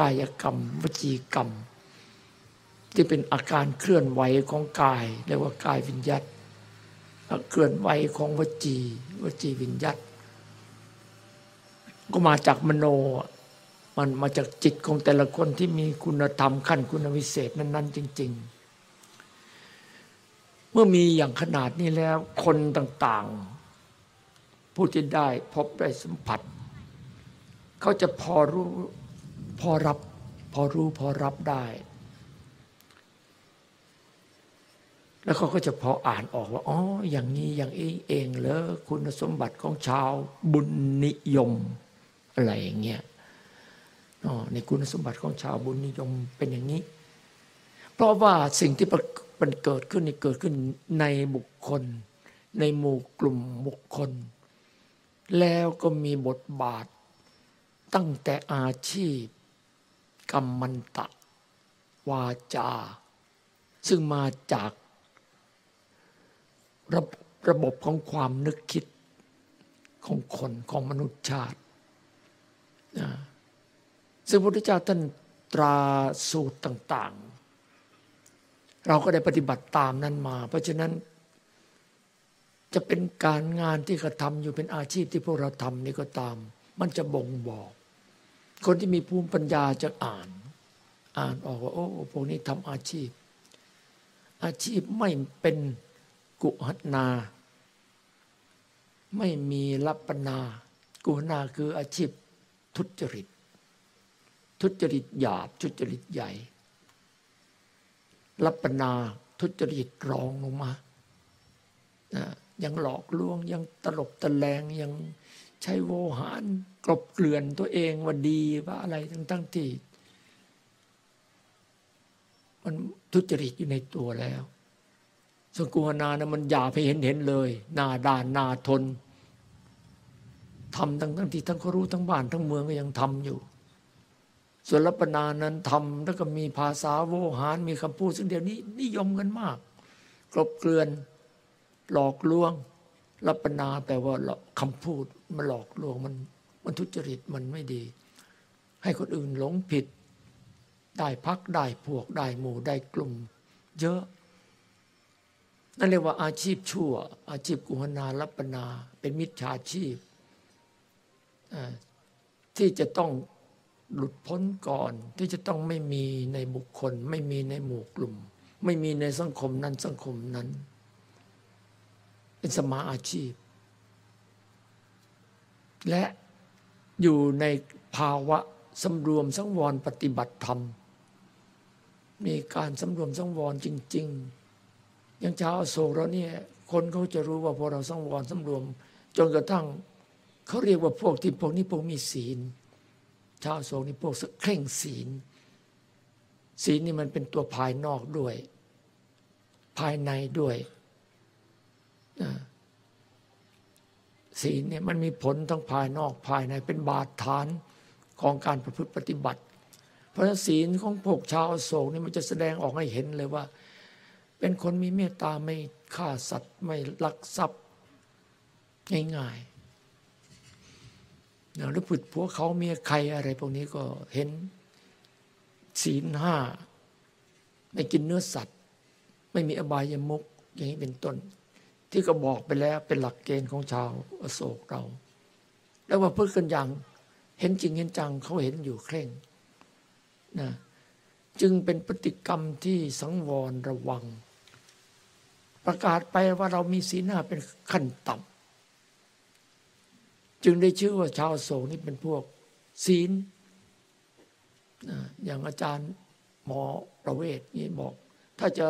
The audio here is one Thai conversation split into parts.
กายกรรม วจีกรรม ที่เป็นอาการเคลื่อนไหวของกายเรียกว่ากายวิญญาตเคลื่อนไหวของวจี วจีวิญญาตก็มาจากมโน มันมาจากจิตของแต่ละคนที่มีคุณธรรมขั้นคุณวิเศษนั้น ๆ จริง ๆ เมื่อมีอย่างขนาดนี้แล้วคนต่างๆ ผู้ที่ได้พบได้สัมผัส เขาจะพอรู้ พอรับพอรู้พอรับได้ แล้วเขาก็จะพออ่านออกว่าอ๋ออย่างนี้อย่างเองเองเลอคุณสมบัติของชาวบุญนิยมอะไรอย่างเงี้ยอ๋อในคุณสมบัติของชาวบุญนิยมเป็นอย่างนี้ เพราะว่าสิ่งที่มันเกิดขึ้นนี่เกิดขึ้นในบุคคล ในหมู่กลุ่มบุคคล แล้วก็มีบทบาทตั้งแต่อาชีพ กรรมันตะ วาจา ซึ่งมาจากระระบบของความนึกคิดของคนของมนุษยชาติซึ่งพระพุทธเจ้าท่านตราสูตรต่าง ๆ เราก็ได้ปฏิบัติตามนั้นมา เพราะฉะนั้นจะเป็นการงานที่กระทำอยู่เป็นอาชีพที่พวกเราทำนี่ก็ตาม มันจะบ่งบอก คนที่มีภูมิปัญญาจะอ่าน อ่านออกว่าโอ้พวกนี้ทำอาชีพ อาชีพไม่เป็นกุหนา ไม่มีลัปนา กุหนาคืออาชีพทุจริต ทุจริตหยาบทุจริตใหญ่ลัปนาทุจริตรองลงมายังหลอกลวงยังตลบตะแลงยังใช้โวหาร กลบเกลื่อนตัวเองว่าดีว่าอะไรทั้งทั้งที่ มันทุจริตอยู่ในตัวแล้วสกุหนานะมันหยาไปเห็นเห็นเลยหน้าด่านหน้าทนทำทั้งทั้งที่ทั้งเขารู้ทั้งบ้านทั้งเมืองก็ยังทำอยู่ ส่วนรัปนานั้นทำแล้วก็มีภาษาโวหารมีคำพูดซึ่งเดี๋ยวนี้นิยมกันมาก กลบเกลื่อนหลอกลวงรัปนาแปลว่าคำพูดมันหลอกลวงมัน มันทุจริตมันไม่ดี ให้คนอื่นหลงผิด ได้พักได้พวกได้หมู่ได้กลุ่ม เยอะ นั่นเรียกว่าอาชีพชั่ว อาชีพกุหนารัปนา เป็นมิจฉาชีพ ที่จะต้องหลุดพ้นก่อนที่จะต้องไม่มีในบุคคล ไม่มีในหมู่กลุ่ม ไม่มีในสังคมนั้นสังคมนั้น เป็นสมาอาชีพ และ อยู่ในภาวะสำรวมสังวรปฏิบัติธรรม มีการสำรวมสังวรจริง ๆ อย่างชาวโศกเราเนี่ยคนเขาจะรู้ว่าพอเราสังวรสำรวม จนกระทั่งเขาเรียกว่าพวกที่พวกนี้พวกมีศีล ชาวโศกนี่พวกเคร่งศีล ศีลนี่มันเป็นตัวภายนอกด้วย ภายในด้วย ศีลเนี่ยมันมีผลทั้งภายนอกภายในเป็นบาดฐานของการประพฤติปฏิบัติ เพราะศีลของพวกชาวโศกนี่มันจะแสดงออกให้เห็นเลยว่า เป็นคนมีเมตตาไม่ฆ่าสัตว์ไม่ลักทรัพย์ง่ายๆหรือผุดผัวเขาเมียใครอะไรพวกนี้ก็เห็นศีลห้าไม่กินเนื้อสัตว์ ไม่มีอบายมุกอย่างนี้เป็นต้น ที่ก็บอกไปแล้วเป็นหลักเกณฑ์ของชาวอโศกเรา แล้วว่าเพื่อกันอย่างเห็นจริงเห็นจังเขาเห็นอยู่เคร่งนะจึงเป็นพฤติกรรมที่สังวรระวัง ประกาศไปว่าเรามีศีลห้าเป็นขั้นต่ำจึงได้ชื่อว่าชาวโศกนี่เป็นพวกศีลอย่างอาจารย์หมอประเวศนี่บอก ถ้าจะ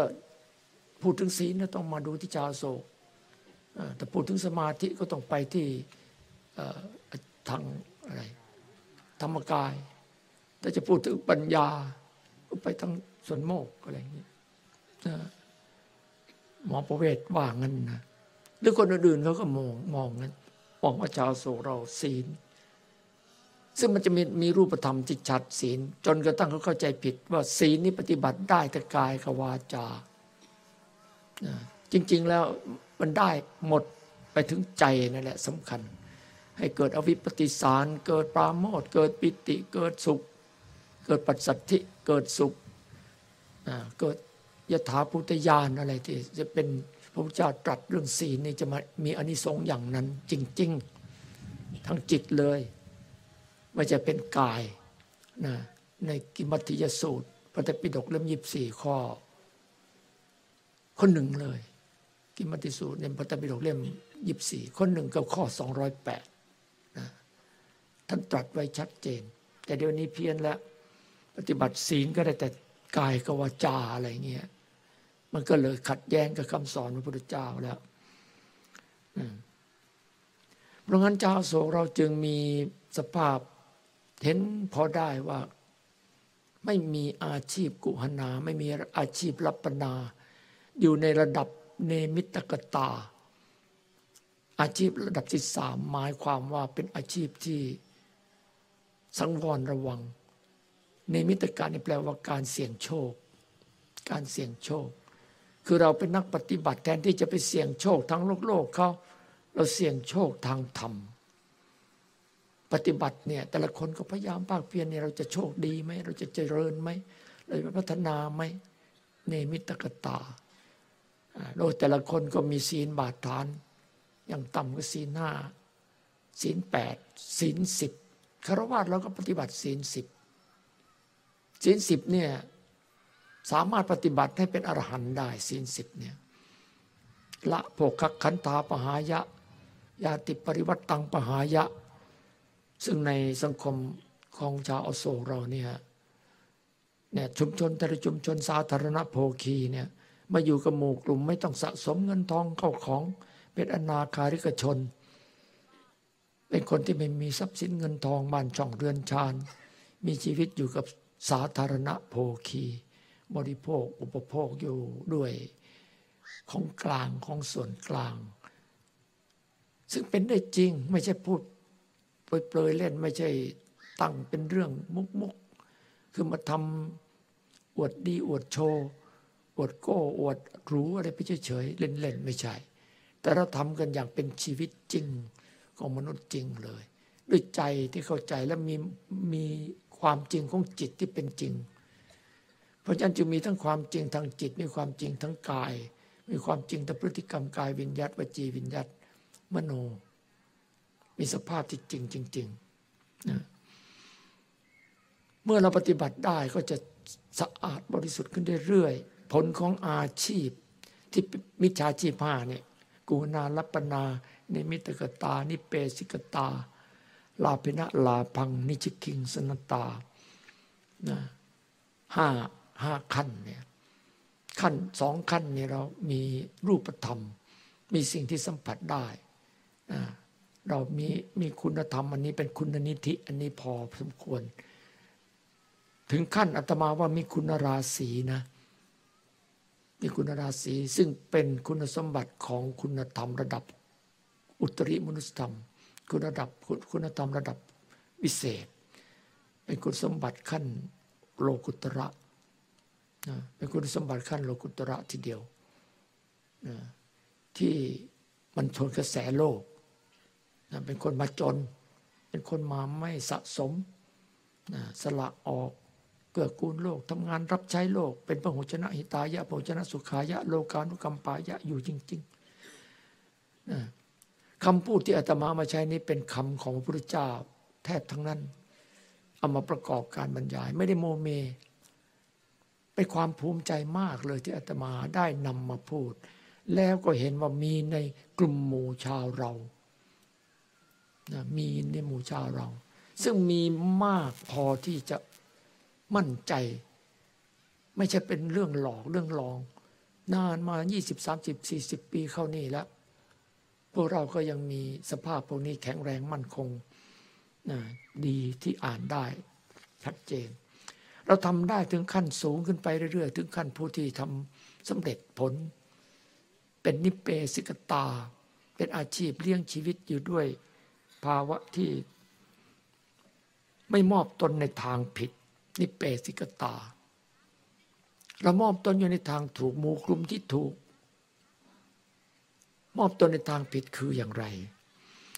พูดถึงศีลต้องมาดูที่ชาวโศก แต่พูดถึงสมาธิก็ต้องไปที่ทางอะไรธรรมกายถ้าจะพูดถึงปัญญาก็ไปทางส่วนโมกอะไรอย่างนี้หมอประเวศว่างั้นนะหรือคนอื่นๆเขาก็มองมองงั้นมองว่าชาวโศกเราศีล ซึ่งมันจะมีมีรูปธรรมที่ชัดศีล จนกระทั่งเขาเข้าใจผิด ว่าศีลนี้ปฏิบัติได้แต่กายกับวาจาจริง ๆ แล้ว มันได้หมดไปถึงใจนั่นแหละสำคัญ ให้เกิดอวิปปิสาร เกิดปราโมทเกิดปิติเกิดสุข เกิดปัสสัทธิเกิดสุขเกิดยถาพุทธญาณอะไรที่จะเป็นพระพุทธเจ้าตรัสเรื่องศีลนี่จะมามีอนิสงส์อย่างนั้นจริง ๆ ทั้งจิตเลยไม่จะเป็นกายนะในกิมัติยสูตรพระตปิฎกเล่มยีิบสี่ข้อ คนหนึ่งเลย กิมัติสูตรในพระตปิฎกเล่มยีิบสี่คนหนึ่งกับข้อสองร้อยแปดนะท่านตรัสไว้ชัดเจน แต่เดี๋ยวนี้เพี้ยนแล้ว ปฏิบัติศีลก็ได้แต่กายกวาจาอะไรเงี้ยมันก็เลยขัดแย้งกับคำสอนพระพุทธเจ้าแล้วเพราะงั้นเจ้าโศกเราจึงมีสภาพเห็นพอได้ว่า ไม่มีอาชีพกุหนา ไม่มีอาชีพรับปนา อยู่ในระดับ เนมิตกตา อาชีพระดับที่สามหมายความว่าเป็นอาชีพที่สังวรระวังในมิตรการนี่แปลว่าการเสี่ยงโชค การเสี่ยงโชค คือเราเป็นนักปฏิบัติแทนที่จะไปเสี่ยงโชคทางโลกโลกเขาเราเสี่ยงโชคทางธรรมปฏิบัติเนี่ยแต่ละคนก็พยายามภาคเพียรเนี่ยเราจะโชคดีไหมเราจะเจริญไหมเราจะพัฒนาไหมเนมิตกตา โดยแต่ละคนก็มีศีลบาทฐาน อย่างต่ำก็ศีลห้าศีลแปดศีลสิบคารวะเราก็ปฏิบัติศีลสิบศีลสิบเนี่ยสามารถปฏิบัติให้เป็นอรหันต์ได้ศีลสิบเนี่ยละโภคขันธาปหายะ ยาติปริวัตตังปหายะ ซึ่งในสังคมของชาวอโศกเราเนี่ยเนี่ยชุมชนแต่ละชุมชนสาธารณโภคีเนี่ย มาอยู่กับหมู่กลุ่มไม่ต้องสะสมเงินทองเข้าของ เป็นอนาคาริกชน เป็นคนที่ไม่มีทรัพย์สินเงินทองบ้านช่องเรือนชานมีชีวิตอยู่กับสาธารณโภคี บริโภคอุปโภคอยู่ด้วยของกลางของส่วนกลาง ซึ่งเป็นได้จริงไม่ใช่พูดเปลยเล่นไม่ใช่ตั้งเป็นเรื่องมุกมุกคือมาทำอวดดีอวดโชว์ วดโก้อวดรู้อะไรไปเฉยๆเล่นๆไม่ใช่ แต่เราทำกันอย่างเป็นชีวิตจริงของมนุษย์จริงเลย ด้วยใจที่เข้าใจและมีมีความจริงของจิตที่เป็นจริง เพราะฉะนั้นจึงมีทั้งความจริงทางจิต มีความจริงทั้งกาย มีความจริงทางพฤติกรรมกายวิญญาตวจีวิญญาตมโน มีสภาพที่จริงจริงๆนะเมื่อเราปฏิบัติได้ก็จะสะอาดบริสุทธิ์ขึ้นเรื่อยๆ ผลของอาชีพที่มิจฉาชีพห้าเนี่ยกูนาลัปนาเนมิตกตา นิเปสิกตา ลาภินะลาพัง นิชิกิงสนตานะห้าห้าขั้นเนี่ยขั้นสองขั้นนี่เรามีรูปธรรม มีสิ่งที่สัมผัสได้นะเรามีมีคุณธรรมอันนี้เป็นคุณนิธิอันนี้พอสมควร ถึงขั้นอาตมาว่ามีคุณราศีนะ มีคุณราศีซึ่งเป็นคุณสมบัติของคุณธรรมระดับ อุตริมนุสธรรม คุณระดับคุณธรรมระดับวิเศษ เป็นคุณสมบัติขั้นโลกุตระนะเป็นคุณสมบัติขั้นโลกุตระทีเดียวนะที่มันชนกระแสโลกนะเป็นคนมาจน เป็นคนมาไม่สะสมนะสละออก เกื้อกูลโลกทำงานรับใช้โลก เป็นพระหุชนะหิตายะพระหุชนะสุขายะโลกานุกรรมปายะอยู่จริงๆนะคำพูดที่อาตมามาใช้นี้เป็นคำของพระพุทธเจ้าแทบทั้งนั้น เอามาประกอบการบรรยาย ไม่ได้โมเมเป็นความภูมิใจมากเลยที่อาตมาได้นำมาพูด แล้วก็เห็นว่ามีในกลุ่มหมู่ชาวเรานะมีในหมู่ชาวเรา ซึ่งมีมากพอที่จะ มั่นใจ ไม่ใช่เป็นเรื่องหลอกเรื่องลอง นานมา 20 30 40 ปีเข้านี่แล้ว พวกเราก็ยังมีสภาพพวกนี้แข็งแรงมั่นคงนะดีที่อ่านได้ชัดเจน เราทำได้ถึงขั้นสูงขึ้นไปเรื่อยๆ ถึงขั้นผู้ที่ทำสำเร็จผล เป็นนิเปสิกตา เป็นอาชีพเลี้ยงชีวิตอยู่ด้วยภาวะที่ไม่มอบตนในทางผิด นี่เปสิกตา เรามอบตนอยู่ในทางถูกหมู่กลุ่มที่ถูก มอบตนในทางผิดคืออย่างไร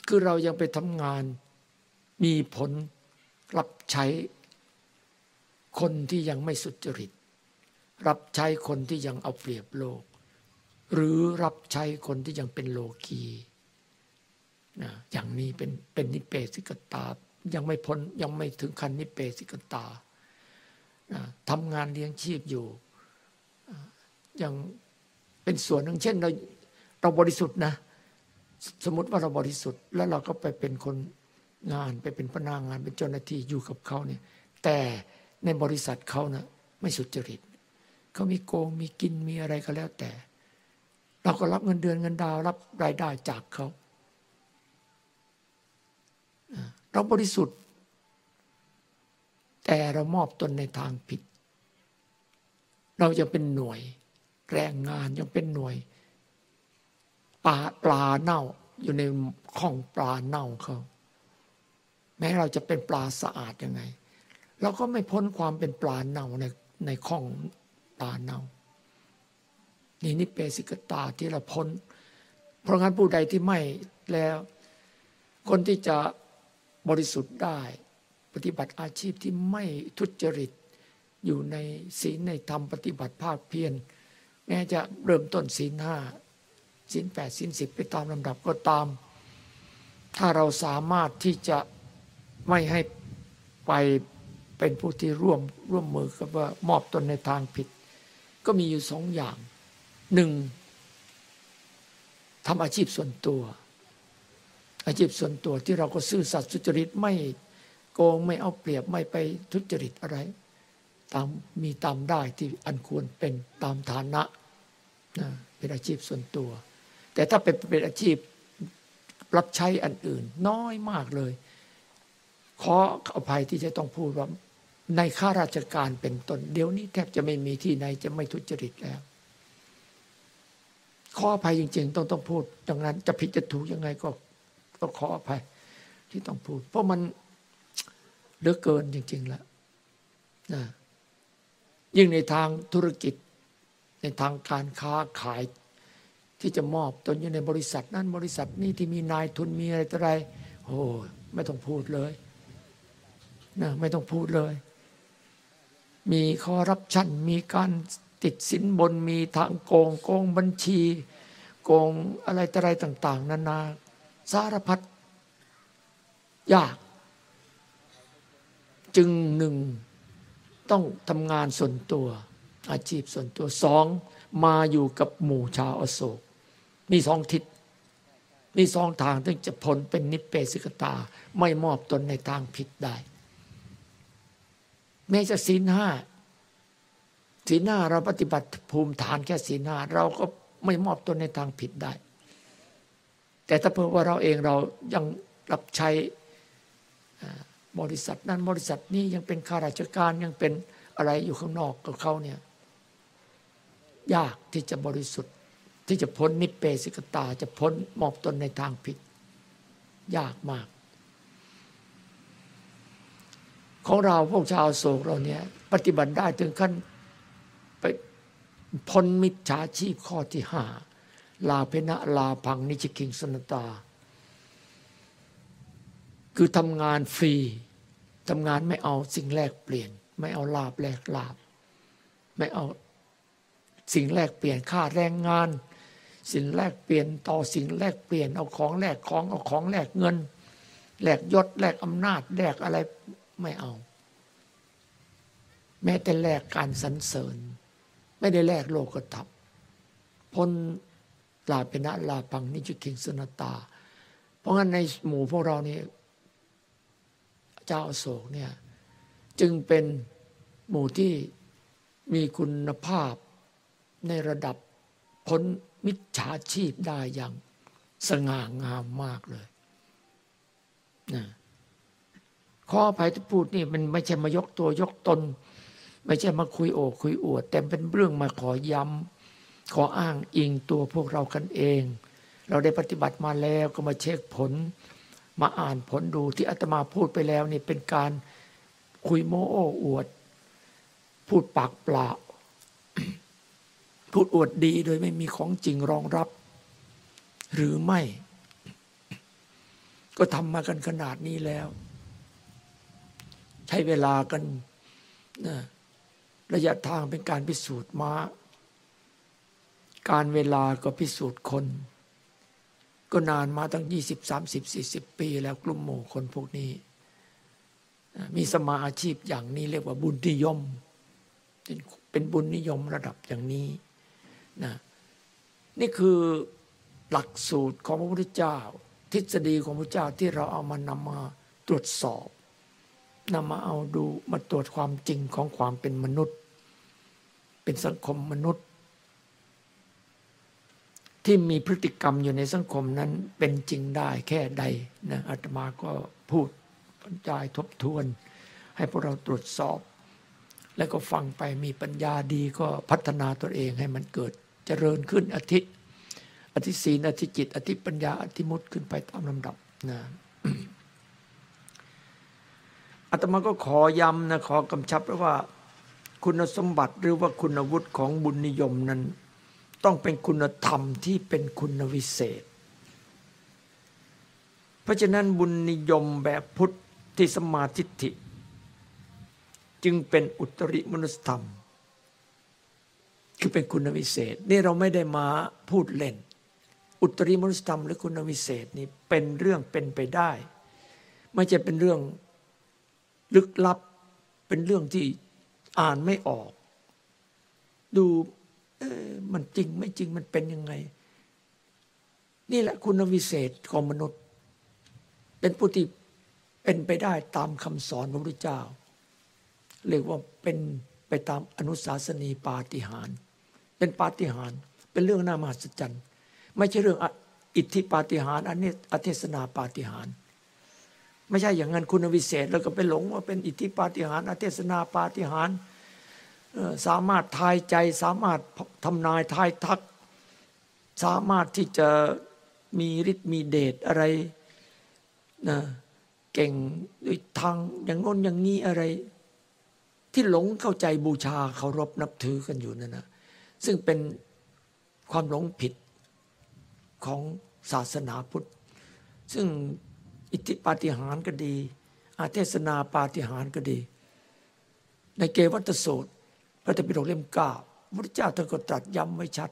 คือเรายังไปทำงานมีผลรับใช้คนที่ยังไม่สุจริต รับใช้คนที่ยังเอาเปรียบโลก หรือรับใช้คนที่ยังเป็นโลกีนะอย่างนี้เป็นเป็นนิเปสิกตา ยังไม่พ้นยังไม่ถึงขั้นนิเปสิกตา ทำงานเลี้ยงชีพอยู่อยังเป็นส่วนหนึ่งเช่นเราเราบริสุทธิ์นะ สมมติว่าเราบริสุทธิ์ แล้วเราก็ไปเป็นคนงานไปเป็นพนักงานเป็นเจ้าหน้าที่อยู่กับเขาเนี่ยแต่ในบริษัทเขานะไม่สุจริตเขามีโกงมีกินมีอะไรก็แล้วแต่ เราก็รับเงินเดือนเงินดาวรับรายได้จากเขาเราบริสุทธิ์ แต่เรามอบตนในทางผิด เราจะเป็นหน่วยแรงงานยังเป็นหน่วยปลาปลาเน่าอยู่ในข้องปลาเน่าเขาแม้เราจะเป็นปลาสะอาดยังไงเราก็ไม่พ้นความเป็นปลาเน่าในในข้องปลาเน่านี่นี่เปสิกตาที่เราพ้น เพราะงั้นผู้ใดที่ไม่แล้ว คนที่จะบริสุทธิ์ได้ ปฏิบัติอาชีพที่ไม่ทุจริต อยู่ในศีลในธรรมปฏิบัติภาคเพียรแม้จะเริ่มต้นศีลห้าศีลแปดศีลสิบไปตามลำดับก็ตาม ถ้าเราสามารถที่จะไม่ให้ไปเป็นผู้ที่ร่วมร่วมมือกับว่ามอบตนในทางผิด ก็มีอยู่สองอย่างหนึ่งทำอาชีพส่วนตัว อาชีพส่วนตัวที่เราก็ซื่อสัตย์สุจริตไม่ โกงไม่เอาเปรียบไม่ไปทุจริตอะไร ตามมีตามได้ที่อันควรเป็นตามฐานะนะเป็นอาชีพส่วนตัว แต่ถ้าเป็นเป็นอาชีพรับใช้อันอื่น น้อยมากเลย ขออภัยที่จะต้องพูดว่าในข้าราชการเป็นต้นเดี๋ยวนี้แทบจะไม่มีที่ไหนจะไม่ทุจริตแล้วขออภัยจริง ๆ ต้องต้องพูดดังนั้น จะผิดจะถูกยังไงก็ต้องขออภัยที่ต้องพูด เพราะมัน เหลือเกินจริงๆแล้วนะยิ่งในทางธุรกิจ ในทางการค้าขายที่จะมอบตนอยู่ในบริษัทนั้นบริษัทนี้ที่มีนายทุนมีอะไรต่ออะไรโอ้ไม่ต้องพูดเลยนะไม่ต้องพูดเลย มีคอรับชันมีการติดสินบนมีทางโกงโกงบัญชี โกงอะไรต่ออะไรต่าง ๆนานาสารพัดยาก จึงหนึ่งต้องทำงานส่วนตัว อาชีพส่วนตัวสองมาอยู่กับหมู่ชาวอโศก มีสองทิศมีสองทางถึงจะพ้นเป็นนิเปสิกตา ไม่มอบตนในทางผิดได้แม้จะศีลห้าศีลห้าเราปฏิบัติภูมิฐานแค่ศีลห้าเราก็ไม่มอบตนในทางผิดได้ แต่ถ้าเผื่อว่าเราเองเรายังรับใช้ บริษัทนั้นบริษัทนี้ยังเป็นข้าราชการยังเป็นอะไรอยู่ข้างนอกกับเขาเนี่ยยากที่จะบริสุทธิ์ ที่จะพ้นนิเปสิกตา จะพ้นมอบตนในทางผิด ยากมาก ของเราพวกชาวโศกเราเนี่ยปฏิบัติได้ถึงขั้นไปพ้นมิจฉาชีพข้อที่ห้าลาเพนะลาพังนิชกิงสนตา คือทำงานฟรีทำงานไม่เอาสิ่งแลกเปลี่ยน ไม่เอาลาบแลกลาบ ไม่เอาสิ่งแลกเปลี่ยนค่าแรงงาน สิ่งแลกเปลี่ยนต่อสิ่งแลกเปลี่ยนเอาของแลกของเอาของแลกเงินแลกยศแลกอำนาจแลกอะไรไม่เอา แม้แต่แลกการสรรเสริญ ไม่ได้แลกโลกธรรมพ้นลาเปนะลาพังนิจุคิงสนตา เพราะงั้นในหมู่พวกเรานี่ เจ้าโศกเนี่ยจึงเป็นหมู่ที่มีคุณภาพในระดับพ้นมิจฉาชีพได้อย่างสง่างามมากเลยนะขออภัยที่พูดนี่มันไม่ใช่มายกตัวยกตน ไม่ใช่มาคุยโอ้คุยอวด แต่เป็นเรื่องมาขอย้ำขออ้างอิงตัวพวกเรากันเอง เราได้ปฏิบัติมาแล้วก็มาเช็คผล มาอ่านผลดูที่อาตมาพูดไปแล้วนี่เป็นการคุยโม้โอ้อวด พูดปากเปล่า พูดอวดดีโดยไม่มีของจริงรองรับ หรือไม่ ก็ทำมากันขนาดนี้แล้ว ใช้เวลากันนะระยะทางเป็นการพิสูจน์ม้า การเวลาก็พิสูจน์คน ก็นานมาตั้งยี่สิบสามสิบสี่สิบปีแล้วกลุ่มหมู่คนพวกนี้ มีสมาอาชีพอย่างนี้เรียกว่าบุญนิยม เป็นบุญนิยมระดับอย่างนี้นะนี่คือหลักสูตรของพระพุทธเจ้า ทฤษฎีของพระเจ้าที่เราเอามานำมาตรวจสอบนำมาเอาดูมาตรวจความจริงของความเป็นมนุษย์ เป็นสังคมมนุษย์ ที่มีพฤติกรรมอยู่ในสังคมนั้นเป็นจริงได้แค่ใดนะอาตมาก็พูดบรรยายทบทวน ให้พวกเราตรวจสอบ แล้วก็ฟังไปมีปัญญาดีก็พัฒนาตัวเองให้มันเกิดเจริญขึ้นอธิอธิศีนอธิจิต อธิปัญญาอธิมุตขึ้นไปตามลำดับนะอาตมาก็ขอย้ำนะขอกำชับว่าคุณสมบัติหรือว่าคุณวุฒิของบุญนิยมนั้น ต้องเป็นคุณธรรมที่เป็นคุณวิเศษ เพราะฉะนั้นบุญนิยมแบบพุทธที่สมาธิิจึงเป็นอุตริมนุสธรรม คือเป็นคุณวิเศษ นี่เราไม่ได้มาพูดเล่น อุตริมนุสธรรมหรือคุณวิเศษนี่เป็นเรื่องเป็นไปได้ ไม่ใช่เป็นเรื่องลึกลับ เป็นเรื่องที่อ่านไม่ออก ดู มันจริงไม่จริงมันเป็นยังไง นี่แหละคุณวิเศษของมนุษย์ เป็นผู้ที่เป็นไปได้ตามคำสอนพระพุทธเจ้า เรียกว่าเป็นไปตามอนุสาสนีปาฏิหาร เป็นปาฏิหาร เป็นเรื่องน่ามหัศจรรย์ ไม่ใช่เรื่องอิทธิปาฏิหารอันนี้อเทศนาปาฏิหารไม่ใช่อย่างนั้นคุณวิเศษ แล้วก็ไปหลงว่าเป็นอิทธิปาฏิหาริย์อเทศนาปาฏิหาริย์ สามารถทายใจ สามารถทำนายทายทัก สามารถที่จะมีฤทธิ์มีเดชอะไรนะเก่งด้วยทางอย่างง้นอย่างนี้อะไร ที่หลงเข้าใจบูชาเคารพนับถือกันอยู่นั่นนะซึ่งเป็นความหลงผิดของศาสนาพุทธ ซึ่งอิทธิปาฏิหาริย์ก็ดี อาเทศนาปาฏิหาริย์ก็ดี ในเกวัตสูตร พระธรรมปิฎกเล่มเก้าพระเจ้าท่านก็ตรัสย้ำไว้ชัด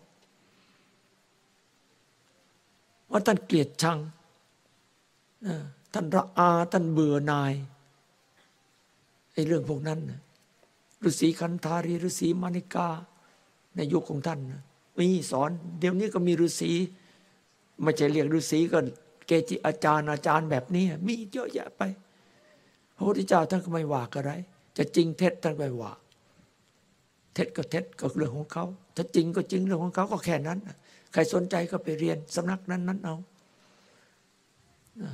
ว่าท่านเกลียดชังท่านระอาท่านเบื่อนายไอ้เรื่องพวกนั้นฤาษีคันธารีฤาษีมานิกา ในยุคของท่านมีสอน เดี๋ยวนี้ก็มีฤาษีไม่ใช่เรียกฤาษีก็เกจิอาจารย์อาจารย์แบบนี้มีเยอะแยะไป พระพุทธเจ้าท่านก็ไม่ว่าอะไร จะจริงเท็จท่านไม่ว่า เท็จก็เท็จก็เรื่องของเขาถ้าจริงก็จริงเรื่องของเขาก็แค่นั้นใครสนใจก็ไปเรียนสำนักนั้นนั้นเอา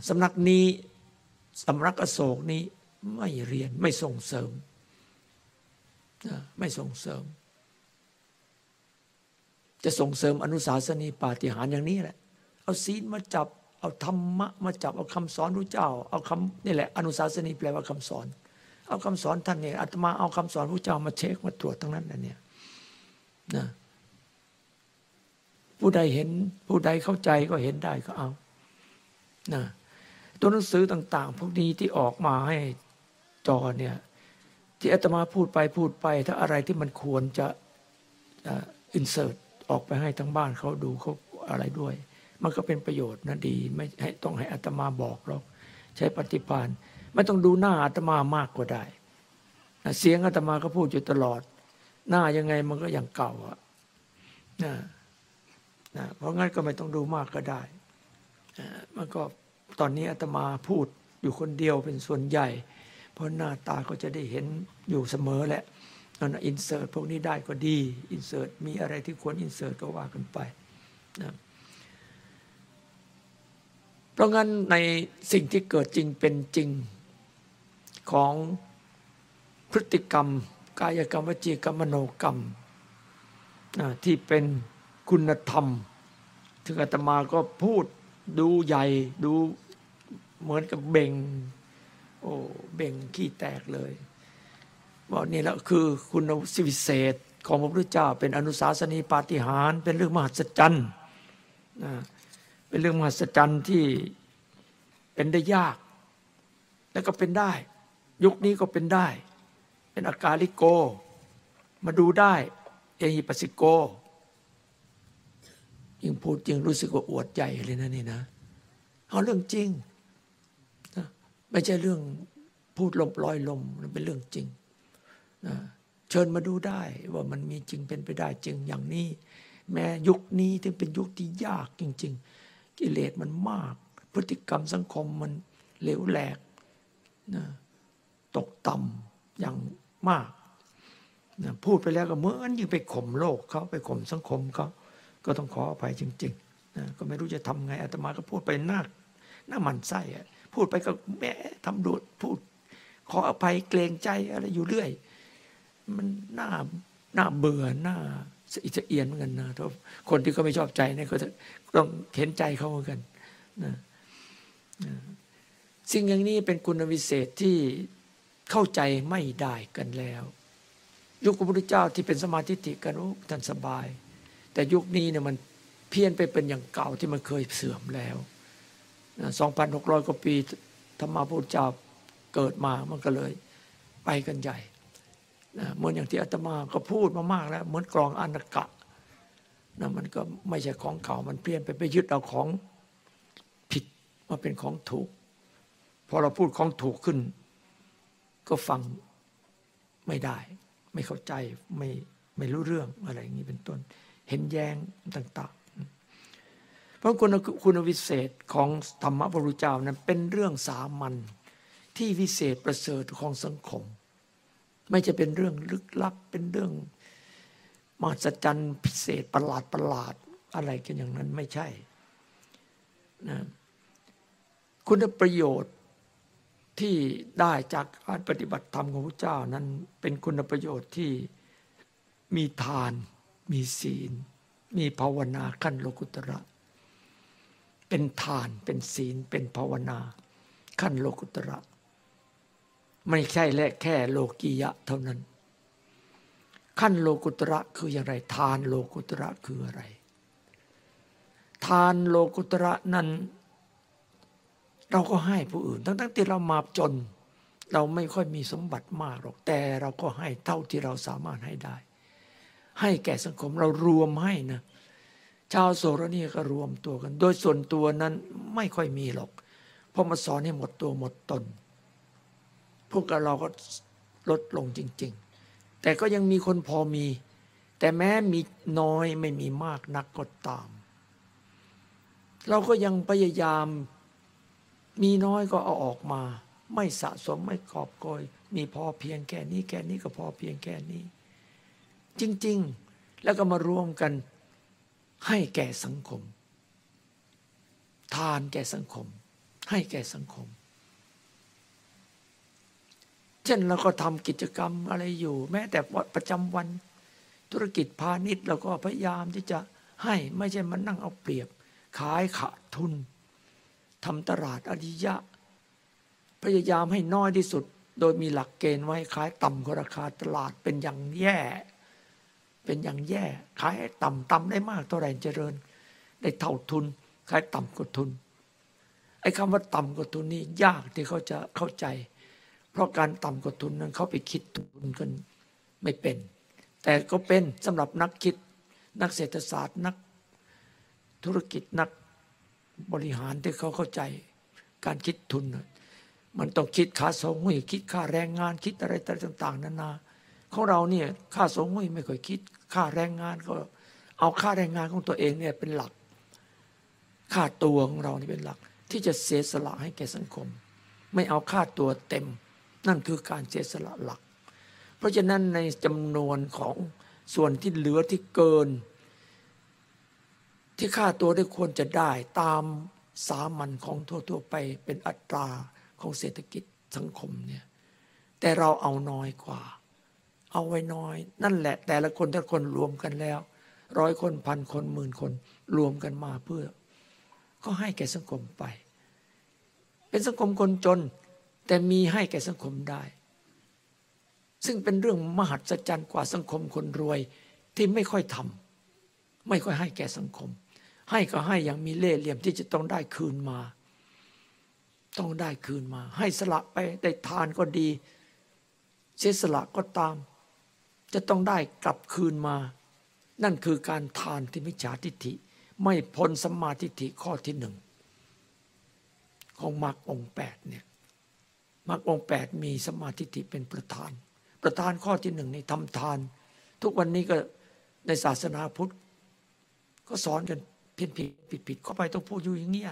สำนักนี้สำนักอโศกนี้ไม่เรียนไม่ส่งเสริมไม่ส่งเสริม จะส่งเสริมอนุสาสนีปาฏิหาริย์อย่างนี้แหละ เอาศีลมาจับ เอาธรรมะมาจับ เอาคำสอนพระเจ้า เอาคำนี่แหละ อนุสาสนีแปลว่าคำสอน เอาคำสอนท่านเนี่ยอาตมาเอาคำสอนพระเจ้ามาเช็คมาตรวจทั้งนั้นนะเนี่ยนะผู้ใดเห็นผู้ใดเข้าใจก็เห็นได้ก็เอานะตัวหนังสือต่าง ๆ พวกนี้ที่ออกมาให้จอเนี่ย ที่อาตมาพูดไปพูดไป ถ้าอะไรที่มันควรจะอินเสิร์ตออกไปให้ทั้งบ้านเขาดูเขาอะไรด้วย มันก็เป็นประโยชน์นะดี ไม่ให้ต้องให้อัตมาบอกหรอกใช้ปฏิพาน ไม่ต้องดูหน้าอัตมามากก็ได้ เสียงอัตมาก็พูดอยู่ตลอด หน้ายังไงมันก็อย่างเก่าอะนะนะเพราะงั้นก็ไม่ต้องดูมากก็ได้มันก็ตอนนี้อาตมาพูดอยู่คนเดียวเป็นส่วนใหญ่ เพราะหน้าตาก็จะได้เห็นอยู่เสมอแหละนั่นอินเสิร์ตพวกนี้ได้ก็ดีอินเสิร์ตมีอะไรที่ควรอินเสิร์ตก็ว่ากันไปนะเพราะงั้นในสิ่งที่เกิดจริงเป็นจริง ของพฤติกรรม กายกรรมวจีกรรมมโนกรรมที่เป็นคุณธรรม ถึงอาตมาก็พูดดูใหญ่ดูเหมือนกับเบ่ง โอ้เบ่งขี้แตกเลยบอกนี่แล้วคือคุณสิวิเศษของพระพุทธเจ้า เป็นอนุสาสนีปาฏิหาริย์เป็นเรื่องมหัศจรรย์นะเป็นเรื่องมหัศจรรย์ที่เป็นได้ยาก แล้วก็เป็นได้ ยุคนี้ก็เป็นได้ เป็นอากาลิโก มาดูได้ เอหิปัสสิโกยิ่งพูดจริงรู้สึกว่าอวดใหญ่เลยนะนี่นะเอาเรื่องจริงนะไม่ใช่เรื่องพูดลมลอยลมมันเป็นเรื่องจริงนะเชิญมาดูได้ว่ามันมีจริงเป็นไปได้จริงอย่างนี้ แม้ยุคนี้ที่เป็นยุคที่ยากจริง ๆ กิเลสมันมาก พฤติกรรมสังคมมันเหลวแหลกนะ ตกต่ำอย่างมากนะพูดไปแล้วก็เหมือนยิ่งไปข่มโลกเขาไปข่มสังคมเขาก็ต้องขออภัยจริงๆนะก็ไม่รู้จะทำไงอาตมาก็พูดไปหน้าหน้ามันไส้อะพูดไปก็แหมทำดูดพูด ขออภัยเกรงใจอะไรอยู่เรื่อย มันน่าน่าเบื่อน่าสะอิดสะเอียนเหมือนกันนะถ้าคนที่เขาไม่ชอบใจเนี่ยก็ต้องเห็นใจเขาเหมือนกันนะนะสิ่งอย่างนี้เป็นคุณวิเศษที่ เข้าใจไม่ได้กันแล้ว ยุคพระพุทธเจ้าที่เป็นสมาธิติกันโอ้ท่านสบาย แต่ยุคนี้เนี่ยมันเพี้ยนไปเป็นอย่างเก่าที่มันเคยเสื่อมแล้วสองพันหกร้อยกว่าปีธรรมาพุทธเจ้าเกิดมามันก็เลยไปกันใหญ่นะเหมือนอย่างที่อาตมาก็พูดมามากแล้ว เหมือนกรองอนากะนะมันก็ไม่ใช่ของเก่ามันเปลี่ยนไปไปยึดเอาของผิดมาเป็นของถูก พอเราพูดของถูกขึ้น ก็ฟังไม่ได้ ไม่เข้าใจไม่ไม่รู้เรื่องอะไรอย่างนี้เป็นต้น เห็นแย้งต่าง ๆ เพราะคุณคุณวิเศษของธรรมพระพุทธเจ้านั้นเป็นเรื่องสามัญที่วิเศษประเสริฐของสังคม ไม่จะเป็นเรื่องลึกลับเป็นเรื่องมหัศจรรย์พิเศษประหลาดประหลาดอะไรกันอย่างนั้นไม่ใช่นะคุณประโยชน์ ที่ได้จากการปฏิบัติธรรมของพระเจ้านั้นเป็นคุณประโยชน์ที่มีทาน มีศีล มีภาวนาขั้นโลกุตระ เป็นทานเป็นศีลเป็นภาวนาขั้นโลกุตระ ไม่ใช่แค่แค่โลกียะเท่านั้น ขั้นโลกุตระคืออย่างไร ทานโลกุตระคืออะไร ทานโลกุตระนั้น เราก็ให้ผู้อื่น ทั้งทั้งที่เรามาจน เราไม่ค่อยมีสมบัติมากหรอกแต่เราก็ให้เท่าที่เราสามารถให้ได้ ให้แก่สังคมเรารวมให้นะชาวโสรนี่ก็รวมตัวกัน โดยส่วนตัวนั้นไม่ค่อยมีหรอกเพราะมาสอนให้หมดตัวหมดตน พวกเราก็ลดลงจริง ๆ แต่ก็ยังมีคนพอมี แต่แม้มีน้อยไม่มีมากนักก็ตาม เราก็ยังพยายาม มีน้อยก็เอาออกมา ไม่สะสมไม่กอบโกย มีพอเพียงแค่นี้แค่นี้ก็พอเพียงแค่นี้ จริง ๆ แล้วก็มารวมกันให้แก่สังคม ทานแก่สังคม ให้แก่สังคม เช่นเราก็ทำกิจกรรมอะไรอยู่ แม้แต่ประจำวัน ธุรกิจพาณิชย์เราก็พยายามที่จะให้ไม่ใช่มันนั่งเอาเปรียบ ขายขาดทุน ทำตลาดอริยะ พยายามให้น้อยที่สุด โดยมีหลักเกณฑ์ไว้ขายต่ำกว่าราคาตลาดเป็นอย่างแย่ เป็นอย่างแย่ ขายให้ต่ำต่ำได้มากเท่าไหร่เจริญ ได้เท่าทุน ขายต่ำกว่าทุนไอ้คำว่าต่ำกว่าทุนนี่ยากที่เขาจะเข้าใจ เพราะการต่ำกว่าทุนนั้นเขาไปคิดทุนกันไม่เป็น แต่ก็เป็นสำหรับนักคิดนักเศรษฐศาสตร์นักธุรกิจนัก บริหารที่เขาเข้าใจ การคิดทุน มันต้องคิดค่าสงฆ์คิดค่าแรงงานคิดอะไรต่าง ๆนานาของเราเนี่ยค่าสงฆ์ไม่ค่อยคิดค่าแรงงานก็ เอาค่าแรงงานของตัวเองเนี่ยเป็นหลัก ค่าตัวของเรานี่เป็นหลัก ที่จะเสียสละให้แก่สังคม ไม่เอาค่าตัวเต็ม นั่นคือการเสียสละหลัก เพราะฉะนั้นในจำนวนของส่วนที่เหลือที่เกิน ที่ค่าตัวได้ควรจะได้ตามสามัญของทั่วๆไปเป็นอัตราของเศรษฐกิจสังคมเนี่ยแต่เราเอาน้อยกว่า เอาไว้น้อย นั่นแหละ แต่ละคนแต่ละคนรวมกันแล้ว ร้อยคนพันคนหมื่นคนรวมกันมาเพื่อ ก็ให้แก่สังคมไป เป็นสังคมคนจน แต่มีให้แก่สังคมได้ ซึ่งเป็นเรื่องมหัศจรรย์กว่าสังคมคนรวยที่ไม่ค่อยทำไม่ค่อยให้แก่สังคม ให้ก็ให้อย่างมีเล่ห์เหลี่ยมที่จะต้องได้คืนมา ต้องได้คืนมา ให้สละไปได้ทานก็ดี เสียสละก็ตาม จะต้องได้กลับคืนมา นั่นคือการทานที่มิจฉาทิฏฐิ ไม่พ้นสัมมาทิฏฐิข้อที่หนึ่งของมรรคองแปดเนี่ยมรรคองแปดมีสัมมาทิฏฐิเป็นประธาน ประธานข้อที่หนึ่งในทำทาน ทุกวันนี้ก็ในศาสนาพุทธ ก็สอนกัน เพี้ยนผิดผิดผิดเข้าไปต้องพูดอยู่อย่างเงี้ย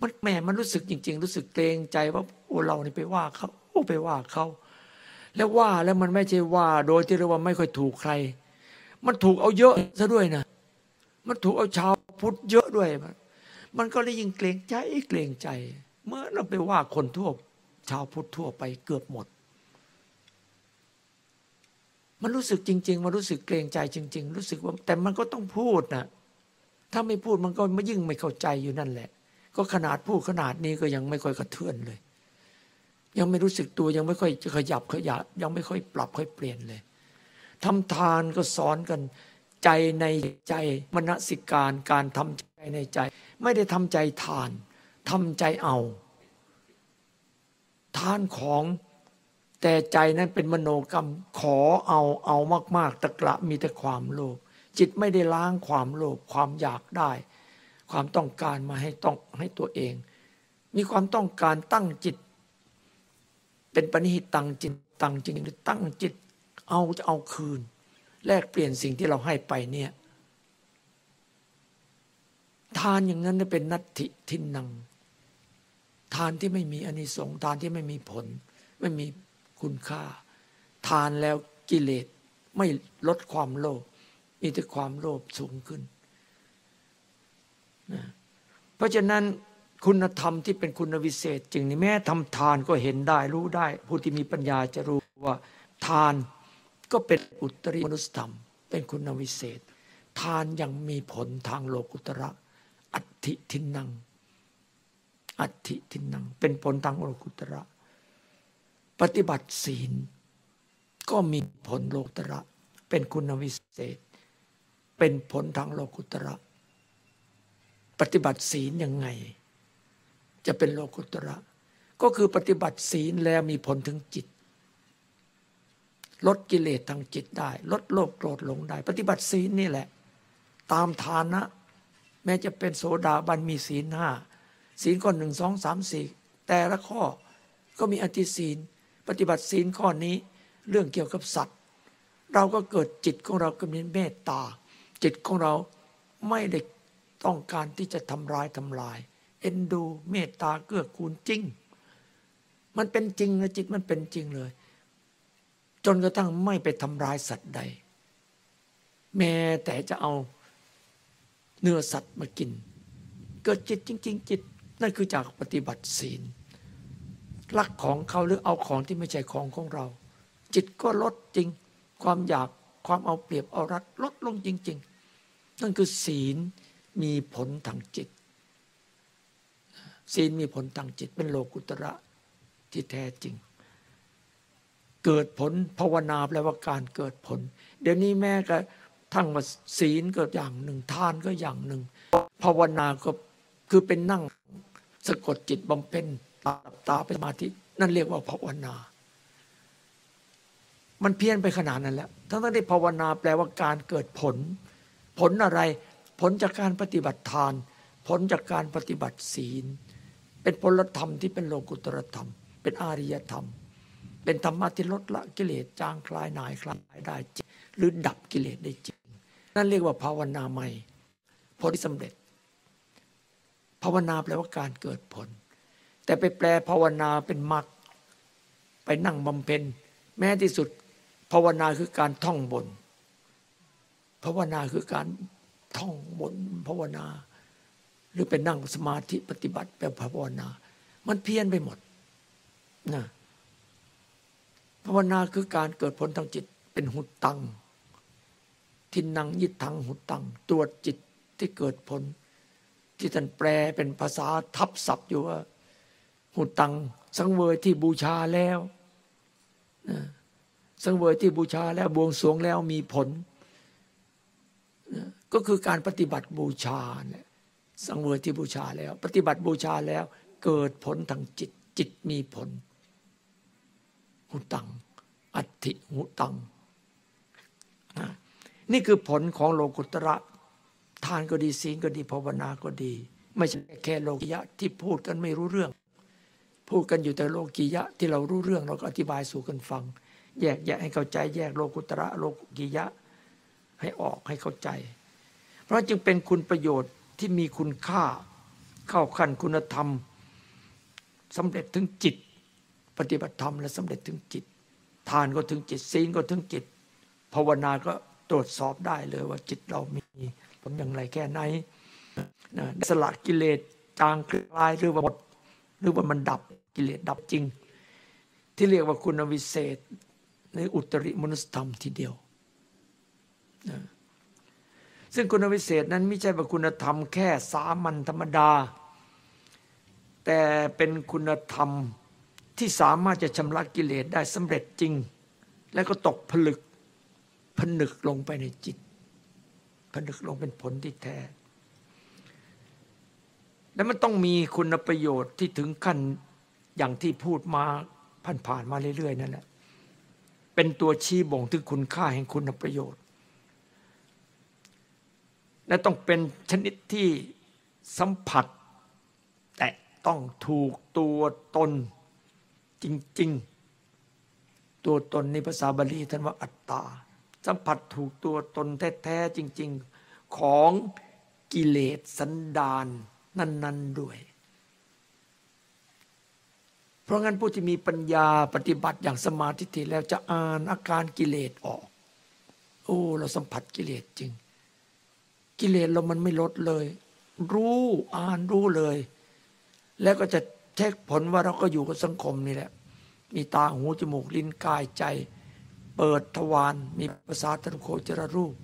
มันแหมมันรู้สึกจริง ๆ รู้สึกเกรงใจว่าโอ้เรานี่ไปว่าเขาโอ้ไปว่าเขาแล้วว่าแล้วมันไม่ใช่ว่า โดยที่เรียกว่าไม่ค่อยถูกใคร มันถูกเอาเยอะซะด้วยนะ มันถูกเอาชาวพุทธเยอะด้วยมันมันก็เลยยิ่งเกรงใจเกรงใจ เมื่อเราไปว่าคนทั่วชาวพุทธทั่วไปเกือบหมด มันรู้สึกจริง ๆ มันรู้สึกเกรงใจจริง ๆ รู้สึกว่าแต่มันก็ต้องพูดนะ ถ้าไม่พูดมันก็ไม่ยิ่งไม่เข้าใจอยู่นั่นแหละ ก็ขนาดพูดขนาดนี้ก็ยังไม่ค่อยกระเทือนเลย ยังไม่รู้สึกตัวยังไม่ค่อยจะขยับขยับยังไม่ค่อยปรับค่อยเปลี่ยนเลยทำทานก็สอนกันใจในใจมณสิการการทำใจในใจ ไม่ได้ทำใจทานทำใจเอา ทานของแต่ใจนั้นเป็นมโนกรรมขอเอาเอามาก ๆ ตะกระมีแต่ความโลภ จิตไม่ได้ล้างความโลภความอยากได้ ความต้องการมาให้ต้องให้ตัวเอง มีความต้องการตั้งจิต เป็นปณิหิตตังจิตตังจริงหรือตั้งจิตเอาจะเอาคืน แลกเปลี่ยนสิ่งที่เราให้ไปเนี่ยทานอย่างนั้นเป็นนัตถิทินนัง ทานที่ไม่มีอนิสงส์ทานที่ไม่มีผล ไม่มีคุณค่า ทานแล้วกิเลสไม่ลดความโลภ มีแต่ความโลภสูงขึ้นนะเพราะฉะนั้นคุณธรรมที่เป็นคุณวิเศษ จึงนี่แม้ทำทานก็เห็นได้รู้ได้ ผู้ที่มีปัญญาจะรู้ว่าทานก็เป็นอุตริมนุสธรรม เป็นคุณวิเศษ ทานยังมีผลทางโลกุตระ อัติทินัง อัติทินัง เป็นผลทางโลกุตระ ปฏิบัติศีล ก็มีผลโลกุตระ เป็นคุณวิเศษ เป็นผลทางโลกุตระ ปฏิบัติศีลยังไง จะเป็นโลกุตระ ก็คือปฏิบัติศีลแล้วมีผลถึงจิต ลดกิเลสทางจิตได้ ลดโลภโกรธหลงได้ ปฏิบัติศีลนี่แหละ ตามฐานะ แม้จะเป็นโสดาบันมีศีลห้าศีลข้อหนึ่งสองสามสี่แต่ละข้อก็มีอธิศีล ปฏิบัติศีลข้อนี้เรื่องเกี่ยวกับสัตว์ เราก็เกิดจิตของเราก็มีเมตตา จิตของเราไม่ได้ต้องการที่จะทำร้ายทำลาย เอ็นดูเมตตาเกื้อกูลจริง มันเป็นจริงนะจิตมันเป็นจริงเลย จนกระทั่งไม่ไปทำร้ายสัตว์ใด แม้แต่จะเอาเนื้อสัตว์มากิน เกิดจิตจริง ๆ จิตนั่นคือจากปฏิบัติศีลรักของเขาหรือเอาของที่ไม่ใช่ของของเรา จิตก็ลดจริง ความอยากความเอาเปรียบเอารัดลดลงจริง ๆ นั่นคือศีลมีผลทางจิต ศีลมีผลทางจิตเป็นโลกุตระที่แท้จริง เกิดผลภาวนาแปลว่าการเกิดผล เดี๋ยวนี้แม่ก็ทั้งว่าศีลก็อย่างหนึ่งทานก็อย่างหนึ่ง ภาวนาก็คือเป็นนั่งสะกดจิตบำเพ็ญตาตาเป็นสมาธินั่นเรียกว่าภาวนา มันเพี้ยนไปขนาดนั้นแล้วทั้งที่ภาวนาแปลว่าการเกิดผล ผลอะไร ผลจากการปฏิบัติทาน ผลจากการปฏิบัติศีล เป็นผลธรรมที่เป็นโลกุตรธรรม เป็นอาริยธรรม เป็นธรรมะที่ลดละกิเลสจางคลายหนายคลายได้จริงหรือดับกิเลสได้จริง นั่นเรียกว่าภาวนาใหม่ผลที่สำเร็จ ภาวนาแปลว่าการเกิดผล แต่ไปแปลภาวนาเป็นมรรคไปนั่งบำเพ็ญแม้ที่สุดภาวนาคือการท่องบน ภาวนาคือการท่องบนภาวนา หรือเป็นนั่งสมาธิปฏิบัติแบบภาวนา มันเพี้ยนไปหมดนะภาวนาคือการเกิดผลทางจิตเป็นหุตังทินนังยิทังหุตังตรวจจิตที่เกิดผล ที่ท่านแปลเป็นภาษาทับศัพท์อยู่ว่า หุตังสังเวยที่บูชาแล้วนะสังเวยที่บูชาแล้วบวงสรวงแล้วมีผล ก็คือการปฏิบัติบูชาเนี่ยสังเวยที่บูชาแล้ว ปฏิบัติบูชาแล้วเกิดผลทางจิตจิตมีผล หุตัง อัติหุตัง นี่คือผลของโลกุตระทานก็ดีศีลก็ดีภาวนาก็ดี ไม่ใช่แค่โลกิยะที่พูดกันไม่รู้เรื่อง พูดกันอยู่แต่โลกิยะที่เรารู้เรื่องเราก็อธิบายสู่กันฟัง แยกแยกให้เข้าใจ แยกโลกุตระโลกิยะให้ออกให้เข้าใจ ราะจึงเป็นคุณประโยชน์ที่มีคุณค่า เข้าขั้นคุณธรรมสำเร็จถึงจิต ปฏิบัติธรรมและสำเร็จถึงจิต ทานก็ถึงจิตศีลก็ถึงจิต ภาวนาก็ตรวจสอบได้เลยว่าจิตเรามีผลอย่างไรแค่ไหนนะสละกิเลสจางคลายหรือว่าหมดหรือว่ามันดับกิเลสดับจริง ที่เรียกว่าคุณวิเศษในอุตริมนุสธรรมทีเดียวนะ ซึ่งคุณวิเศษนั้นไม่ใช่ว่าคุณธรรมแค่สามัญธรรมดา แต่เป็นคุณธรรมที่สามารถจะชำระกิเลสได้สำเร็จจริง แล้วก็ตกผลึกผนึกลงไปในจิต ผนึกลงเป็นผลที่แท้ แล้วมันต้องมีคุณประโยชน์ที่ถึงขั้นอย่างที่พูดมาผ่านๆมาเรื่อยๆนั่นแหละเป็นตัวชี้บ่งถึงคุณค่าแห่งคุณประโยชน์ และต้องเป็นชนิดที่สัมผัส แต่ต้องถูกตัวตนจริง ๆ ตัวตนในภาษาบาลีท่านว่าอัตตา สัมผัสถูกตัวตนแท้ๆจริง ๆ ของกิเลสสันดานนั้น ๆด้วย เพราะงั้นผู้ที่มีปัญญาปฏิบัติอย่างสมาธิแล้วจะอ่านอาการกิเลสออก โอ้ เราสัมผัสกิเลสจริง กิเลสเรามันไม่ลดเลย รู้อ่านรู้เลย แล้วก็จะเช็คผลว่าเราก็อยู่กับสังคมนี่แหละ มีตาหูจมูกลิ้นกายใจ เปิดทวารมีภาษาตะโคจรรูป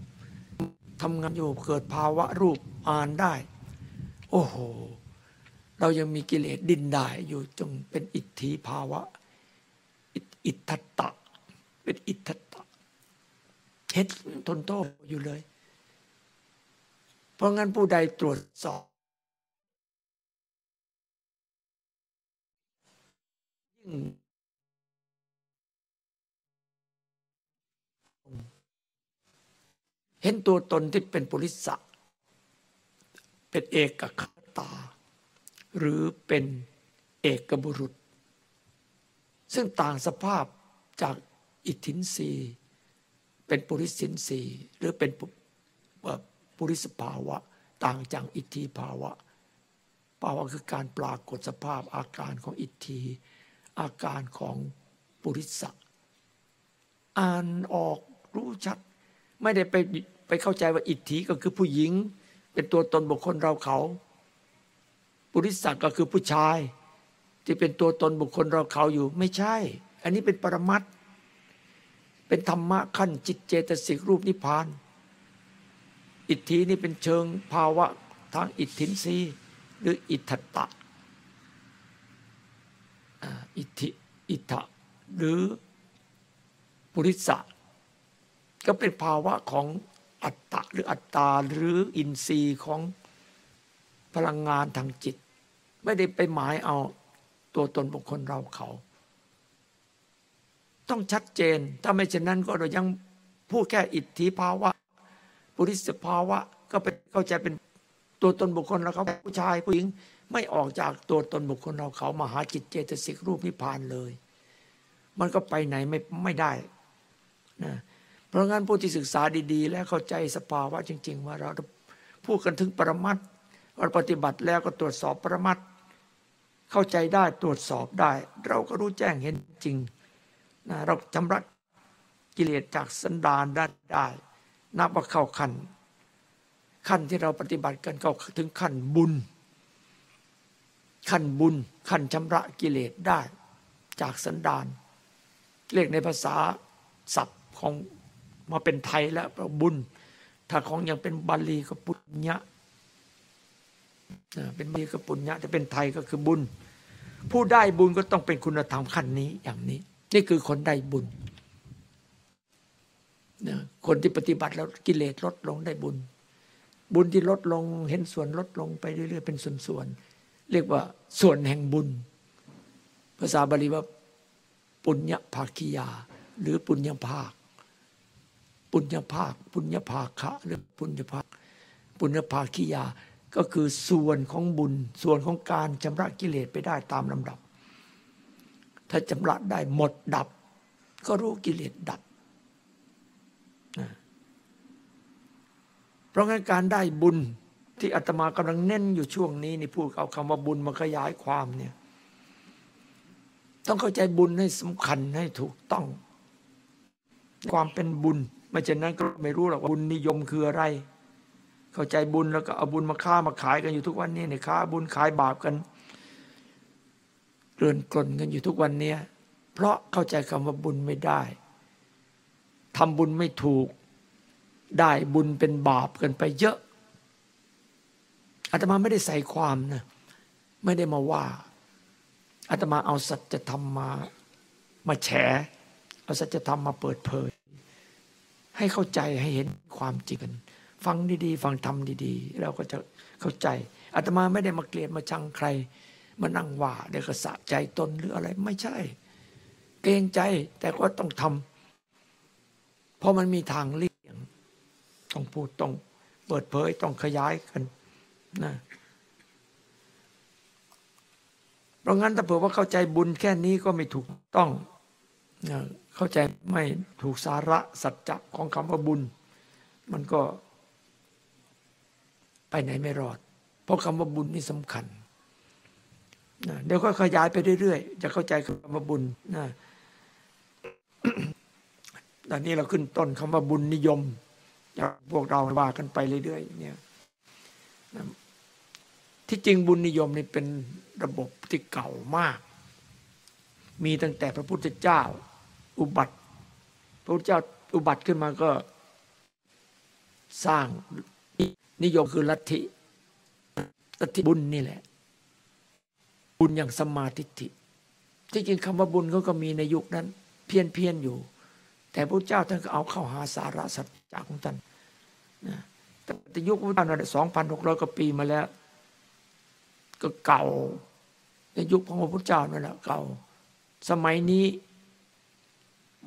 ทำงานอยู่เกิดภาวะรูปอ่านได้ โอ้โห เรายังมีกิเลสดินได้อยู่จงเป็นอิทธิภาวะ อิทธัตตะ เป็นอิทธัตตะเห็นทนโทษอยู่เลย เพราะงั้นผู้ใดตรวจสอบยิ่งเห็นตัวตนที่เป็นปุริสะเป็นเอกคตา หรือเป็นเอกบุรุษ ซึ่งต่างสภาพจากอิทธินรีเป็นปุริสินรีหรือเป็น ปุริสภาวะ ต่างจากอิทธิภาวะ ภาวะคือการปรากฏสภาพอาการของอิทธิอาการของปุริสะอ่านออกรู้ชัด ไม่ได้ไปไปเข้าใจว่าอิทธิก็คือผู้หญิง เป็นตัวตนบุคคลเราเขา ปุริสะก็คือผู้ชาย ที่เป็นตัวตนบุคคลเราเขาอยู่ ไม่ใช่ อันนี้เป็นปรมัตเป็นธรรมะขั้นจิตเจตสิกรูปนิพพาน อิทธินี่เป็นเชิงภาวะทางอิทธินรีหรืออิทธตะอิทธิอิทธะหรือปุริสะก็เป็นภาวะของอัตตะหรืออัตตาหรืออินทรีย์ของพลังงานทางจิต ไม่ได้ไปหมายเอาตัวตนบุคคลเราเขา ต้องชัดเจน ถ้าไม่เช่นนั้นก็เรายังพูดแค่อิทธิภาวะ ปุริสภาวะก็ไปเข้าใจเป็นตัวตนบุคคลเราเขาผู้ชายผู้หญิงไม่ออกจากตัวตนบุคคลเราเขามาหาจิตเจตสิกรูปนิพพานเลย มันก็ไปไหนไม่ไม่ได้นะเพราะงั้นผู้ที่ศึกษาดีๆ แล้วเข้าใจสภาวะจริง ๆ ว่าเราพูดกันถึงปรมัตว่าปฏิบัติแล้วก็ตรวจสอบปรมัตเข้าใจได้ตรวจสอบได้ เราก็รู้แจ้งเห็นจริงนะเราชำระกิเลสจากสันดานได้ได้ นับว่าเข้าขั้นขั้นที่เราปฏิบัติกันเข้าถึงขั้นบุญ ขั้นบุญ ขั้นชำระกิเลสได้จากสันดาน เรียกในภาษาศัพท์ของมาเป็นไทยแล้วบุญ ถ้าของยังเป็นบาลีก็ปุญญะเป็นบาลีก็ปุญญะแต่เป็นไทยก็คือบุญ ผู้ได้บุญก็ต้องเป็นคุณธรรมขั้นนี้อย่างนี้ นี่คือคนได้บุญ คนที่ปฏิบัติแล้วกิเลสลดลงได้บุญ บุญที่ลดลงเห็นส่วนลดลงไปเรื่อยๆเป็นส่วนๆเรียกว่าส่วนแห่งบุญ ภาษาบาลีว่า ปุญญภาคียา หรือปุญญภาค ปุญญภาค ปุญญภาคะหรือปุญญภาค ปุญญภาคิยาก็คือส่วนของบุญ ส่วนของการชำระกิเลสไปได้ตามลำดับ ถ้าชำระได้หมดดับ ก็รู้กิเลสดับ เพราะงั้นการได้บุญที่อาตมากำลังเน้นอยู่ช่วงนี้นี่พูดเอาคำว่าบุญมาขยายความเนี่ย ต้องเข้าใจบุญให้สำคัญให้ถูกต้อง ความเป็นบุญไม่เช่นนั้นก็ไม่รู้หรอกว่าบุญนิยมคืออะไร เข้าใจบุญแล้วก็เอาบุญมาค้ามาขายกันอยู่ทุกวันนี้เนี่ยค้าบุญขายบาปกันเกลื่อนกลนกันอยู่ทุกวันนี้เพราะเข้าใจคำว่าบุญไม่ได้ ทำบุญไม่ถูก ได้บุญเป็นบาปกันไปเยอะอาตมาไม่ได้ใส่ความนะไม่ได้มาว่าอาตมาเอาสัจธรรมมามาแฉ เอาสัจธรรมมาเปิดเผย ให้เข้าใจให้เห็นความจริงกันฟังดีๆ ฟังธรรมดีๆ เราก็จะเข้าใจอาตมาไม่ได้มาเกลียดมาชังใคร มานั่งว่าเดี๋ยวก็สะใจตนหรืออะไรไม่ใช่ เกรงใจแต่ก็ต้องทำ เพราะมันมีทางเลี่ยง ต้องพูดต้องเปิดเผยต้องขยายกันนะเพราะงั้นถ้าเผื่อว่าเข้าใจบุญแค่นี้ก็ไม่ถูกต้องนะเข้าใจไม่ถูกสาระสัจจะของคำว่าบุญ มันก็ไปไหนไม่รอด เพราะคำว่าบุญนี่สำคัญนะเดี๋ยวก็ขยายไปเรื่อยๆ จะเข้าใจคำว่าบุญนะ ตอนนี้เราขึ้นต้นคำว่าบุญนิยมจากพวกเราว่ากันไปเรื่อยๆเนี่ยที่จริงบุญนิยมนี่เป็นระบบที่เก่ามาก มีตั้งแต่พระพุทธเจ้า อุบัติ พระพุทธเจ้าอุบัติขึ้นมาก็สร้างนิยมคือลัทธิลัทธิบุญนี่แหละ บุญอย่างสมาธิิที่จริงคำว่าบุญเขาก็มีในยุคนั้น เพี้ยนเพียนอยู่ แต่พระเจ้าท่านก็เอาเข้าหาสาระสัจจะของท่านนะแต่ยุคพระเจ้าสองพันหกร้อยกว่าปีมาแล้ว ก็เก่าในยุคของพระพุทธเจ้านั่นแหละเก่า สมัยนี้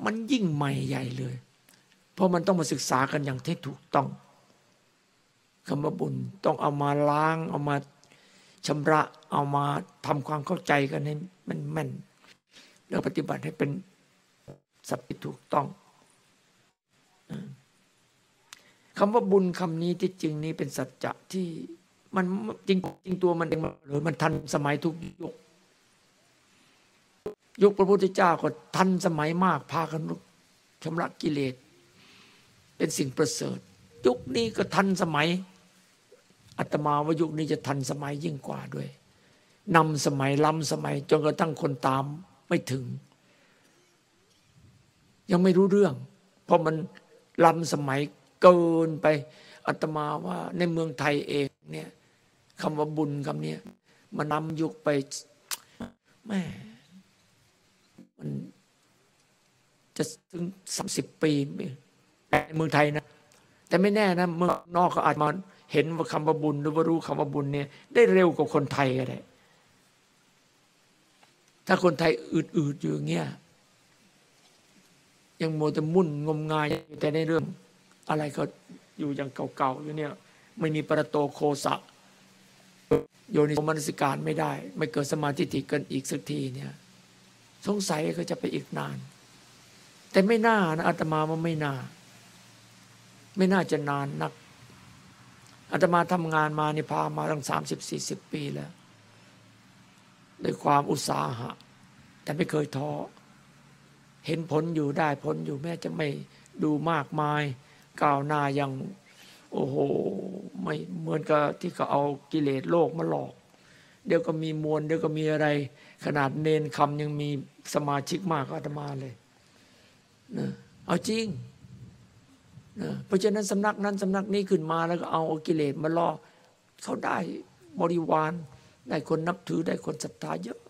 มันยิ่งใหม่ใหญ่เลย เพราะมันต้องมาศึกษากันอย่างที่ถูกต้องคำว่าบุญต้องเอามาล้าง เอามาชำระ เอามาทำความเข้าใจกันให้มันแม่น แล้วปฏิบัติให้เป็น สัพพิถูกต้องคำว่าบุญคำนี้ที่จริงนี้เป็นสัจจะที่มันจริงจริงตัวมันเองหรือมันทันสมัยทุกยุคยุคพระพุทธเจ้าก็ทันสมัยมากพากันชำระกิเลส เป็นสิ่งประเสริฐ ยุคนี้ก็ทันสมัยอาตมาว่ายุคนี้จะทันสมัยยิ่งกว่าด้วยนำสมัยล้ำสมัยจนกระทั่งคนตามไม่ถึง ยังไม่รู้เรื่อง เพราะมันล้ำสมัยเกินไปอาตมาว่าในเมืองไทยเองเนี่ยคำว่าบุญคำนี้มันนำยุคไปแม่มันจะถึงสามสิบปีในเมืองไทยนะ แต่ไม่แน่นะเมืองนอกเขาอาจมาเห็นว่าคำว่าบุญหรือว่ารู้คำว่าบุญเนี่ย ได้เร็วกว่าคนไทยก็ได้ ถ้าคนไทยอืดๆอยู่เงี้ย ยังโมแต่มุ่นงมงายอยู่แต่ในเรื่องอะไรก็อยู่อย่างเก่าๆอยู่เนี่ยไม่มีประโตโคสะโยนิมนสิการไม่ได้ ไม่เกิดสมาธิติกันอีกสักทีเนี่ยสงสัยก็จะไปอีกนาน แต่ไม่น่านะอาตมามันไม่น่า ไม่น่าจะนานนักอาตมาทำงานมานี่พามาตั้งสามสิบสี่สิบปีแล้ว ด้วยความอุตสาหะ แต่ไม่เคยท้อ เห็นผลอยู่ได้ผลอยู่แม้จะไม่ดูมากมายก้าวหน้ายังโอ้โหไม่เหมือนกับที่เขาเอากิเลสโลกมาหลอก เดี๋ยวก็มีมวลเดี๋ยวก็มีอะไร ขนาดเนนคำยังมีสมาชิกมากอาตมาเลยนะเอาจริงนะเพราะฉะนั้นสำนักนั้นสำนักนี้ขึ้นมาแล้วก็เอากิเลสมาล่อเขาได้บริวาร ได้คนนับถือได้คนศรัทธาเยอะ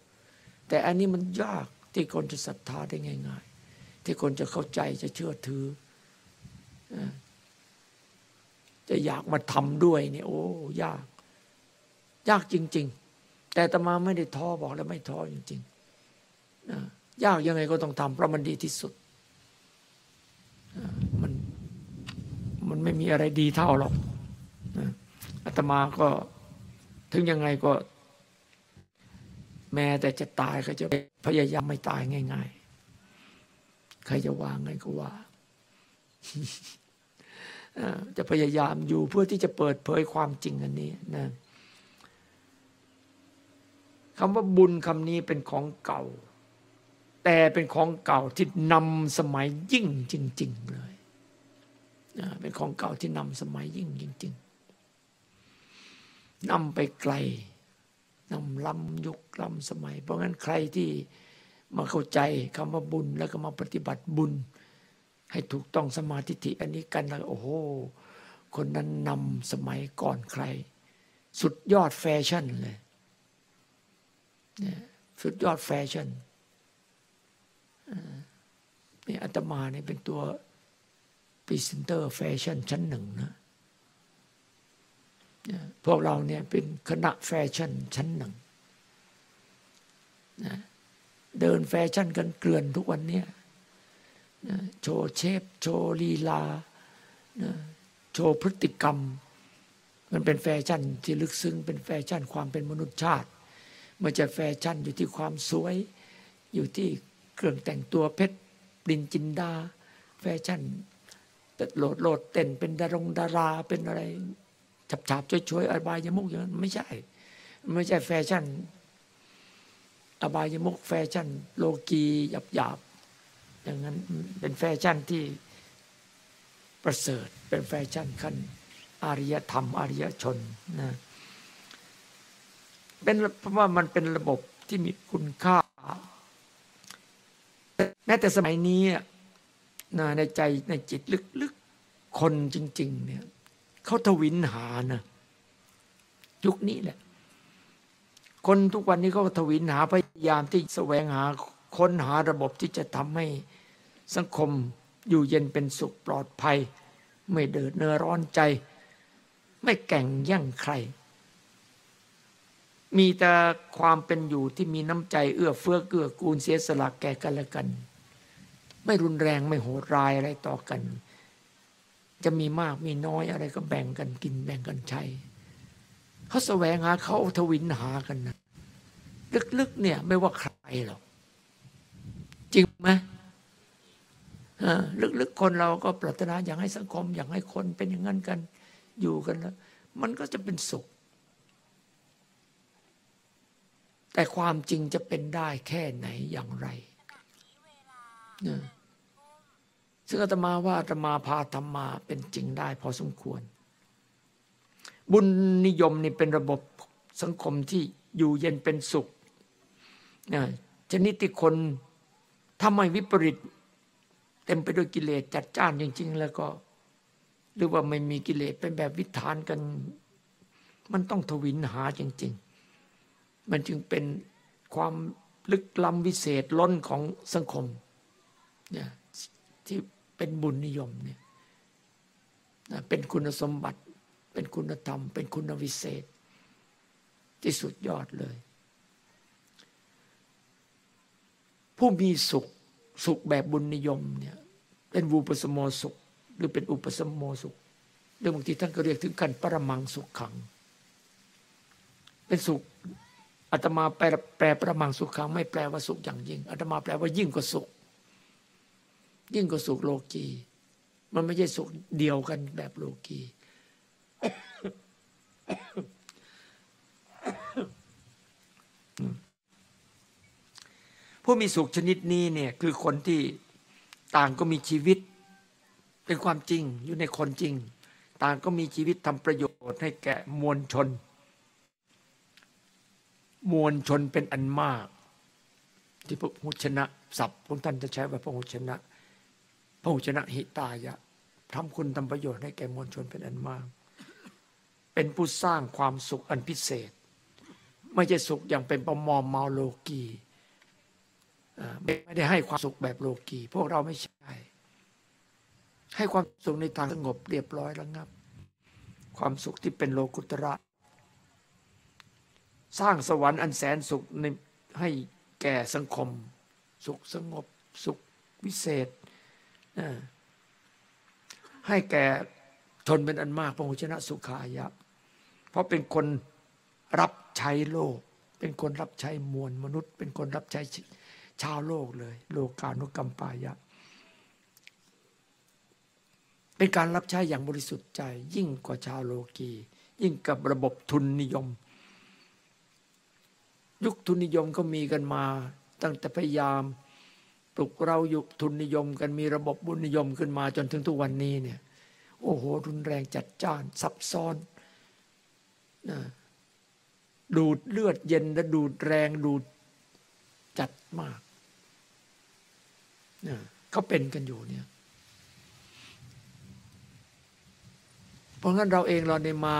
แต่อันนี้มันยาก ที่คนจะศรัทธาได้ง่าย ๆ ที่คนจะเข้าใจจะเชื่อถือ จะอยากมาทำด้วยเนี่ยโอ้ยาก ยากจริง ๆ แต่ตมาไม่ได้ท้อบอกแล้วไม่ท้อจริงๆยากยังไงก็ต้องทำเพราะมันดีที่สุดมันมันไม่มีอะไรดีเท่าหรอกอาตมาก็ถึงยังไงก็ แม้แต่จะตายก็จะ พยายามไม่ตายง่าย ๆ ใครจะวางไงก็ว่าจะพยายามอยู่เพื่อที่จะเปิดเผยความจริงอันนี้นะคำว่าบุญคำนี้เป็นของเก่า แต่เป็นของเก่าที่นำสมัยยิ่งจริง ๆ เลยเป็นของเก่าที่นำสมัยยิ่งจริง ๆนำไปไกล นำล้ำยุคล้ำสมัย เพราะงั้นใครที่มาเข้าใจคำว่าบุญแล้วก็มาปฏิบัติบุญ ให้ถูกต้องสมาธิิอันนี้กันแล้วโอ้โหคนนั้นนำสมัยก่อนใคร สุดยอดแฟชั่นเลยสุดยอดแฟชั่นนี่อาตมาเนี่ยเป็นตัวพรีเซนเตอร์แฟชั่นชั้นหนึ่งนะ พวกเราเนี่ยเป็นคณะแฟชั่นชั้นหนึ่งนะเดินแฟชั่นกันเกลื่อนทุกวันเนี่ยโชว์ shape โชว์ลีลาโชว์พฤติกรรม มันเป็นแฟชั่นที่ลึกซึ้งเป็นแฟชั่นความเป็นมนุษยชาติ มันจะแฟชั่นอยู่ที่ความสวย อยู่ที่เครื่องแต่งตัวเพชรนิลจินดา แฟชั่นโหลดโหลดเต้นเป็นดารงดาราเป็นอะไร ฉับฉาบช่วยๆอบายยมุกอย่างนั้นไม่ใช่ ไม่ใช่แฟชั่น อบายมุขแฟชั่น โลกีย์หยาบหยาบอย่างนั้นเป็นแฟชั่นที่ประเสริฐเป็นแฟชั่นขั้นอารยธรรมอารยชนนะเป็นเพราะว่ามันเป็นระบบที่มีคุณค่า แม้แต่สมัยนี้นะในใจในจิตลึกๆ คนจริง ๆ เนี่ย เขาถวิลหานะยุคนี้แหละ คนทุกวันนี้เขาถวิลหาพยายามที่แสวงหาค้นหาระบบที่จะทำให้สังคมอยู่เย็นเป็นสุขปลอดภัย ไม่เดือดเนื้อร้อนใจ ไม่แก่งแย่งใคร มีแต่ความเป็นอยู่ที่มีน้ำใจเอื้อเฟื้อเกื้อกูลเสียสละแก่กันและกัน ไม่รุนแรงไม่โหดร้ายอะไรต่อกัน จะมีมากมีน้อยอะไรก็แบ่งกันกินแบ่งกันใช้เขาแสวงหาเขาทวินหากันนะลึกๆเนี่ยไม่ว่าใครหรอกจริงไหมลึกๆคนเราก็ปรารถนาอยากให้สังคม อยากให้คนเป็นอย่างนั้นกันอยู่กันแล้ว มันก็จะเป็นสุข แต่ความจริงจะเป็นได้แค่ไหนอย่างไรนะ ซึ่งอาตมาว่าอาตมาพาธรรมาเป็นจริงได้พอสมควร บุญนิยมนี่เป็นระบบสังคมที่อยู่เย็นเป็นสุขนะชนิดที่คนทำไม่วิปริต เต็มไปด้วยกิเลสจัดจ้านจริง ๆ แล้วก็ หรือว่าไม่มีกิเลสเป็นแบบวิถานกัน มันต้องทวินหาจริง ๆ มันจึงเป็นความลึกล้ำวิเศษล้นของสังคมเนี่ย ที่เป็นบุญนิยมเนี่ยเป็นคุณสมบัติ เป็นคุณธรรม เป็นคุณวิเศษ ที่สุดยอดเลย ผู้มีสุขสุขแบบบุญนิยมเนี่ยเป็นวูปสมโมสุข หรือเป็นอุปสมโมสุขหรือบางทีท่านก็เรียกถึงกันปรมังสุขขัง เป็นสุขอาตมาแปลแปลประมังสุขขัง ไม่แปลว่าสุขอย่างยิ่งอาตมาแปลว่ายิ่งกว่าสุข ยิ่งกว่าสุขโลกีมันไม่ใช่สุขเดียวกันแบบโลกีผู้มีสุขชนิดนี้เนี่ยคือคนที่ต่างก็มีชีวิต เป็นความจริงอยู่ในคนจริง ต่างก็มีชีวิตทำประโยชน์ให้แก่มวลชน มวลชนเป็นอันมาก ที่พระหุชนะศัพท์ของท่านจะใช้ว่าพระหุชนะ พระหุชนะหิตายะทำคุณทำประโยชน์ให้แก่มวลชนเป็นอันมาก เป็นผู้สร้างความสุขอันพิเศษ ไม่ใช่สุขอย่างเป็นประมอมเมาโลกีไม่ได้ให้ความสุขแบบโลกีพวกเราไม่ใช่ ให้ความสุขในทางสงบเรียบร้อยแล้วงับ ความสุขที่เป็นโลกุตระ สร้างสวรรค์อันแสนสุขให้แก่สังคม สุขสงบสุขวิเศษ ให้แก่ทนเป็นอันมากพระหุชนะสุขายะ เพราะเป็นคนรับใช้โลก เป็นคนรับใช้มวลมนุษย์ เป็นคนรับใช้ชาวโลกเลย โลกานุกรรมปายะ เป็นการรับใช้อย่างบริสุทธิ์ใจ ยิ่งกว่าชาวโลกี ยิ่งกับระบบทุนนิยม ยุคทุนนิยมก็มีกันมา ตั้งแต่พยายาม ปลุกเรายุคทุนนิยมกันมีระบบบุญนิยมขึ้นมาจนถึงทุกวันนี้เนี่ยโอ้โหรุนแรงจัดจ้านซับซ้อนนะดูดเลือดเย็นและดูดแรงดูดจัดมากนะเขาเป็นกันอยู่เนี่ยเพราะงั้นเราเองเราเนี่ยมา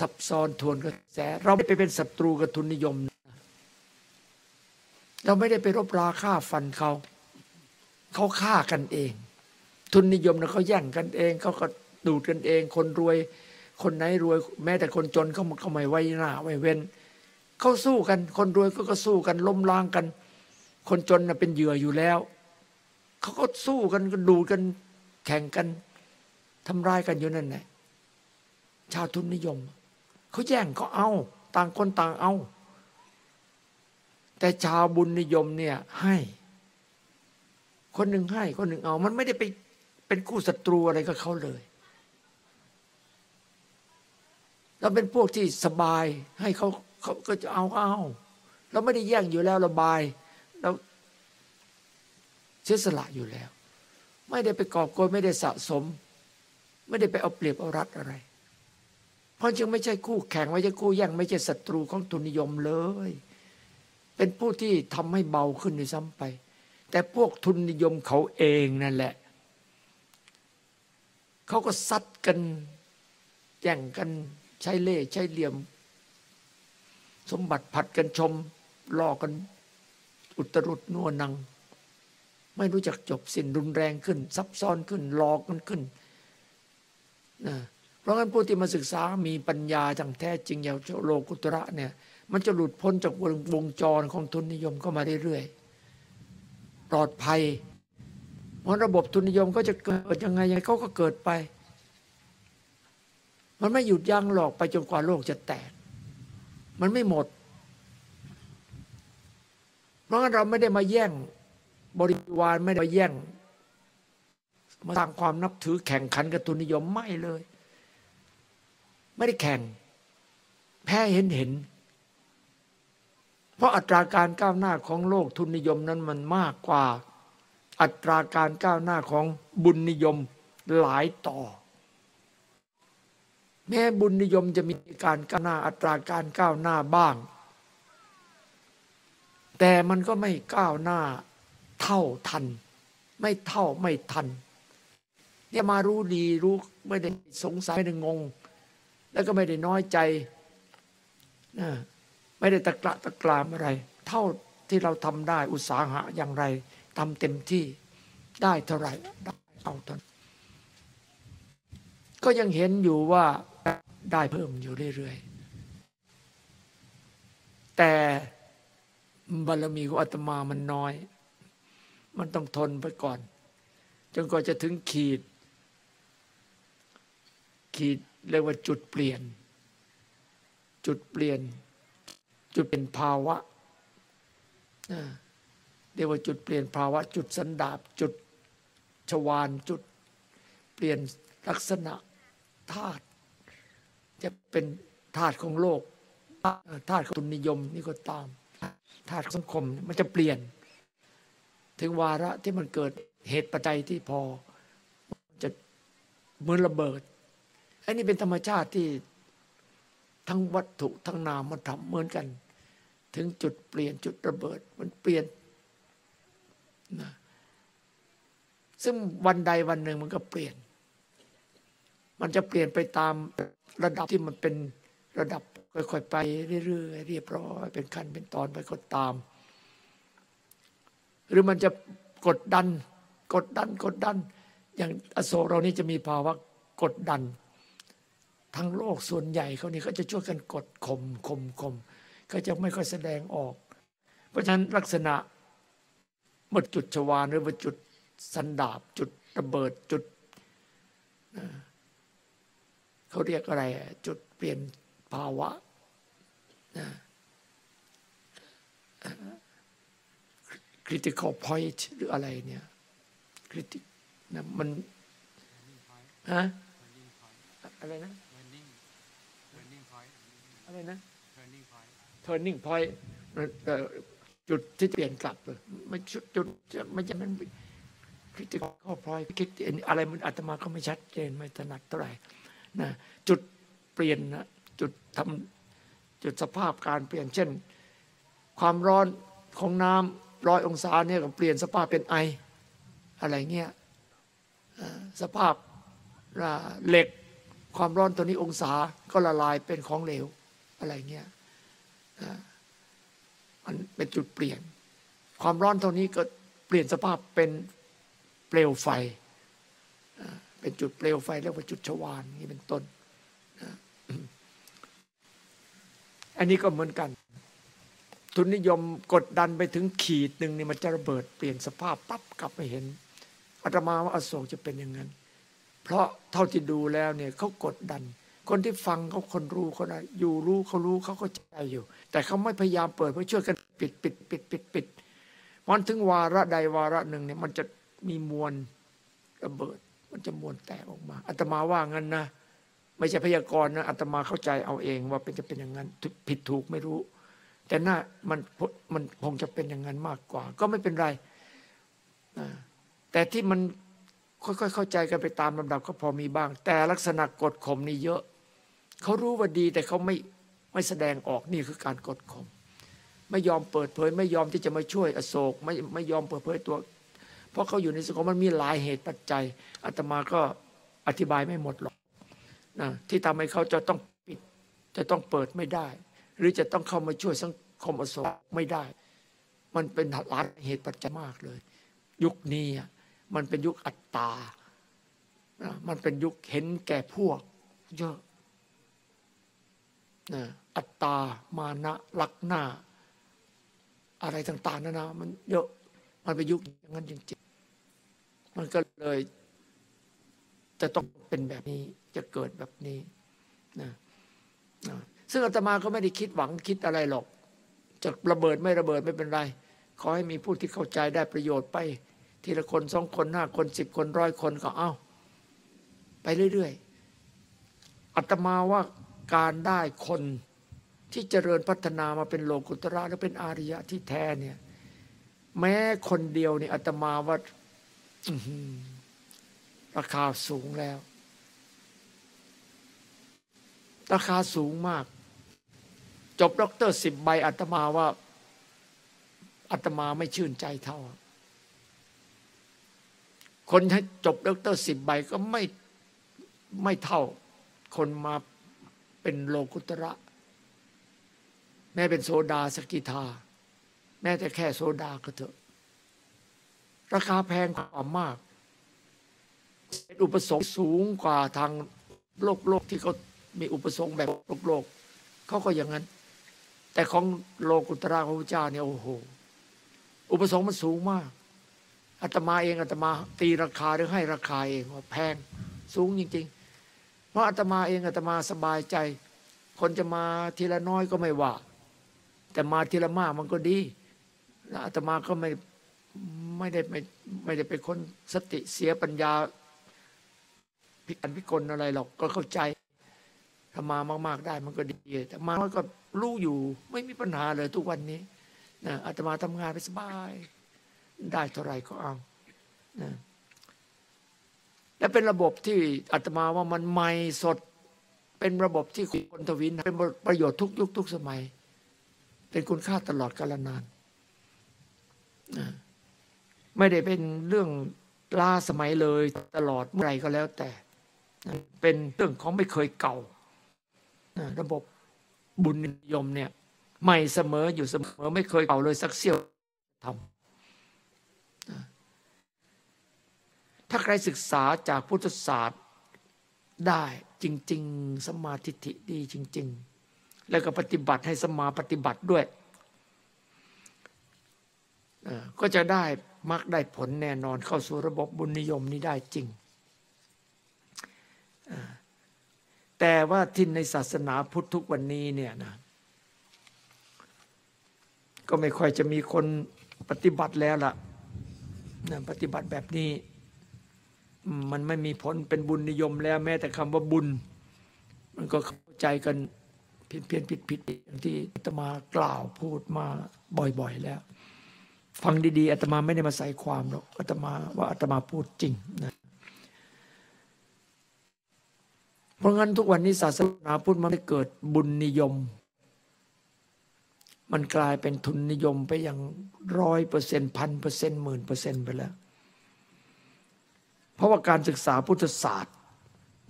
ซับซ้อนทวนกระแส เราไม่ไปเป็นศัตรูกับทุนนิยม เราไม่ได้ไปรบราฆ่าฟันเขา เขาฆ่ากันเอง ทุนนิยมนะเขาแย่งกันเองเขาก็ดูดกันเอง คนรวย คนไหนรวย แม้แต่คนจนเขาเขาไม่ไว้หน้าไว้เว้นเขาสู้กัน คนรวยก็ก็สู้กันล้มล้างกัน คนจนน่ะเป็นเหยื่ออยู่แล้วเขาก็สู้กันก็ดูดกันแข่งกันทำร้ายกันอยู่นั่นแหละชาวทุนนิยมเขาแย่งเขาเอา ต่างคนต่างเอา แต่ชาวบุญนิยมเนี่ยให้ คนหนึ่งให้ คนหนึ่งเอา มันไม่ได้ไปเป็นคู่ศัตรูอะไรกับเขาเลย เราเป็นพวกที่สบายให้เขาเขาก็จะเอาเอาเราไม่ได้แย่งอยู่แล้วระบาย เราเสียสละอยู่แล้ว ไม่ได้ไปกอบโกยไม่ได้สะสม ไม่ได้ไปเอาเปรียบเอารัดอะไร เพราะจึงไม่ใช่คู่แข่งไม่ใช่คู่แย่งไม่ใช่ศัตรูของทุนนิยมเลย เป็นผู้ที่ทำให้เบาขึ้นในซ้ำไป แต่พวกทุนนิยมเขาเองนั่นแหละ เขาก็ซัดกันแย่งกันใช้เล่ใช้เหลี่ยม สมบัติผัดกันชมล่อกัน อุตรุดนัวนัง ไม่รู้จักจบสิ้นรุนแรงขึ้น ซับซ้อนขึ้นหลอกกันขึ้นนะเพราะงั้นผู้ที่มาศึกษามีปัญญาจังแท้จริงอย่างโลกุตระเนี่ยมันจะหลุดพ้นจากวงจรของทุนนิยมเข้ามาเรื่อยๆ ปลอดภัยเพราะระบบทุนนิยมก็จะเกิดยังไงยังไงเขาก็เกิดไป มันไม่หยุดยั้งหรอกไปจนกว่าโลกจะแตก มันไม่หมด เพราะงั้นเราไม่ได้มาแย่ง บริวารไม่ได้มาแย่ง มาสร้างความนับถือแข่งขันกับทุนนิยมไม่เลย ไม่ได้แข่ง แพ้เห็นเห็น เพราะอัตราการก้าวหน้าของโลกทุนนิยมนั้นมันมากกว่า อัตราการก้าวหน้าของบุญนิยมหลายต่อ แม้บุญนิยมจะมีการก้าวหน้าอัตราการก้าวหน้าบ้าง แต่มันก็ไม่ก้าวหน้าเท่าทัน ไม่เท่าไม่ทันเนี่ยมารู้ดีรู้ไม่ได้สงสัยไม่ได้งง แล้วก็ไม่ได้น้อยใจนะ ไม่ได้ตะกละตะกรามอะไร เท่าที่เราทำได้อุตสาหะอย่างไรทำเต็มที่ได้เท่าไหร่ได้เอาเท่าก็ยังเห็นอยู่ว่าได้เพิ่มอยู่เรื่อยๆ แต่บารมีของอาตมามันน้อย มันต้องทนไปก่อน จนกว่าจะถึงขีด ขีดเรียกว่าจุดเปลี่ยน จุดเปลี่ยน จุดเป็นภาวะเรียกว่าจุดเปลี่ยนภาวะ จุดสันดาบจุดชวานจุด เปลี่ยนลักษณะธาตุจะเป็นธาตุของโลกธาตุของตุนิยมนี่ก็ตามธาตุสังคมมันจะเปลี่ยน ถึงวาระที่มันเกิดเหตุปัจจัยที่พอจะเหมือนระเบิดอันนี้เป็นธรรมชาติที่ ทั้งวัตถุทั้งนามมันทำเหมือนกัน ถึงจุดเปลี่ยนจุดระเบิดมันเปลี่ยนนะซึ่งวันใดวันหนึ่งมันก็เปลี่ยน มันจะเปลี่ยนไปตามระดับที่มันเป็นระดับค่อยๆไปเรื่อยๆเรียบร้อยเป็นขั้นเป็นตอนไปก็ตาม หรือมันจะกดดัน กดดันกดดัน อย่างอโศกเรานี่จะมีภาวะกดดัน ทั้งโลกส่วนใหญ่เขานี่เขาจะช่วยกันกดข่มข่มข่มก็จะไม่ค่อยแสดงออก เพราะฉะนั้นลักษณะเมื่อจุดชวานหรือว่าจุดสันดาบจุดระเบิดจุดเขาเรียกอะไร จุดเปลี่ยนภาวะ critical point หรืออะไรเนี่ย critic นะมันฮะอะไรนะ อะไรนะ turning point จุดที่เปลี่ยนกลับเลยไม่จุดจุดไม่ใช่มัน critical point คิดอะไรมันอาตมาก็ไม่ชัดเจนไม่ถนัดเท่าไหร่นะจุดเปลี่ยนนะจุดทำจุดสภาพการเปลี่ยนเช่น ความร้อนของน้ำร้อยองศาเนี่ยก็เปลี่ยนสภาพเป็นไอ อะไรเงี้ยสภาพเหล็กความร้อนตัวนี้องศาก็ละลายเป็นของเหลว อะไรเงี้ยมันเป็นจุดเปลี่ยน ความร้อนเท่านี้ก็เปลี่ยนสภาพเป็นเปลวไฟ เป็นจุดเปลวไฟเรียกว่าจุดชวานนี่เป็นต้น อันนี้ก็เหมือนกัน ทุนนิยมกดดันไปถึงขีดหนึ่งนี่มันจะระเบิดเปลี่ยนสภาพปั๊บกลับมาเห็นอาตมาว่าอโศกจะเป็นอย่างนั้น เพราะเท่าที่ดูแล้วเนี่ยเขากดดัน คนที่ฟังเขาคนรู้คนอยู่รู้เขารู้เขาก็ใจอยู่ แต่เขาไม่พยายามเปิดเพื่อช่วยกันปิดปิดปิดปิดปิดมันถึงวาระใดวาระหนึ่งเนี่ยมันจะมีมวลระเบิด มันจะมวลแตกออกมาอาตมาว่างั้นนะไม่ใช่พยากรณ์นะอาตมาเข้าใจเอาเองว่าเป็นจะเป็นอย่างนั้นผิดถูกไม่รู้ แต่น่ามันมันคงจะเป็นอย่างนั้นมากกว่า ก็ไม่เป็นไรแต่ที่มันค่อยๆเข้าใจกันไปตามลำดับก็พอมีบ้าง แต่ลักษณะกดข่มนี่เยอะ เขารู้ว่าดีแต่เขาไม่ไม่แสดงออกนี่คือการกดข่มไม่ยอมเปิดเผย ไม่ยอมที่จะมาช่วยอโศกไม่ไม่ยอมเปิดเผยตัว เพราะเขาอยู่ในสังคมมันมีหลายเหตุปัจจัยอาตมาก็อธิบายไม่หมดหรอกนะที่ทำให้เขาจะต้องปิด จะต้องเปิดไม่ได้ หรือจะต้องเข้ามาช่วยสังคมอโศกไม่ได้ มันเป็นหลายเหตุปัจจัยมากเลย ยุคนี้มันเป็นยุคอัตตา มันเป็นยุคเห็นแก่พวกเยอะ อัตตา มานะลักหน้า อะไรต่างๆนานามันเยอะมันเป็นยุคอย่างนั้นจริงๆมันก็เลย จะต้องเป็นแบบนี้จะเกิดแบบนี้นะนะซึ่งอาตมาก็ไม่ได้คิดหวังคิดอะไรหรอก จะระเบิดไม่ระเบิดไม่เป็นไร ขอให้มีผู้ที่เข้าใจได้ประโยชน์ไป ทีละคนสองคนห้าคนสิบคนร้อยคนก็เอาไปเรื่อยๆอัตมาว่า การได้คนที่เจริญพัฒนามาเป็นโลกุตระและเป็นอาริยะที่แท้เนี่ย แม้คนเดียวเนี่ยอาตมาว่าราคาสูงแล้ว ราคาสูงมาก จบด็อกเตอร์สิบใบอาตมาว่าอาตมาไม่ชื่นใจเท่า คนให้จบด็อกเตอร์สิบใบก็ไม่ไม่เท่า คนมา เป็นโลกุตระ แม้เป็นโซดาสกิทา แม้แต่แค่โซดาก็เถอะ ราคาแพงกว่ามาก เป็นอุปสงค์สูงกว่าทางโลกโลกที่เขามีอุปสงค์แบบโลกโลกเขาก็อย่างนั้น แต่ของโลกุตระของพระเจ้าเนี่ยโอ้โห อุปสงค์มันสูงมากอาตมาเองอาตมาตีราคาหรือให้ราคาเองว่าแพงสูงจริง ๆ เพราะอาตมาเองอาตมาสบายใจ คนจะมาทีละน้อยก็ไม่ว่า แต่มาทีละมากมันก็ดีแล้วอาตมาก็ไม่ไม่ได้ไม่ไม่ได้เป็นคนสติเสียปัญญาพิการพิกลอะไรหรอกก็เข้าใจถ้ามามาก ๆได้มันก็ดี แต่มาก็รู้อยู่ ไม่มีปัญหาเลยทุกวันนี้นะอาตมาทำงานไปสบาย ได้เท่าไรก็เอานะ และเป็นระบบที่อาตมาว่ามันใหม่สด เป็นระบบที่คนทวินเป็นประโยชน์ทุกยุคทุกสมัย เป็นคุณค่าตลอดกาลนาน ไม่ได้เป็นเรื่องล้าสมัยเลยตลอดเมื่อไรก็แล้วแต่ เป็นเรื่องของไม่เคยเก่า ระบบบุญนิยมเนี่ยใหม่เสมออยู่เสมอไม่เคยเก่าเลยสักเสี้ยวทำ ถ้าใครศึกษาจากพุทธศาสตร์ได้จริง ๆ สมาธิิดีจริง ๆ แล้วก็ปฏิบัติให้สมาปฏิบัติด้วย ก็จะได้มักได้ผลแน่นอนเข้าสู่ระบบบุญนิยมนี้ได้จริง แต่ว่าที่ในศาสนาพุทธทุกวันนี้เนี่ยนะก็ไม่ค่อยจะมีคนปฏิบัติแล้วล่ะนะปฏิบัติแบบนี้ มันไม่มีผลเป็นบุญนิยมแล้วแม้แต่คำว่าบุญ มันก็เข้าใจกันเพี้ยนเพียนผิดผิดอย่างที่อาตมากล่าวพูดมาบ่อยๆแล้ว ฟังดีๆอาตมาไม่ได้มาใส่ความหรอกอาตมาว่าอาตมาพูดจริงนะเพราะงั้นทุกวันนี้ศาสนาพุทธมันไม่เกิดบุญนิยม มันกลายเป็นทุนนิยมไปอย่างร้อยเปอร์เซ็นต์พันเปอร์เซ็นต์หมื่นเปอร์เซ็นต์ไปแล้ว เพราะว่าการศึกษาพุทธศาสตร์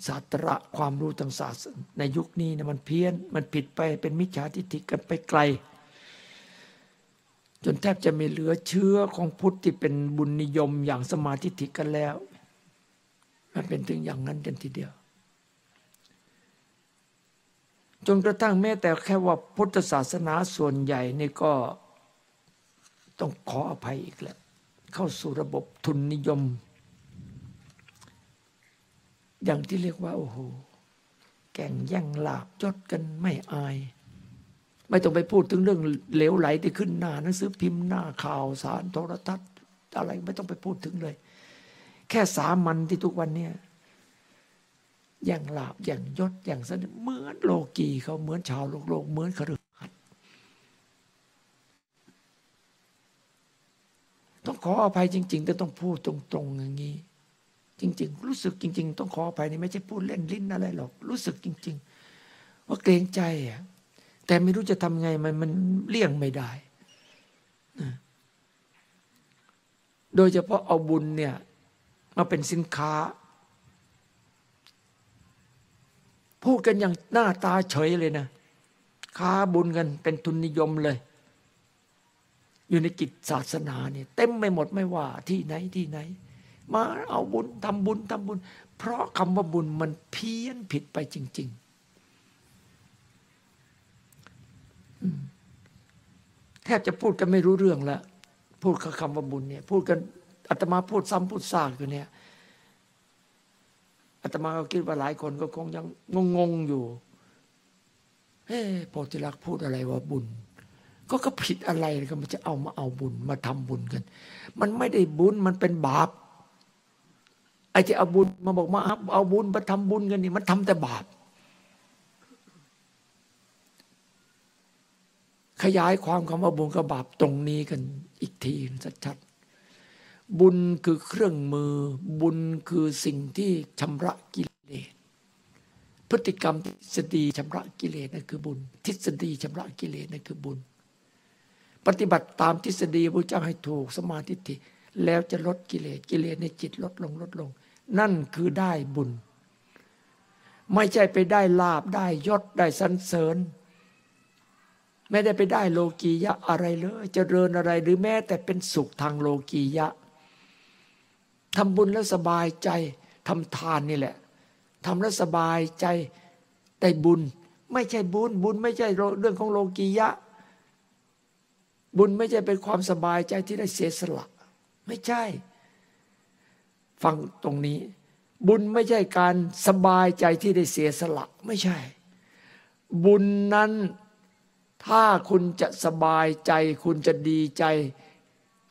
ศาสตระความรู้ทางศาสตร์ในยุคนี้นะมันเพี้ยนมันผิดไปเป็นมิจฉาทิฏฐิกันไปไกล จนแทบจะไม่เหลือเชื้อของพุทธที่เป็นบุญนิยมอย่างสมาธิทิกันแล้ว มันเป็นถึงอย่างนั้นกันทีเดียวจนกระทั่งแม้แต่แค่ว่าพุทธศาสนาส่วนใหญ่นี่ก็ต้องขออภัยอีกแล้วเข้าสู่ระบบทุนนิยม อย่างที่เรียกว่า โอ้โหแก่งแย่งลาบจดกันไม่อาย ไม่ต้องไปพูดถึงเรื่องเหลวไหลที่ขึ้นหน้าหนังสือพิมพ์หน้าข่าวสารโทรทัศน์ อะไรไม่ต้องไปพูดถึงเลย แค่สามัญที่ทุกวันเนี่ยอย่างลาบอย่างยศอย่างสนเหมือนโลกีเขาเหมือนชาวโลกโลกเหมือนคฤหัสถ์ต้องขออภัยจริง ๆ แต่ต้องพูดตรงๆอย่างนี้ จริง ๆ รู้สึกจริง ๆ ต้องขออภัยนี่ไม่ใช่พูดเล่นลิ้นอะไรหรอกรู้สึกจริง ๆ ว่าเกรงใจอะแต่ไม่รู้จะทำไงมันมันเลี่ยงไม่ได้นะโดยเฉพาะเอาบุญเนี่ยมาเป็นสินค้า พูดกันอย่างหน้าตาเฉยเลยนะ ค้าบุญกันเป็นทุนนิยมเลย อยู่ในกิจศาสนาเนี่ยเต็มไม่หมดไม่ว่าที่ไหนที่ไหน มาเอาบุญทำบุญทำบุญ เพราะคำว่าบุญมันเพี้ยนผิดไปจริง ๆ แทบจะพูดกันไม่รู้เรื่องล้วพูดคำว่าบุญเนี่ยพูดกันอาตมาพูดซ้ำพูดซากอยู่เนี่ยอาตมาก็คิดว่าหลายคนก็คงยังงงๆอยู่เฮ้โพธิลักษ์พูดอะไรว่าบุญ ก็ก็ผิดอะไรก็มันจะเอามาเอาบุญมาทำบุญกัน มันไม่ได้บุญมันเป็นบาป ไอ้ที่เอาบุญมาบอกมาเอาบุญมาทำบุญกันนี่มันทำแต่บาปขยายความคำว่าบุญกับบาปตรงนี้กันอีกทีชัดๆบุญคือเครื่องมือ บุญคือสิ่งที่ชำระกิเลสพฤติกรรมทฤษฎีชำระกิเลสนั่นคือบุญ ทฤษฎีชำระกิเลสนั่นคือบุญ ปฏิบัติตามทฤษฎีพระเจ้าให้ถูกสมาธิแล้วจะลดกิเลสกิเลสในจิตลดลงลดลง นั่นคือได้บุญ ไม่ใช่ไปได้ลาบได้ยศได้สันเสริญ ไม่ได้ไปได้โลกียะอะไรเลยจเจริญอะไรหรือแม้แต่เป็นสุขทางโลกียะทำบุญแล้วสบายใจทำทานนี่แหละทำแล้วสบายใจได้บุญ ไม่ใช่บุญ บุญไม่ใช่เรื่องของโลกียะ บุญไม่ใช่เป็นความสบายใจที่ได้เสียสละ ไม่ใช่ ฟังตรงนี้ บุญไม่ใช่การสบายใจที่ได้เสียสละไม่ใช่ บุญนั้นถ้าคุณจะสบายใจ คุณจะดีใจ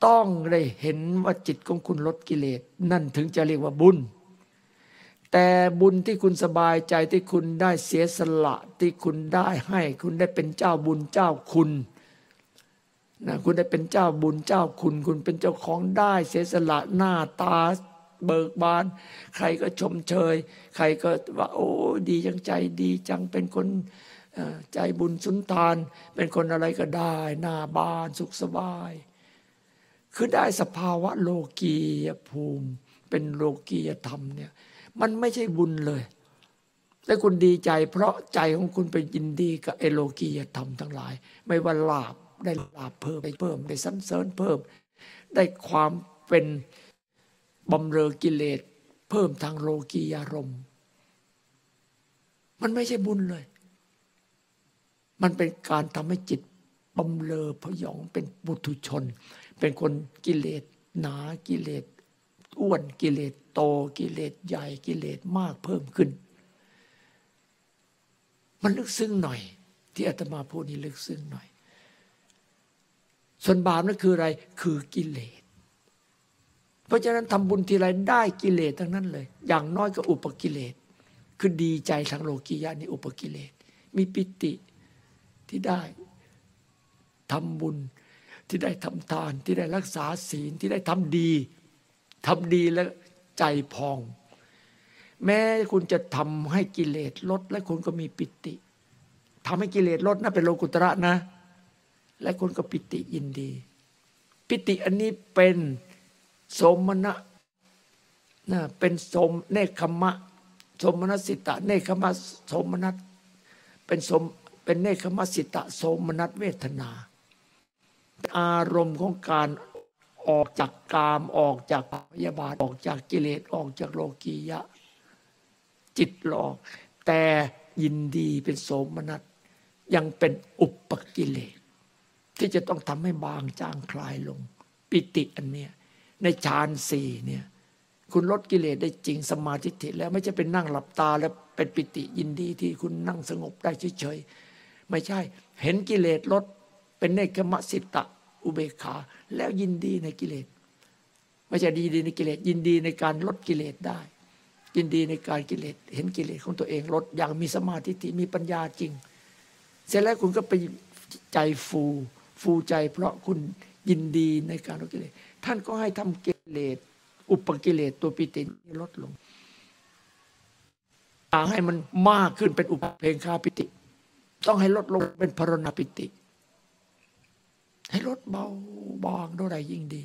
ต้องได้เห็นว่าจิตของคุณลดกิเลส นั่นถึงจะเรียกว่าบุญ แต่บุญที่คุณสบายใจที่คุณได้เสียสละที่คุณได้ให้ คุณได้เป็นเจ้าบุญเจ้าคุณนะคุณได้เป็นเจ้าบุญเจ้าคุณ คุณเป็นเจ้าของได้เสียสละหน้าตา เบิกบาน ใครก็ชมเชย ใครก็ว่าโอ้ดีจังใจดีจังเป็นคนใจบุญสุนทาน เป็นคนอะไรก็ได้หน้าบานสุขสบาย คือได้สภาวะโลกียภูมิ เป็นโลกียธรรมเนี่ยมันไม่ใช่บุญเลยแต่คุณดีใจ เพราะใจของคุณไปยินดีกับเอโลกียธรรมทั้งหลาย ไม่ว่าลาบได้ลาบเพิ่มได้เพิ่มได้สันเสริญเพิ่ม ได้ความเป็น บำเรอกิเลส เพิ่มทางโลกียารมมันไม่ใช่บุญเลย มันเป็นการทำให้จิตบำเรอพยองเป็นบุตุชน เป็นคนกิเลสหนากิเลสอ้วนกิเลสโตกิเลสใหญ่กิเลสมากเพิ่มขึ้น มันลึกซึ้งหน่อย ที่อาตมาพูดนี่ลึกซึ้งหน่อย ส่วนบาปนั่นคืออะไรคือกิเลส เพราะฉะนั้นทำบุญทีไรได้กิเลสทั้งนั้นเลย อย่างน้อยก็อุปกิเลส คือดีใจทางโลกียะนี่อุปกิเลส มีปิติที่ได้ทำบุญที่ได้ทำทานที่ได้รักษาศีลที่ได้ทำดีทำดีแล้วใจพอง แม้คุณจะทำให้กิเลสลด และคุณก็มีปิติทำให้กิเลสลดนะเป็นโลกุตระนะ และคุณก็ปิติยินดี ปิติอันนี้เป็น สมณะนะเป็นสมเนคขมะ สมณสิตะเนคขมะสมณัตเป็นสมเป็นเนคขมะสิตะสมณัตเวทนา อารมณ์ของการออกจากกามออกจากพยาบาทออกจากกิเลสออกจากโลกียะ จิตหลอกแต่ยินดีเป็นโสมนัสยังเป็นอุปกิเลส ที่จะต้องทำให้บางจางคลายลง ปิติอันเนี้ย ในฌานสี่เนี่ยคุณลดกิเลสได้จริงสมาธิถิแล้วไม่ใช่เป็นนั่งหลับตาแล้วเป็นปิติยินดีที่คุณนั่งสงบได้เฉยๆไม่ใช่ เห็นกิเลสลดเป็นเนกมสิตะอุเบกขา แล้วยินดีในกิเลสไม่ใช่ดีดีในกิเลสยินดีในการลดกิเลสได้ ยินดีในการกิเลสเห็นกิเลสของตัวเองลดอย่างมีสมาธิมีปัญญาจริง เสร็จแล้วคุณก็ไปใจฟูฟูใจเพราะคุณยินดีในการลดกิเลส ท่านก็ให้ทำกิเลสอุปกิเลสตัวปิติลดลงอยากให้มันมากขึ้นเป็นอุปเพงคาปิติ ต้องให้ลดลงเป็นพรณปิติ ให้ลดเบาบางเท่าไรยิ่งดี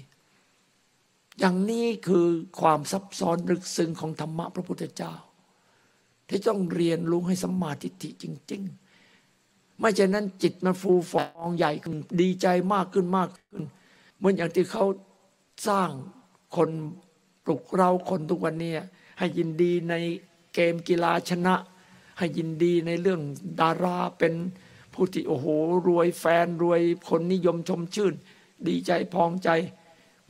อย่างนี้คือความซับซ้อนลึกซึ้งของธรรมะพระพุทธเจ้า ที่ต้องเรียนรู้ให้สัมมาทิฏฐิจริง ๆ ไม่ใช่นั้นจิตมันฟูฟองใหญ่ขึ้นดีใจมากขึ้นมากขึ้นเหมือนอย่างที่เขา สร้างคนปลุกเราคนทุกวันนี้ให้ยินดีในเกมกีฬาชนะ ให้ยินดีในเรื่องดาราเป็นผู้ที่โอ้โหรวยแฟนรวยคนนิยมชมชื่น ดีใจพองใจ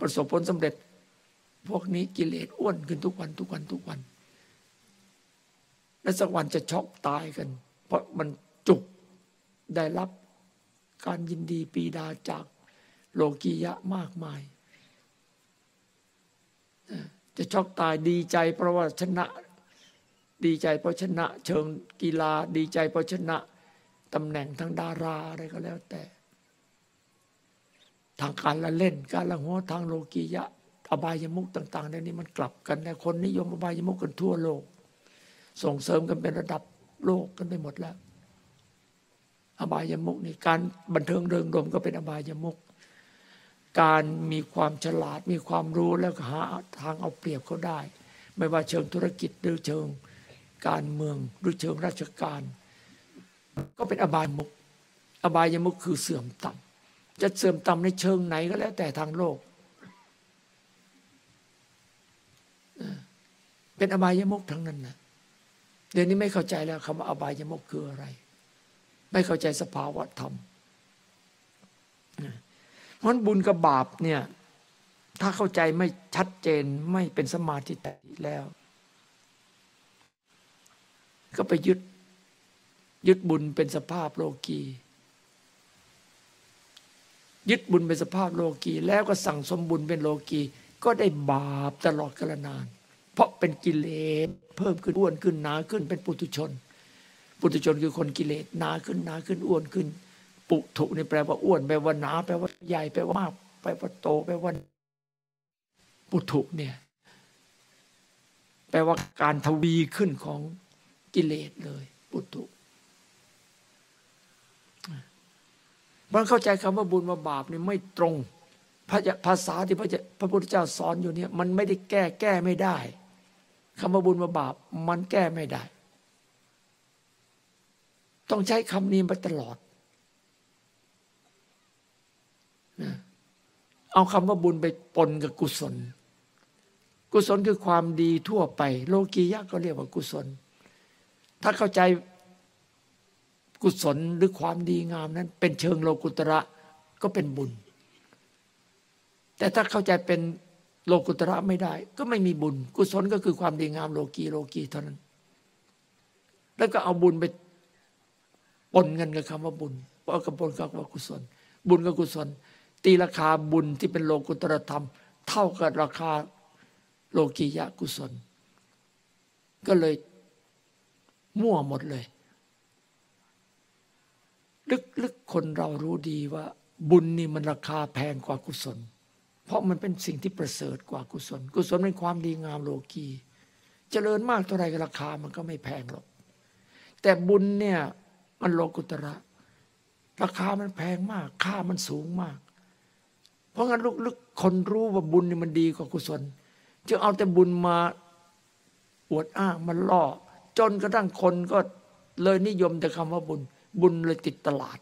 ประสบผลสำเร็จ พวกนี้กิเลสอ้วนขึ้นทุกวันทุกวันทุกวัน และสักวันจะช็อกตายกัน เพราะมันจุกได้รับการยินดีปีดาจากโลกียะมากมาย จะช็อกตายดีใจ เพราะว่าชนะ ดีใจเพราะชนะ เชิงกีฬาดีใจเพราะชนะตำแหน่งทางดาราอะไรก็แล้วแต่ ทางการละเล่น การละหัวทางโลกียะอบายมุกต่างๆในนี้มันกลับกันแต่คนนิยมอบายมุกกันทั่วโลก ส่งเสริมกันเป็นระดับโลกกันไปหมดแล้ว อบายมุกนี่การบันเทิงเริงรมก็เป็นอบายมุก การมีความฉลาดมีความรู้แล้วหาทางเอาเปรียบเขาได้ ไม่ว่าเชิงธุรกิจหรือเชิงการเมืองหรือเชิงราชการ ก็เป็นอบายมุก อบายมุกคือเสื่อมต่ำจะเสื่อมต่ำในเชิงไหนก็แล้วแต่ทางโลก เป็นอบายมุกทั้งนั้นนะเดี๋ยวนี้ไม่เข้าใจแล้วคำว่าอบายมุกคืออะไร ไม่เข้าใจสภาวะธรรม เพราะบุญกับบาปเนี่ยถ้าเข้าใจไม่ชัดเจนไม่เป็นสมาธิแล้ว ก็ไปยึดยึดบุญเป็นสภาพโลกียึดบุญเป็นสภาพโลกีแล้วก็สั่งสมบุญเป็นโลกีก็ได้บาปตลอดกาลนาน เพราะเป็นกิเลสเพิ่มขึ้นอ้วนขึ้นหนาขึ้นเป็นปุถุชน ปุถุชนคือคนกิเลสหนาขึ้นหนาขึ้นอ้วนขึ้น ปุถุนี่แปลว่าอ้วนแปลว่าหนาแปลว่าใหญ่แปลว่ามากแปลว่าโตแปลว่าปุถุเนี่ย แปลว่าการทวีขึ้นของกิเลสเลย ปุถุมันเข้าใจคำว่าบุญว่าบาปนี่ไม่ตรง ภาษาที่พระพระพุทธเจ้าสอนอยู่เนี่ย มันไม่ได้แก้แก้ไม่ได้คำว่าบุญว่าบาป มันแก้ไม่ได้ ต้องใช้คำนี้มาตลอด เอาคำว่าบุญไปปนกับกุศล กุศลคือความดีทั่วไป โลกียะก็เรียกว่ากุศล ถ้าเข้าใจกุศลหรือความดีงามนั้น เป็นเชิงโลกุตระก็เป็นบุญ แต่ถ้าเข้าใจเป็นโลกุตระไม่ได้ ก็ไม่มีบุญ กุศลก็คือความดีงามโลกีโลกีเท่านั้น แล้วก็เอาบุญไปปนกันกับคำว่าบุญเพราะกับปนกับว่ากุศล บุญกับกุศล ตีราคาบุญที่เป็นโลกุตรธรรม เท่ากับราคาโลกียะกุศล ก็เลยมั่วหมดเลย ลึกๆคนเรารู้ดีว่า บุญนี่มันราคาแพงกว่ากุศล เพราะมันเป็นสิ่งที่ประเสริฐกว่ากุศล กุศลเป็นความดีงามโลกีเจริญมากเท่าไรราคามันก็ไม่แพงหรอกแต่บุญเนี่ยมันโลกุตระราคามันแพงมาก ค่ามันสูงมาก เพราะงั้นลึกๆคนรู้ว่าบุญนี่มันดีกว่ากุศลจึงเอาแต่บุญมาอวดอ้างมันล่อ จนกระทั่งคนก็เลยนิยมแต่คำว่าบุญ บุญเลยติดตลาด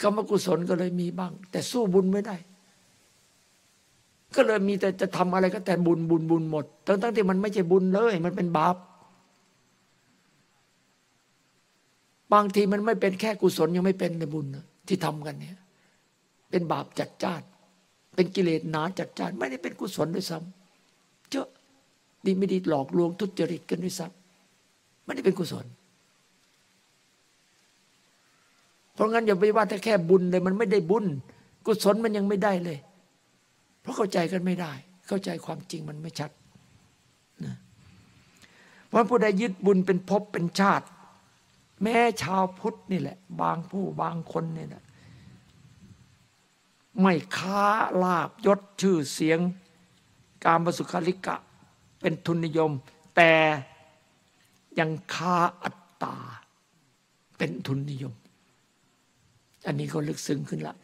คำว่ากุศลก็เลยมีบ้าง แต่สู้บุญไม่ได้ ก็เลยมีแต่จะทำอะไรก็แต่บุญบุญบุญหมดทั้งทั้งที่มันไม่ใช่บุญเลย มันเป็นบาปบางทีมันไม่เป็นแค่กุศลยังไม่เป็นในบุญที่ทำกันเนี่ย เป็นบาปจัดจ้าน เป็นกิเลสหนาจัดจ้าน ไม่ได้เป็นกุศลด้วยซ้ำเจอะดีไม่ดีหลอกลวงทุจริตกันด้วยซ้ำไม่ได้เป็นกุศล เพราะงั้นอย่าไปว่าแต่แค่บุญเลย มันไม่ได้บุญ กุศลมันยังไม่ได้เลย เพราะเข้าใจกันไม่ได้ เข้าใจความจริงมันไม่ชัดนะเพราะผู้ใดยึดบุญเป็นภพเป็นชาติ แม้ชาวพุทธนี่แหละ บางผู้บางคนเนี่ยนะ ไม่ค้าลาบยศชื่อเสียง การประสุขาริกะ เป็นทุนนิยม แต่ยังค้าอัตตา เป็นทุนนิยม อันนี้ก็ลึกซึ้งขึ้นละ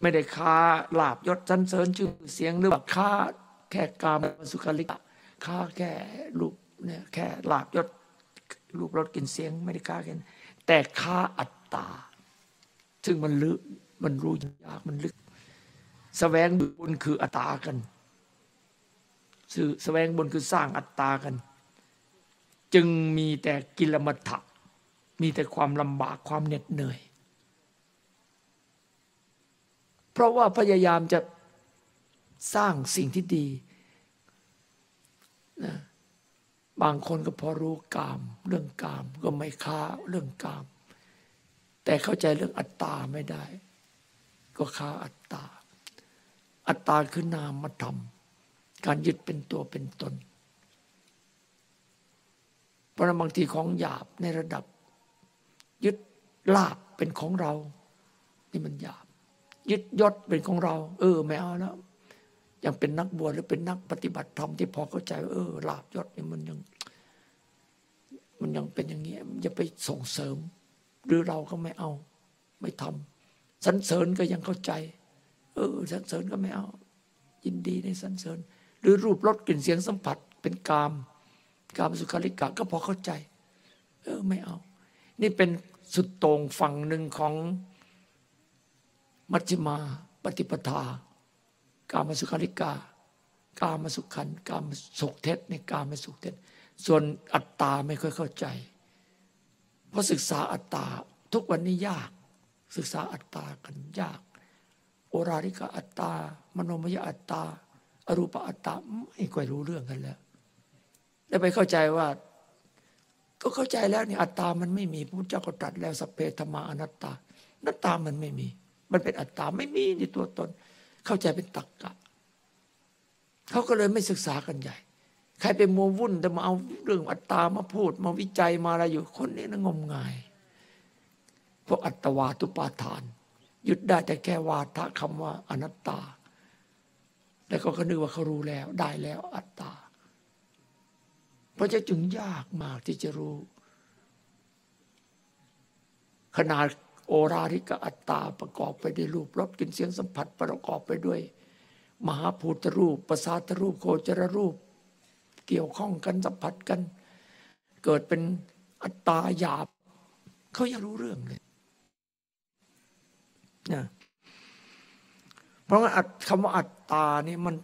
ไม่ได้ค้าลาบยศสันเสริญชื่อเสียงหรือว่าค้าแค่กามสุขาริกะค้าแค่รูปเนี่ยแค่ลาบยศรูปรสกินเสียง ไม่ได้ค้ากันแต่ค้าอัตตา ซึ่งมันลึก มันรู้ยากมันลึกสแสวงบุญคืออัตตากันสื่อแสวงบุญคือสร้างอัตตากัน จึงมีแต่กิลมัฏฐะมีแต่ความลำบากความเหน็ดเหนื่อย เพราะว่าพยายามจะสร้างสิ่งที่ดีนะบางคนก็พอรู้กาม เรื่องกามก็ไม่ค้าเรื่องกาม แต่เข้าใจเรื่องอัตตาไม่ได้ ก็คาอัตตา อัตตาคือนามธรรม การยึดเป็นตัวเป็นตน เพราะบางทีของหยาบในระดับ ยึดลาบเป็นของเรา นี่มันหยาบ ยึดยศเป็นของเรา เออไม่เอาแล้วยังเป็นนักบวชหรือเป็นนักปฏิบัติธรรมที่พอเข้าใจเออลาบยศนี่มันยัง มันยังเป็นอย่างนี้อย่าไปส่งเสริม หรือเราก็ไม่เอา ไม่ทำ สรรเสริญก็ยังเข้าใจ เออสรรเสริญก็ไม่เอา ยินดีในสรรเสริญ หรือรูปรสกลิ่นเสียงสัมผัส เป็นกาม กามสุขาริกะก็พอเข้าใจ เออไม่เอา นี่เป็นสุดตรงฝั่งหนึ่งของมัชฌิมาปฏิปทา กามสุขาริกา กามสุขันกามสุขเท็จในกามสุขเท็จส่วนอัตตาไม่ค่อยเข้าใจ เพราะศึกษาอัตตาทุกวันนี้ยาก ศึกษาอัตตากันยาก โอราริกาอัตตา มโนมยอัตตา อรูปอัตตาไม่ค่อยรู้เรื่องกันแล้วแล้วไปเข้าใจว่า ก็เข้าใจแล้วนี่อัตตามันไม่มีพระพุทธเจ้าก็ตรัสแล้วสเพธมาอนัตตานัตตามันไม่มี มันเป็นอัตตาไม่มีในตัวตน เข้าใจเป็นตักกะเขาก็เลยไม่ศึกษากันใหญ่ ใครเป็นมัววุ่นแต่มาเอาเรื่องอัตตามาพูด มาวิจัยมาอะไรอยู่คนนี้นะงมงาย พวกอัตวาตุปาทาน ยึดได้แต่แค่วาทะคำว่าอนัตตา แล้วก็นึกว่าเขารู้แล้วได้แล้วอัตตา เพราะจะจึงยากมากที่จะรู้ ขนาดโอราริกอัตตาประกอบไปด้วยรูปรสกลิ่นเสียงสัมผัสประกอบไปด้วย มหาภูตรูปประสาทรูปโคจรรูป เกี่ยวข้องกันสัมผัสกัน เกิดเป็นอัตตาหยาบ เขายังรู้เรื่องเลย นะเพราะว่าคำว่าอัตตานี่มัน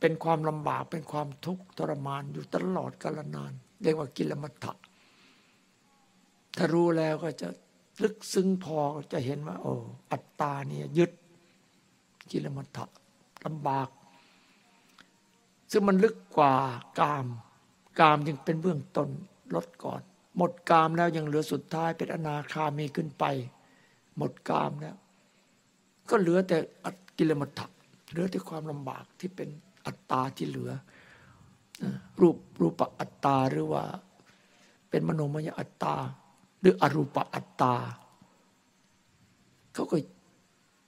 เป็นความลำบากเป็นความทุกข์ทรมานอยู่ตลอดกาลนาน เรียกว่ากิลมัฏฐะถ้ารู้แล้วก็จะลึกซึ้งพอจะเห็นว่า โอ้อัตตาเนี่ยยึดกิลมัฏฐะลำบาก ซึ่งมันลึกกว่ากาม กามจึงเป็นเบื้องต้นลดก่อน หมดกามแล้วยังเหลือสุดท้ายเป็นอนาคามีขึ้นไป หมดกามแล้ว ก็เหลือแต่กิเลมัฏฐะเหลือแต่ความลำบากที่เป็นอัตตาที่เหลือ รูปรูปอัตตาหรือว่าเป็นมโนมยอัตตา หรืออรูปอัตตาเขาก็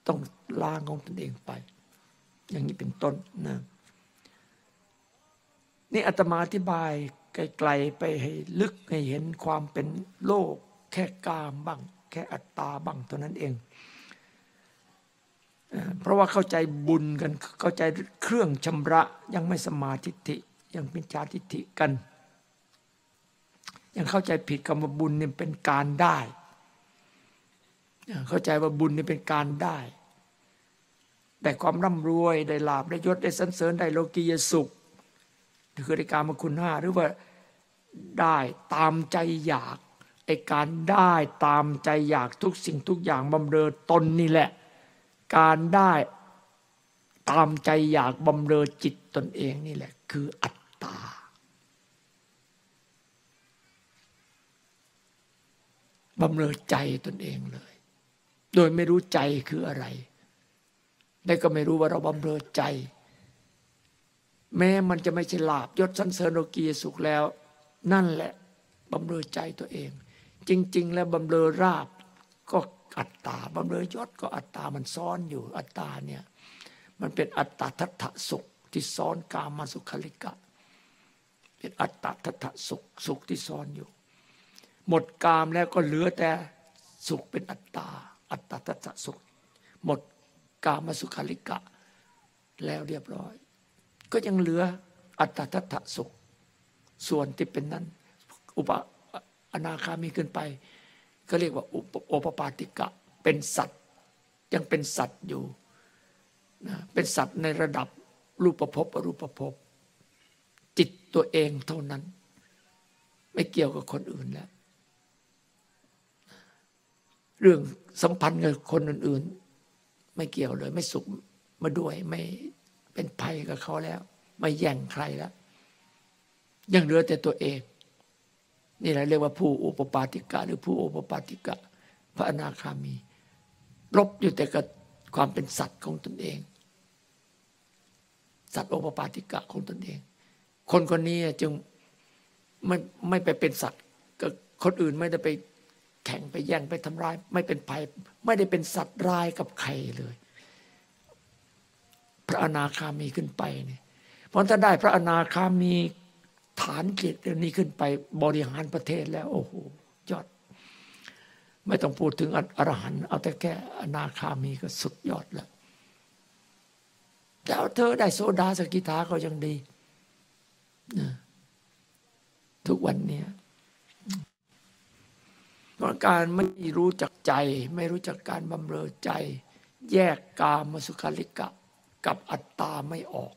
ต้องล้างของตนเองไป อย่างนี้เป็นต้นนะนี่อาตมาอธิบายไกลๆไปให้ลึกให้เห็นความเป็นโลก แค่กามบ้าง แค่อัตตาบ้างเท่านั้นเอง เพราะว่าเข้าใจบุญกันเข้าใจเครื่องชำระยังไม่สมาธิิยังเป็นชาทิฏฐิกัน ยังเข้าใจผิดคำว่าบุญเนี่ยเป็นการได้ เข้าใจว่าบุญนี่เป็นการได้ได้ความร่ำรวยได้ลาบได้ยศได้สันเสริญได้โลกียสุขคือในการมาคุณห้าหรือว่าได้ตามใจอยากไอการได้ตามใจอยากทุกสิ่งทุกอย่างบำเรอตนนี่แหละ การได้ตามใจอยากบำเรอจิตตนเองนี่แหละ คืออัตตา บำเรอใจตนเองเลย โดยไม่รู้ใจคืออะไรและก็ไม่รู้ว่าเราบำเรอใจ แม้มันจะไม่ใช่ลาบยศสันเสริญโลกีสุขแล้ว นั่นแหละบำเรอใจตัวเอง จริง ๆ แล้วบำเรอราบก็ อัตตาบำเรอยศก็อัตตามันซ้อนอยู่อัตตาเนี่ยมันเป็นอัตตาทัตถสุขที่ซ้อนกามาสุขลิกะ เป็นอัตตาทัตถสุขสุขที่ซ้อนอยู่ หมดกามแล้วก็เหลือแต่สุขเป็นอัตตา อัตตาทัตถสุข หมดกามสุขลิกะ แล้วเรียบร้อย ก็ยังเหลืออัตตทัตถสุข ส่วนที่เป็นนั้น อุปอนาคามีขึ้นไป ก็เรียกว่าโอปปาติกะ เป็นสัตว์ยังเป็นสัตว์อยู่นะเป็นสัตว์ในระดับรูปภพอรูปภพจิตตัวเองเท่านั้น ไม่เกี่ยวกับคนอื่นแล้ว เรื่องสัมพันธ์กับคนอื่น ๆ ไม่เกี่ยวเลย ไม่สุขมาด้วยไม่เป็นภัยกับเขาแล้ว ไม่แย่งใครแล้ว ยังเหลือแต่ตัวเอง นี่แหละเรียกว่าผู้อุปปาติกะ หรือผู้อุปปาติกะ พระอนาคามีรบอยู่แต่กับความเป็นสัตว์ของตนเอง สัตว์โอปปาติกะของตนเอง คนคนนี้จึงไม่ไม่ไปเป็นสัตว์กับคนอื่นไม่ได้ไปแข่งไปแย่งไปทำร้าย ไม่เป็นภัยไม่ได้เป็นสัตว์ร้ายกับใครเลย พระอนาคามีขึ้นไปเนี่ยเพราะถ้าได้พระอนาคามี ฐานเกียรตินี้ขึ้นไปบริหารประเทศแล้ว โอ้โหยอด ไม่ต้องพูดถึงอรหันต์เอาแต่แค่อนาคามีก็สุดยอดแล้วแต่เธอได้โซดาสกิทาก็ยังดีทุกวันเนี้ยพราะการไม่รู้จักใจ ไม่รู้จักการบำเรอใจ แยกกามสุขลิกะ กับอัตตาไม่ออก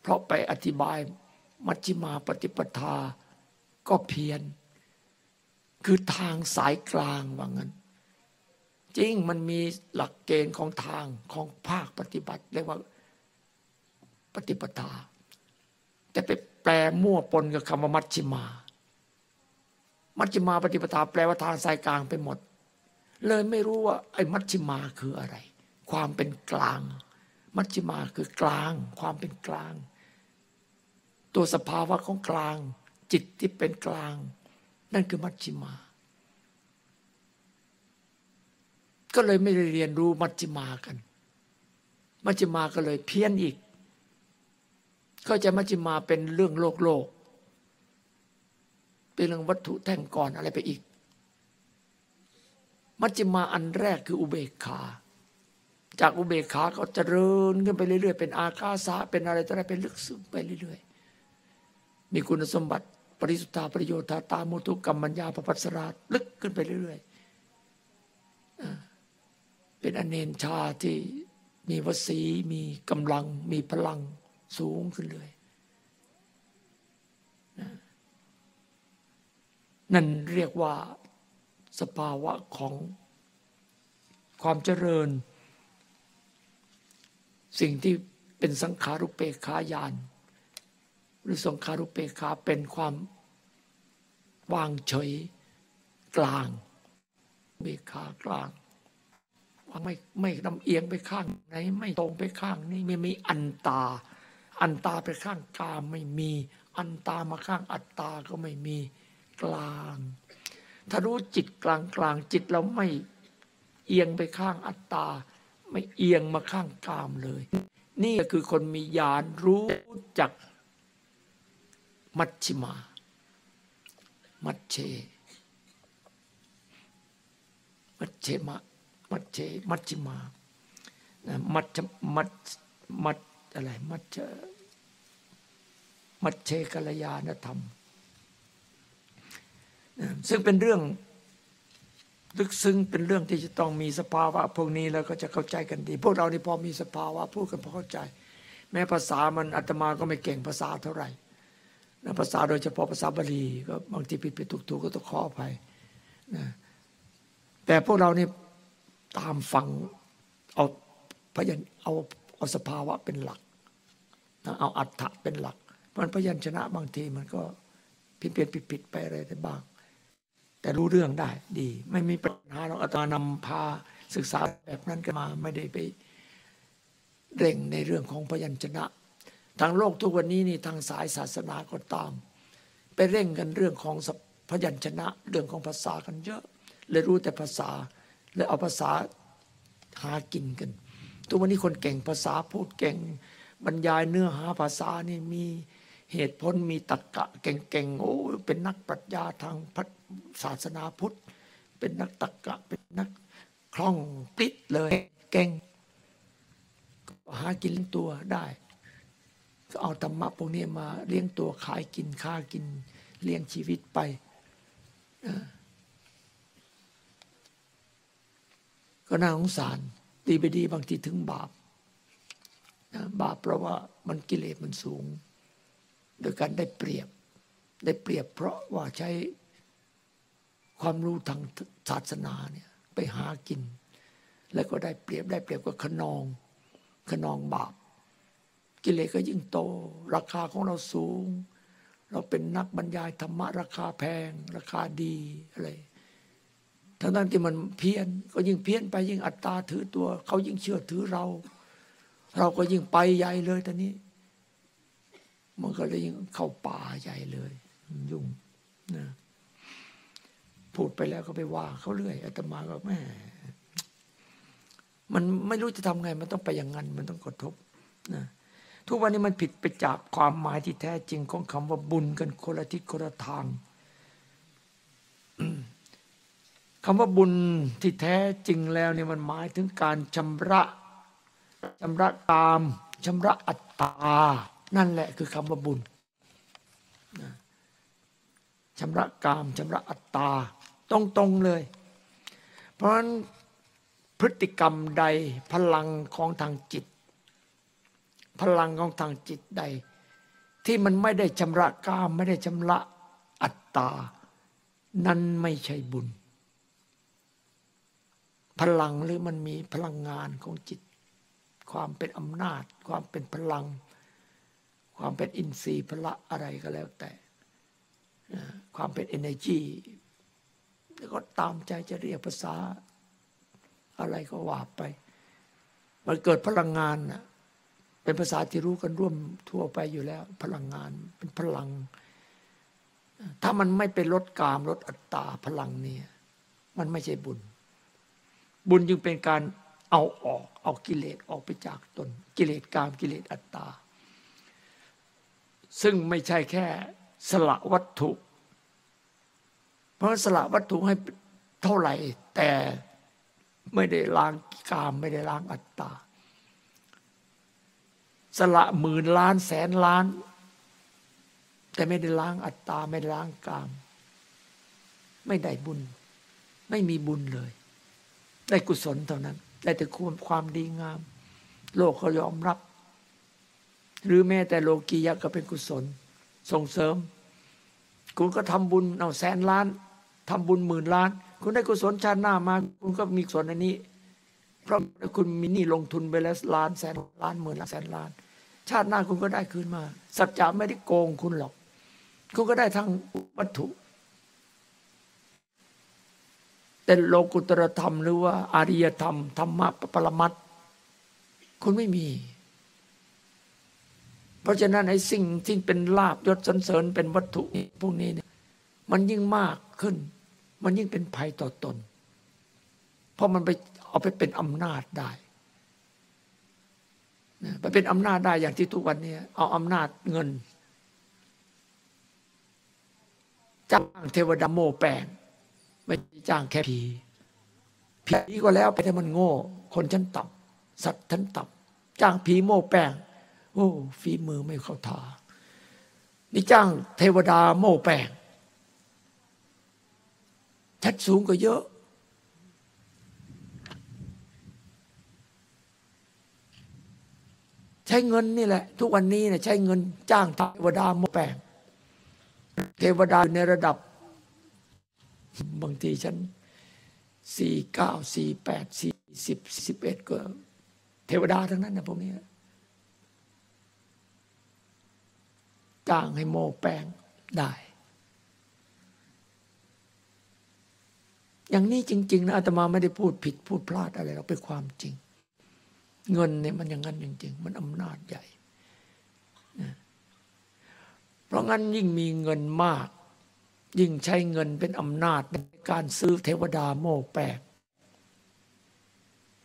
เพราะไปอธิบาย มัชฌิมาปฏิปทาก็เพียนคือทางสายกลางว่างั้น จริงมันมีหลักเกณฑ์ของทางของภาคปฏิบัติเรียกว่าปฏิปทา แต่ไปแปลมั่วปนกับคำว่ามัชฌิมา มัชฌิมาปฏิปทา แปลว่าทางสายกลางไปหมด เลยไม่รู้ว่าไอ้มัชฌิมาคืออะไร ความเป็นกลาง มัชฌิมาคือกลาง ความเป็นกลาง ตัวสภาวะของกลาง จิตที่เป็นกลาง นั่นคือมัชฌิมา ก็เลยไม่ได้เรียนรู้มัชฌิมากัน มัชฌิมาก็เลยเพี้ยนอีกก็จะมัชฌิมาเป็นเรื่องโลกโลก เป็นเรื่องวัตถุแท่งก่อนอะไรไปอีก มัจจิมาอันแรกคืออุเบกขาจากอุเบกขาก็เจริญขึ้นไปเรื่อยๆ เป็นอากาสะเป็นอะไรต่ออะไรเป็นลึกซึ้งไปเรื่อยๆ มีคุณสมบัติปริสุทธาประโยชน์ตามุทุกรรมัญญาปปัสราลึกขึ้นไปเรื่อยๆเป็นอเนนชาที่มีวสีมีกำลัง มีพลังสูงขึ้นเลยนั่นเรียกว่าสภาวะของความเจริญ สิ่งที่เป็นสังขารุเปขายาน หรือสังขารุเปขาเป็นความวางเฉยกลางเบคากลางวางไม่ไม่ลำเอียงไปข้างไหนไม่ตรงไปข้างนี้ไม่มีอันตา อันตาไปข้างกามไม่มี อันตามาข้างอัตตาก็ไม่มีกลาง ถ้ารู้จิตกลางกลางจิตเราไม่เอียงไปข้างอัตตา ไม่เอียงมาข้างกามเลย นี่ก็คือคนมีญาณรู้จัก มัชชิมา มัชเช มัชเชมะ มัชเช มัชชิมา มัชมัชมัชอะไร มัชเชมัชเชกัลยาณธรรม ซึ่งเป็นเรื่องลึกซึ้งเป็นเรื่องที่จะต้องมีสภาวะพวกนี้แล้วก็จะเข้าใจกันดี พวกเรานี่พอมีสภาวะพูดกันพอเข้าใจ แม้ภาษามันอาตมาก็ไม่เก่งภาษาเท่าไหร่ นะภาษาโดยเฉพาะภาษาบาลีก็บางทีผิดผิดถูกถูกก็ต้องขออภัยนะแต่พวกเรานี่ตามฟังเอาพยัญเอาเอาสภาวะเป็นหลักนะเอาอัฏฐะเป็นหลักมันพยัญชนะบางทีมันก็ผิดเปลี่ยนผิดผิดไปอะไรได้บ้าง แต่รู้เรื่องได้ดี ไม่มีปัญหาเราอาตมานำพาศึกษาแบบนั้นกันมาไม่ได้ไปเร่งในเรื่องของพยัญชนะ ทางโลกทุกวันนี้นี่ทางสายศาสนาก็ตาม ไปเร่งกันเรื่องของพยัญชนะเรื่องของภาษากันเยอะ เลยรู้แต่ภาษาเลยเอาภาษาหากินกัน ทุกวันนี้คนเก่งภาษาพูดเก่งบรรยายเนื้อหาภาษานี่มีเหตุผลมีตรรกะเก่งๆโอ้เป็นนักปรัชญาทางศาสนาพุทธ เป็นนักตรรกะเป็นนักคล่องปลิดเลยเก่งหากินตัวได้ เอาธรรมะพวกนี้มาเลี้ยงตัวขายกินค้ากินเลี้ยงชีวิตไป ก็น่าสงสารดีไปดีบางทีถึงบาปบาปเพราะว่ามันกิเลสมันสูง โดยการได้เปรียบ ได้เปรียบเพราะว่าใช้ความรู้ทางศาสนาเนี่ยไปหากิน แล้วก็ได้เปรียบได้เปรียบก็ขนองขนองบาป กิเลสก็ยิ่งโต ราคาของเราสูง เราเป็นนักบรรยายธรรมะราคาแพง ราคาดีอะไรทั้งนั้นที่มันเพี้ยนก็ยิ่งเพี้ยนไปยิ่งอัตตาถือตัวเขายิ่งเชื่อถือเรา เราก็ยิ่งไปใหญ่เลยตอนนี้ มันก็เลยยิ่งเข้าป่าใหญ่เลย ยุ่งนะพูดไปแล้วก็ไปว่าเขาเรื่อยอาตมาก็แม่มันไม่รู้จะทำไง มันต้องไปอย่างนั้น มันต้องกระทบนะ ทุกวันนี้มันผิดไปจากความหมายที่แท้จริงของคำว่าบุญกันคนละทิศคนละทางคำว่าบุญที่แท้จริงแล้วเนี่ยมันหมายถึงการชำระชำระตามชำระอัตตา นั่นแหละคือคำว่าบุญชำระกามชำระอัตตาตรงๆเลย เพราะฉะนั้นพฤติกรรมใดพลังของทางจิต พลังของทางจิตใด ที่มันไม่ได้ชำระกามไม่ได้ชำระอัตตา นั้นไม่ใช่บุญ พลังหรือมันมีพลังงานของจิต ความเป็นอำนาจ ความเป็นพลัง ความเป็นอินทรีย์พละอะไรก็แล้วแต่ ความเป็น energy แล้วก็ตามใจจะเรียกภาษาอะไรก็ว่าไป มันเกิดพลังงานนะ เป็นภาษาที่รู้กันร่วมทั่วไปอยู่แล้ว พลังงานเป็นพลัง ถ้ามันไม่ไปลดกามลดอัตตาพลังเนี่ยมันไม่ใช่บุญ บุญจึงเป็นการเอาออก เอากิเลสออกไปจากตน กิเลสกามกิเลสอัตตา ซึ่งไม่ใช่แค่สละวัตถุ เพราะสละวัตถุให้เท่าไหร่ แต่ไม่ได้ล้างกามไม่ได้ล้างอัตตา สละหมื่นล้านแสนล้าน แต่ไม่ได้ล้างอัตตาไม่ได้ล้างกาม ไม่ได้บุญ ไม่มีบุญเลย ได้กุศลเท่านั้น ได้แต่คุณความดีงาม โลกเขายอมรับ หรือแม้แต่โลกียะก็เป็นกุศล ส่งเสริม คุณก็ทำบุญเอาแสนล้านทำบุญหมื่นล้าน คุณได้กุศลชาติหน้ามา คุณก็มีส่วนในนี้เพราะคุณมีหนี้ลงทุนไปแล้วล้านแสนล้านหมื่นล้านแสนล้าน ชาติหน้าคุณก็ได้คืนมา สัจจะไม่ได้โกงคุณหรอก คุณก็ได้ทั้งวัตถุ แต่โลกุตรธรรมหรือว่าอาริยธรรมธรรมะปรมัตคุณไม่มี เพราะฉะนั้นไอ้สิ่งที่เป็นลาบยศสันเสริญเป็นวัตถุพวกนี้เนี่ยมันยิ่งมากขึ้น มันยิ่งเป็นภัยต่อตน เพราะมันไปเอาไปเป็นอำนาจได้ ไปเป็นอำนาจได้อย่างที่ทุกวันนี้เอาอำนาจเงินจ้างเทวดาโมแปลง ไม่จ้างแค่ผีผีก็แล้วไปแต่มันโง่ คนชั้นต่ำสัตว์ชั้นต่ำจ้างผีโม่แป้งโอ้ฝีมือไม่เข้าท่านี่จ้างเทวดาโม่แป้งชั้นสูงก็เยอะ ใช้เงินนี่แหละ ทุกวันนี้เนี่ยใช้เงินจ้างเทวดาโม่แป้งเทวดาในระดับ บางทีฉันสี่เก้าสี่แปดสี่สิบสิบเอ็ดก็เทวดาทั้งนั้นนะพวกนี้จ้างให้โมแปลงได้ อย่างนี้จริง ๆ นะอาตมาไม่ได้พูดผิดพูดพลาดอะไรเราเป็นความจริง เงินเนี่ยมันอย่างนั้นจริง ๆ มันอำนาจใหญ่ เพราะงั้นยิ่งมีเงินมาก ยิ่งใช้เงินเป็นอำนาจในการซื้อเทวดาโม่แปก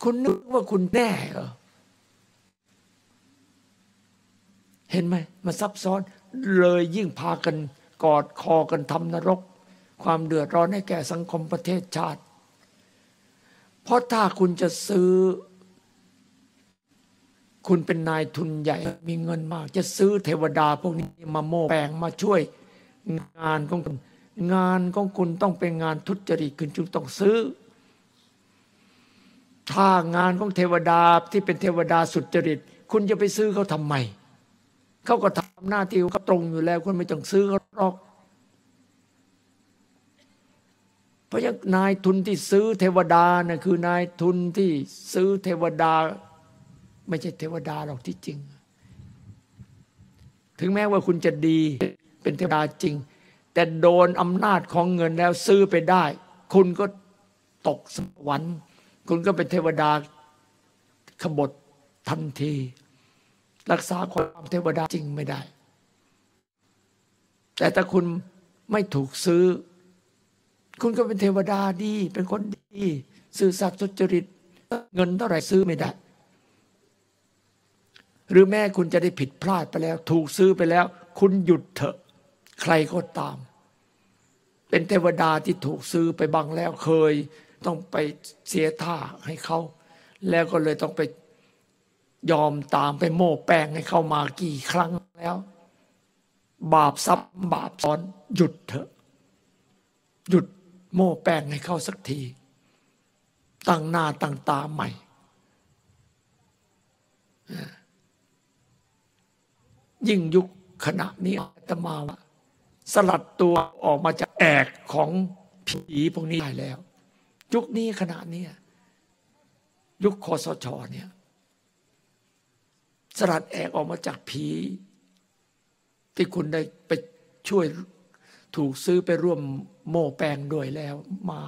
คุณนึกว่าคุณแน่เหรอ เห็นไหมมันซับซ้อนเลยยิ่งพากันกอดคอกันทำนรก ความเดือดร้อนให้แก่สังคมประเทศชาติ เพราะถ้าคุณจะซื้อ คุณเป็นนายทุนใหญ่มีเงินมาก จะซื้อเทวดาพวกนี้มาโม่แปลงมาช่วยงานของคุณงานของคุณต้องเป็นงานทุจริตคุณจึงต้องซื้อ ถ้างานของเทวดาที่เป็นเทวดาสุจริต คุณจะไปซื้อเขาทำไมเขาก็ทำหน้าที่เขาตรงอยู่แล้ว คุณไม่ต้องซื้อเขาหรอกเพราะนายทุนที่ซื้อเทวดานะ่ะคือนายทุนที่ซื้อเทวดา ไม่ใช่เทวดาหรอกที่จริง ถึงแม้ว่าคุณจะดีเป็นเทวดาจริง แต่โดนอำนาจของเงินแล้วซื้อไปได้ คุณก็ตกสวรรค์คุณก็เป็นเทวดาขบฏทันที รักษาความเทวดาจริงไม่ได้ แต่ถ้าคุณไม่ถูกซื้อ คุณก็เป็นเทวดาดี เป็นคนดี สื่อสัตย์สุจริต เงินเท่าไหร่ซื้อไม่ได้ หรือแม้คุณจะได้ผิดพลาดไปแล้ว ถูกซื้อไปแล้ว คุณหยุดเถอะ ใครก็ตาม เป็นเทวดาที่ถูกซื้อไปบังแล้วเคย ต้องไปเสียท่าให้เขา แล้วก็เลยต้องไปยอมตามไปโม่แป้งให้เข้ามากี่ครั้งแล้ว บาปซับบาปซ้อน หยุดเถอะ หยุดโม่แป้งให้เข้าสักที ตั้งหน้าตั้งตาใหม่ ยิ่งยุคขณะนี้อาตมาว่าสลัดตัวออกมาจากแอกของผีพวกนี้ได้แล้ว ยุคนี้ขณะนี้ยุคคอสชเนี่ยสลัดแอกออกมาจากผี ที่คุณได้ไปช่วยถูกซื้อไปร่วมโม่แปลงด้วยแล้วมา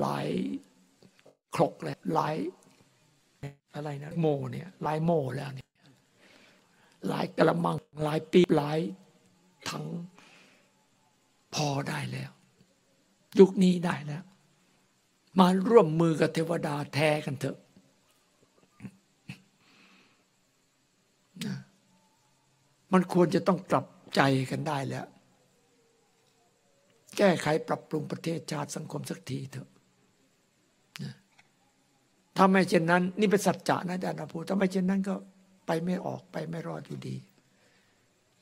หลายครกแล้วหลายอะไรนะโมเนี่ยหลายโมแล้วเนี่ย หลายกระมังหลายปีหลายถังพอได้แล้ว ยุคนี้ได้แล้ว มาร่วมมือกับเทวดาแท้กันเถอะมันควรจะต้องกลับใจกันได้แล้ว แก้ไขปรับปรุงประเทศชาติสังคมสักทีเถอะถ้าไม่เช่นนั้น นี่เป็นสัจจะนะอาจารย์พูดถ้าไม่เช่นนั้นก็ ไปไม่ออกไปไม่รอดอยู่ดี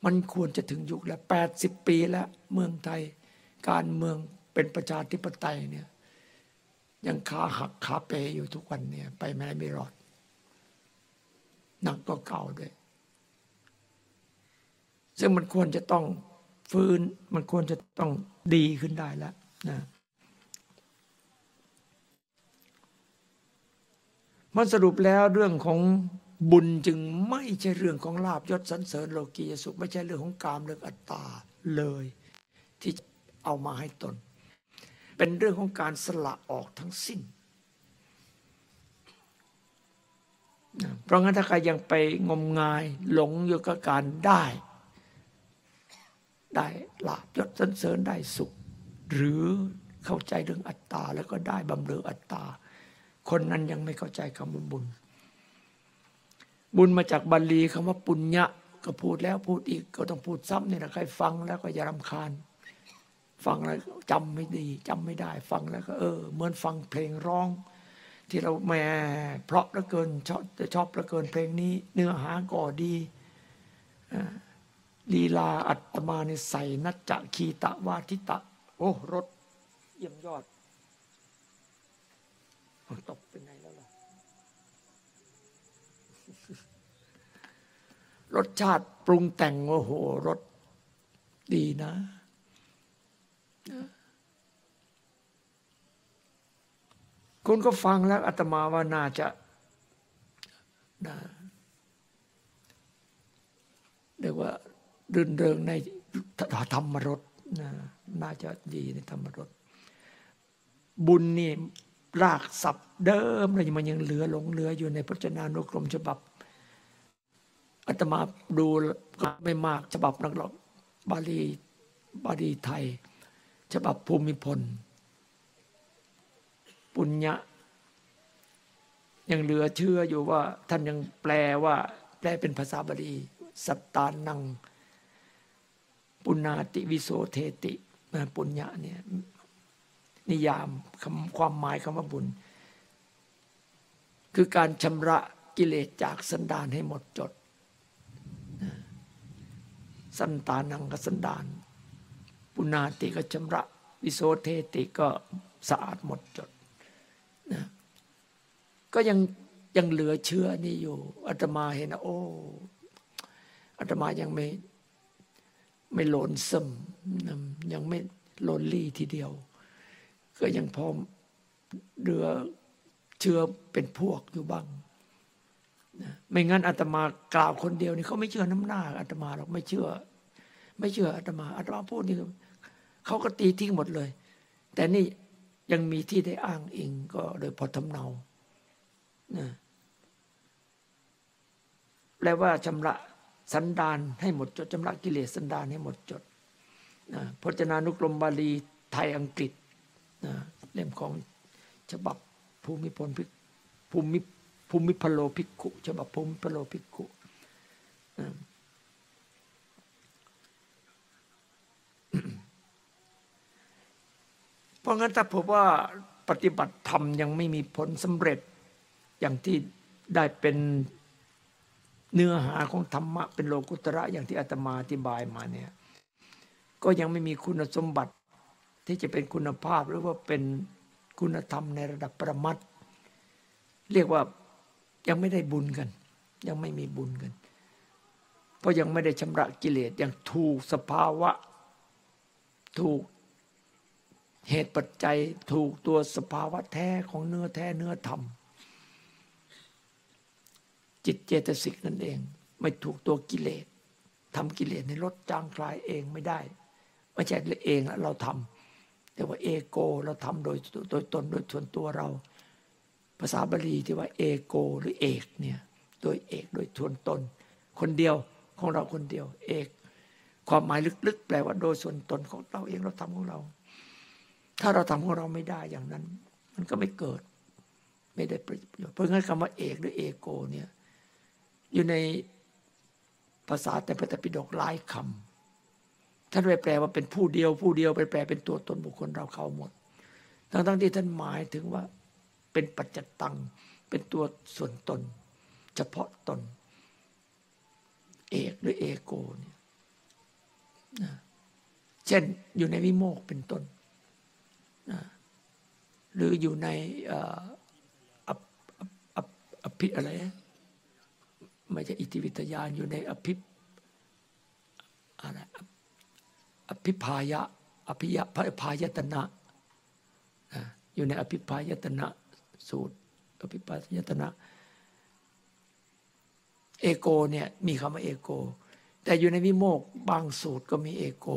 มันควรจะถึงยุคแล้วแปดสิบปีแล้วเมืองไทย การเมืองเป็นประชาธิปไตยเนี่ยยังขาหักขาเปอยู่ทุกวันเนี่ยไปไม่ได้ไม่รอดหนักก็เก่าด้วย ซึ่งมันควรจะต้องฟื้นมันควรจะต้องดีขึ้นได้แล้วนะมันสรุปแล้วเรื่องของ บุญจึงไม่ใช่เรื่องของลาบยศสันเสริญโลกียสุข ไม่ใช่เรื่องของกามเรื่องอัตตาเลย ที่เอามาให้ตน เป็นเรื่องของการสละออกทั้งสิ้น เพราะงั้นถ้าใครยังไปงมงายหลงอยู่กับการได้ ได้ลาบยศสรรเสริญได้สุข หรือเข้าใจเรื่องอัตตาแล้วก็ได้บำเรออัตตา คนนั้นยังไม่เข้าใจคำบุญ บุญมาจากบาลีคำว่าปุญญะก็พูดแล้วพูดอีกก็ต้องพูดซ้ำเนี่ยนะใครฟังแล้วก็อย่ารำคาญ ฟังแล้วจำไม่ดีจำไม่ได้ ฟังแล้วก็เออ เหมือนฟังเพลงร้อง ที่เราแหมเพราะเหลือเกินชอบชอบเหลือเกินเพลงนี้ เนื้อหาก็ดีลีลาอัตมาในใส่นัจจะคีตะวาทิตะ โอ้รถเยี่ยมยอดตกเป็นไงแล้วล่ะ รสชาติปรุงแต่งโอ้โหรสดีนะ คุณก็ฟังแล้วอาตมาว่าน่าจะนะเรียกว่ารื่นเริงในธรรมรสนะน่าจะดีในธรรมรสบุญนี่รากศัพท์เดิมเลยมันยังเหลือหลงเหลืออยู่ในพจนานุกรมฉบับ อาตมาดูไม่มากฉบับนักหรอกบาลีบาลีไทย ฉบับภูมิพล ปุญญะ ยังเหลือเชื่ออยู่ว่า ท่านยังแปลว่า แปลเป็นภาษาบาลี สัตตานัง ปุณาติวิโสเทติปุญญะเนี่ยนิยามคำความหมายคำว่าบุญ คือการชำระกิเลสจากสันดานให้หมดจด สันตานัง ก็สันดาน ปุนาติก็ชำระ วิโสเธติก็สะอาดหมดจดนะก็ยังยังเหลือเชื้อนี่อยู่อาตมาเห็นโอ้อาตมายังไม่ไม่ lonesome ยังไม่ lonely ทีเดียว ก็ยังพอเหลือเชื้อเป็นพวกอยู่บ้างนะไม่งั้นอาตมากล่าวคนเดียวนี่เขาไม่เชื่อน้ำหน้าอาตมาหรอกไม่เชื่อ ไม่เชื่ออาตมาอาตมาพูดนี่เขาก็ตีทิ้งหมดเลย แต่นี่ยังมีที่ได้อ้างอิงก็โดยพอทำเนานะแปลว่าชำระสันดานให้หมดจดชำระกิเลสสันดานให้หมดจดนะพจนานุกรมบาลีไทยอังกฤษนะเล่มของฉบับภูมิพลพิภูมิภูมิพโลภิกขุฉบับภูมิพโลภิกขุนะ เพราะงั้นถ้าผมว่าปฏิบัติธรรมยังไม่มีผลสำเร็จ อย่างที่ได้เป็นเนื้อหาของธรรมะ เป็นโลกุตระอย่างที่อาตมาอธิบายมาเนี่ยก็ยังไม่มีคุณสมบัติที่จะเป็นคุณภาพหรือว่าเป็นคุณธรรมในระดับประมัดเรียกว่ายังไม่ได้บุญกัน ยังไม่มีบุญกัน เพราะยังไม่ได้ชำระกิเลสอย่างถูกสภาวะ ถูก เหตุปัจจัยถูกตัวสภาวะแท้ของเนื้อแท้เนื้อธรรม จิตเจตสิกนั่นเอง ไม่ถูกตัวกิเลสทำกิเลสในลดจางคลายเองไม่ได้ไม่ใช่เองเราทำแต่ว่าเอโกเราทำโดยโดยตนโดยส่วนตัวเรา ภาษาบาลีที่ว่าเอโกหรือเอกเนี่ยโดยเอกโดยส่วนตน คนเดียวของเราคนเดียว เอก ความหมายลึกๆ แปลว่าโดยส่วนตนของเราเองเราทำของเรา ถ้าเราทำของเราไม่ได้อย่างนั้น มันก็ไม่เกิด ไม่ได้ประโยชน์เพราะงั้นคำว่าเอกหรือเอโกเนี่ยอยู่ในภาษาแต่พระตปิฎกหลายคำท่านไปแปลว่าเป็นผู้เดียว ผู้เดียวไปแปลเป็นตัวตนบุคคลเราเขาหมด ทั้งทั้งที่ท่านหมายถึงว่าเป็นปัจจตัง เป็นตัวส่วนตน เฉพาะตน เอกหรือเอโกเนี่ยเช่นอยู่ในวิโมกเป็นต้น หรืออยู่ในอภิอะไรไม่ใช่อิทธิวิทยานอยู่ในอภิอะไรอภิพายะอภิยะพายตนะอยู่ในอภิพายตนะสูตร อภิพายตนะ เอโกเนี่ยมีคำว่าเอโก แต่อยู่ในวิโมกบางสูตรก็มีเอโก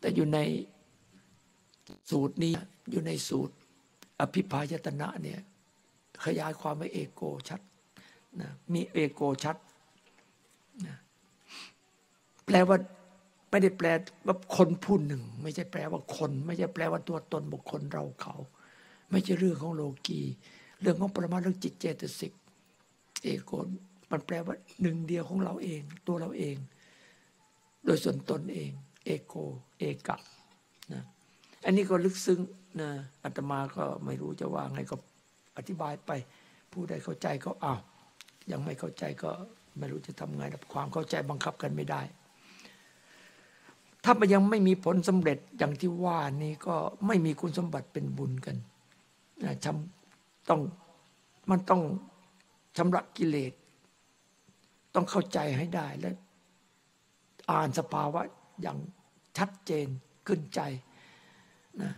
แต่อยู่ใน สูตรนี้อยู่ในสูตร อภิพายตนะเนี่ยขยายความว่าเอโกชัดนะมีเอโกชัดนะแปลว่าไม่ได้แปลว่าคนผู้หนึ่ง ไม่ใช่แปลว่าคน ไม่ใช่แปลว่าตัวตนบุคคลเราเขา ไม่ใช่เรื่องของโลกีเรื่องของปรมาเรื่องจิตเจตสิก เอโกมันแปลว่าหนึ่งเดียวของเราเอง ตัวเราเอง โดยส่วนตนเอง เอโก เอกะนะ อันนี้ก็ลึกซึ้งนะอาตมาก็ไม่รู้จะว่าไงก็อธิบายไป ผู้ใดเข้าใจก็อ้าวยังไม่เข้าใจก็ไม่รู้จะทำไงความเข้าใจบังคับกันไม่ได้ ถ้ามันยังไม่มีผลสำเร็จอย่างที่ว่านี้ก็ไม่มีคุณสมบัติเป็นบุญกันนะชำต้องมันต้องชำระกิเลส ต้องเข้าใจให้ได้และอ่านสภาวะอย่างชัดเจนขึ้นใจ นะ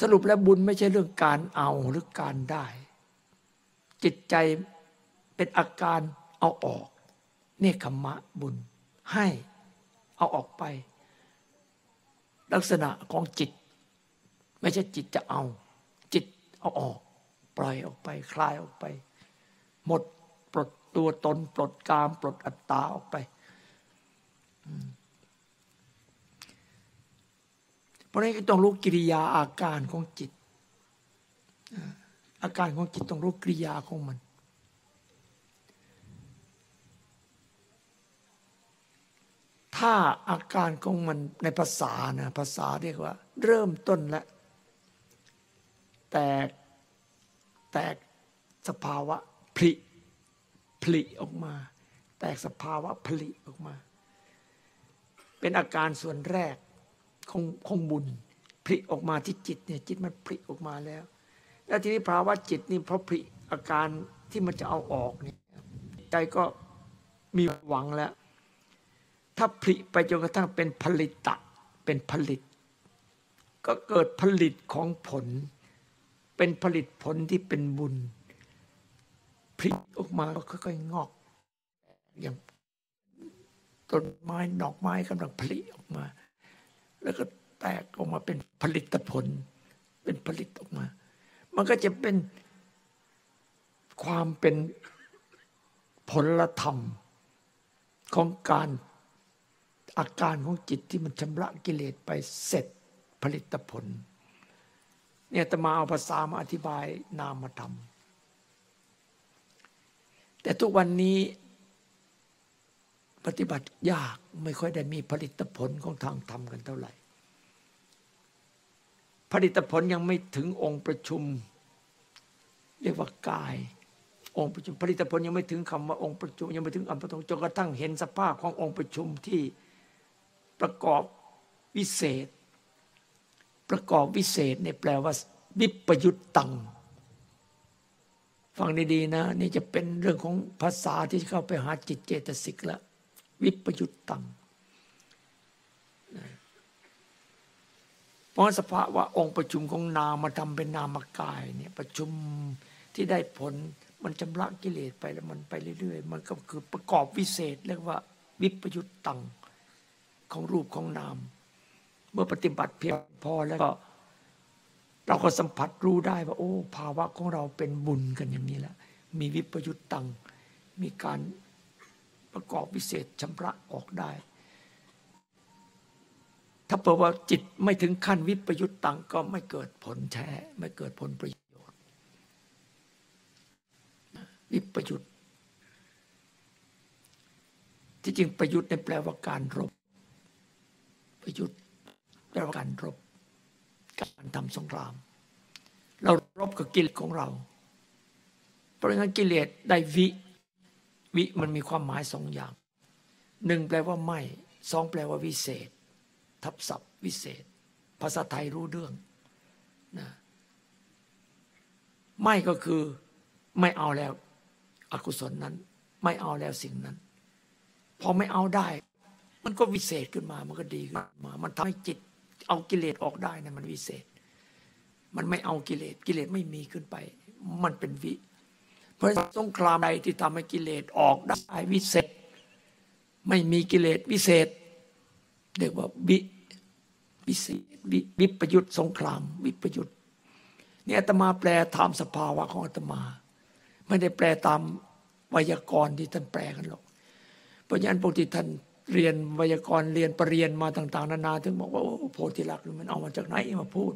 สรุปแล้วบุญไม่ใช่เรื่องการเอาหรือการได้ จิตใจเป็นอาการเอาออก เนคขมะบุญให้เอาออกไป ลักษณะของจิต ไม่ใช่จิตจะเอา จิตเอาออก ปล่อยออกไปคลายออกไป หมดปลดตัวตน ปลดกาม ปลดอัตตาออกไป เพราะนั้นก็ต้องรู้กิริยาอาการของจิต อาการของจิตต้องรู้กิริยาของมัน ถ้าอาการของมันในภาษานะภาษาเรียกว่า เริ่มต้นแล้วแตกแตกสภาวะผลิผลิออกมา แตกสภาวะผลิออกมา เป็นอาการส่วนแรก ของของบุญผลิออกมาที่จิตเนี่ยจิตมันผลิออกมาแล้ว แล้วทีนี้ภาวะจิตนี่เพราะผลิอาการที่มันจะเอาออกเนี่ยใจก็มีหวังแล้ว ถ้าผลิไปจนกระทั่งเป็นผลิตะเป็นผลิต ก็เกิดผลิตของผล เป็นผลิตผลที่เป็นบุญผลิออกมาก็ค่อยๆงอก อย่างต้นไม้ดอกไม้กำลังผลิออกมา แล้วก็แตกออกมาเป็นผลิตผล เป็นผลิตออกมา มันก็จะเป็นความเป็นผลธรรมของการอาการของจิตที่มันชำระกิเลสไปเสร็จผลิตผล เนี่ยตมาเอาภาษามาอธิบายนามธรรมแต่ทุกวันนี้ ปฏิบัติยากไม่ค่อยได้มีผลิตผลของทางธรรมกันเท่าไหร่ ผลิตผลยังไม่ถึงองค์ประชุม เรียกว่ากาย องค์ประชุมผลิตผลยังไม่ถึงคำว่าองค์ประชุมยังไม่ถึงอันประทงจนกระทั่งเห็นสภาพขององค์ประชุมที่ประกอบวิเศษ ประกอบวิเศษในแปลว่าวิปยุตตังฟังดีๆนะ นี่จะเป็นเรื่องของภาษาที่เข้าไปหาจิตเจตสิกแล้ว วิปยุตตังเพราะสภาวะองค์ประชุมของนามมาทำเป็นนามกายเนี่ยประชุมที่ได้ผลมันจำละกิเลสไปแล้วมันไปเรื่อยๆ มันก็คือประกอบวิเศษเรียกว่าวิปยุตตังของรูปของนาม เมื่อปฏิบัติเพียงพอแล้วก็เราก็สัมผัสรู้ได้ว่า โอ้ ภาวะของเราเป็นบุญกันอย่างนี้แหละมีวิปยุตตังมีการ ประกอบวิเศษชำระออกได้ ถ้าเปิดว่าจิตไม่ถึงขั้นวิปยุตตังก็ไม่เกิดผลแท้ไม่เกิดผลประโยชน์ วิปยุตที่จริงประยุทธ์ในแปลว่าการรบ ประยุทธ์แปลว่าการรบ การทำสงคราม เรารบกับกิเลสของเรา เพราะงั้นกิเลสได้วิ วิมันมีความหมายสองอย่างหนึ่งแปลว่าไม่สองแปลว่าวิเศษ ทับศัพท์วิเศษ ภาษาไทยรู้เรื่องนะไม่ก็คือไม่เอาแล้ว อกุศลนั้น ไม่เอาแล้วสิ่งนั้น พอไม่เอาได้ มันก็วิเศษขึ้นมามันก็ดีขึ้นมา มันทำให้จิตเอากิเลสออกได้นะมันวิเศษ มันไม่เอากิเลสกิเลสไม่มีขึ้นไป มันเป็นวิ เพราะสงครามใดที่ทำให้กิเลสออกได้วิเศษ ไม่มีกิเลสวิเศษเรียกว่าวิวิเศษวิปยุทธสงคราม วิปยุทธนี่อาตมาแปลตามสภาวะของอาตมา ไม่ได้แปลตามไวยากรณ์ที่ท่านแปลกันหรอกเพราะฉะนั้นปกติท่านเรียนไวยากรณ์เรียนปรริญญามาต่าง ๆ นานา ถึงบอกว่าโพธิลักษณ์มันเอามาจากไหนมาพูด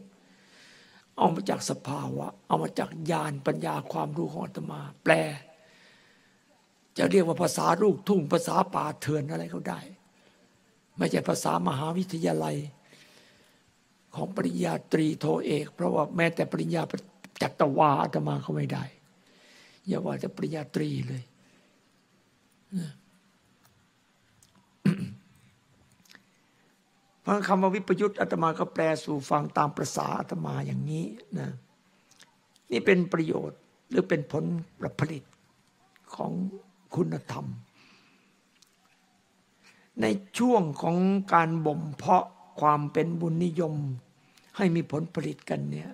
เอามาจากสภาวะ เอามาจากญาณปัญญาความรู้ของอาตมา แปล จะเรียกว่าภาษาลูกทุ่งภาษาป่าเถื่อนอะไรก็ได้ ไม่ใช่ภาษามหาวิทยาลัย ของปริญญาตรีโทเอก เพราะว่าแม้แต่ปริญญาจัตวาอาตมาเขาไม่ได้ อย่าว่าจะปริญญาตรีเลย เพราะคำว่าวิปยุทธ์อาตมาก็แปลสู่ฟังตามประษาอาตมาอย่างนี้นะนี่เป็นประโยชน์หรือเป็นผลผลิตของคุณธรรม ในช่วงของการบ่มเพาะความเป็นบุญนิยม ให้มีผลผลิตกันเนี่ย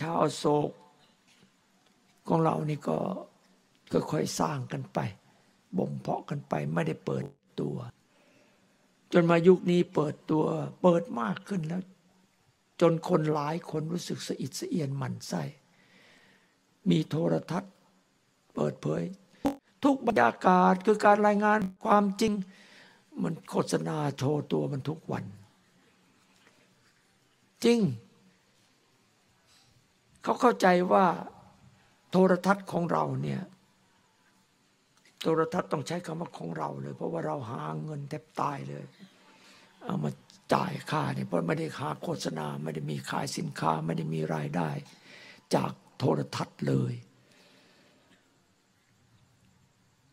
ชาวโศกของเรานี่ก็ค่อยๆสร้างกันไปบ่มเพาะกันไปไม่ได้เปิดตัว จนมายุคนี้เปิดตัวเปิดมากขึ้นแล้ว จนคนหลายคนรู้สึกสะอิดสะเอียนหมั่นไส้ มีโทรทัศน์ เปิดเผย ทุกบรรยากาศคือการรายงานความจริง มันโฆษณาโชว์ตัวมันทุกวัน จริง เขาเข้าใจว่าโทรทัศน์ของเราเนี่ย โทรทัศน์ต้องใช้คำว่าของเราเลย เพราะว่าเราหาเงินแทบตายเลย เอามาจ่ายค่าเนี่ยเพราะไม่ได้หาโฆษณาไม่ได้มีขายสินค้าไม่ได้มีรายได้ จากโทรทัศน์เลย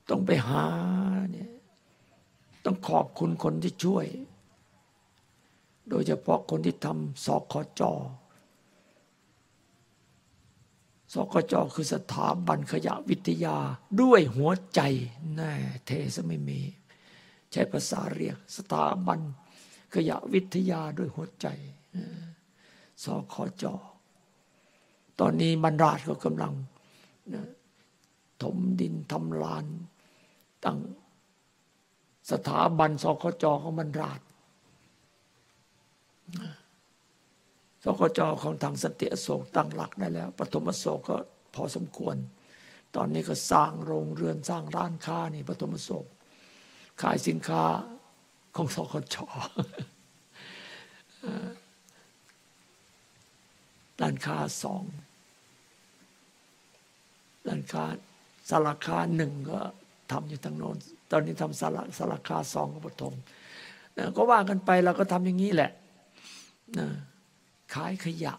ต้องไปหาเนี่ยต้องขอบคุณคนที่ช่วย โดยเฉพาะคนที่ทำสคจอ สกจคือสถาบันขยะวิทยา ด้วยหัวใจแน่เทสไม่มี ใช้ภาษาเรียก สถาบันขยะวิทยาด้วยหัวใจสคจตอนนี้บรรดาก็กำลังถมดินทำลานตั้งสถาบันสคจของบรรดา สกจของทางสติอโศกตั้งหลักได้แล้วปฐมอโศกก็พอสมควร ตอนนี้ก็สร้างโรงเรือนสร้างร้านค้านี่ปฐมอโศกขายสินค้าของสกจร้านค้าสองร้านค้าสาราคาหนึ่งก็ทำอยู่ทางโน้นตอนนี้ทำสาราสาราคาสองก็ปฐมก็ว่ากันไปเราก็ทำอย่างนี้แหละนะ ขายขยะ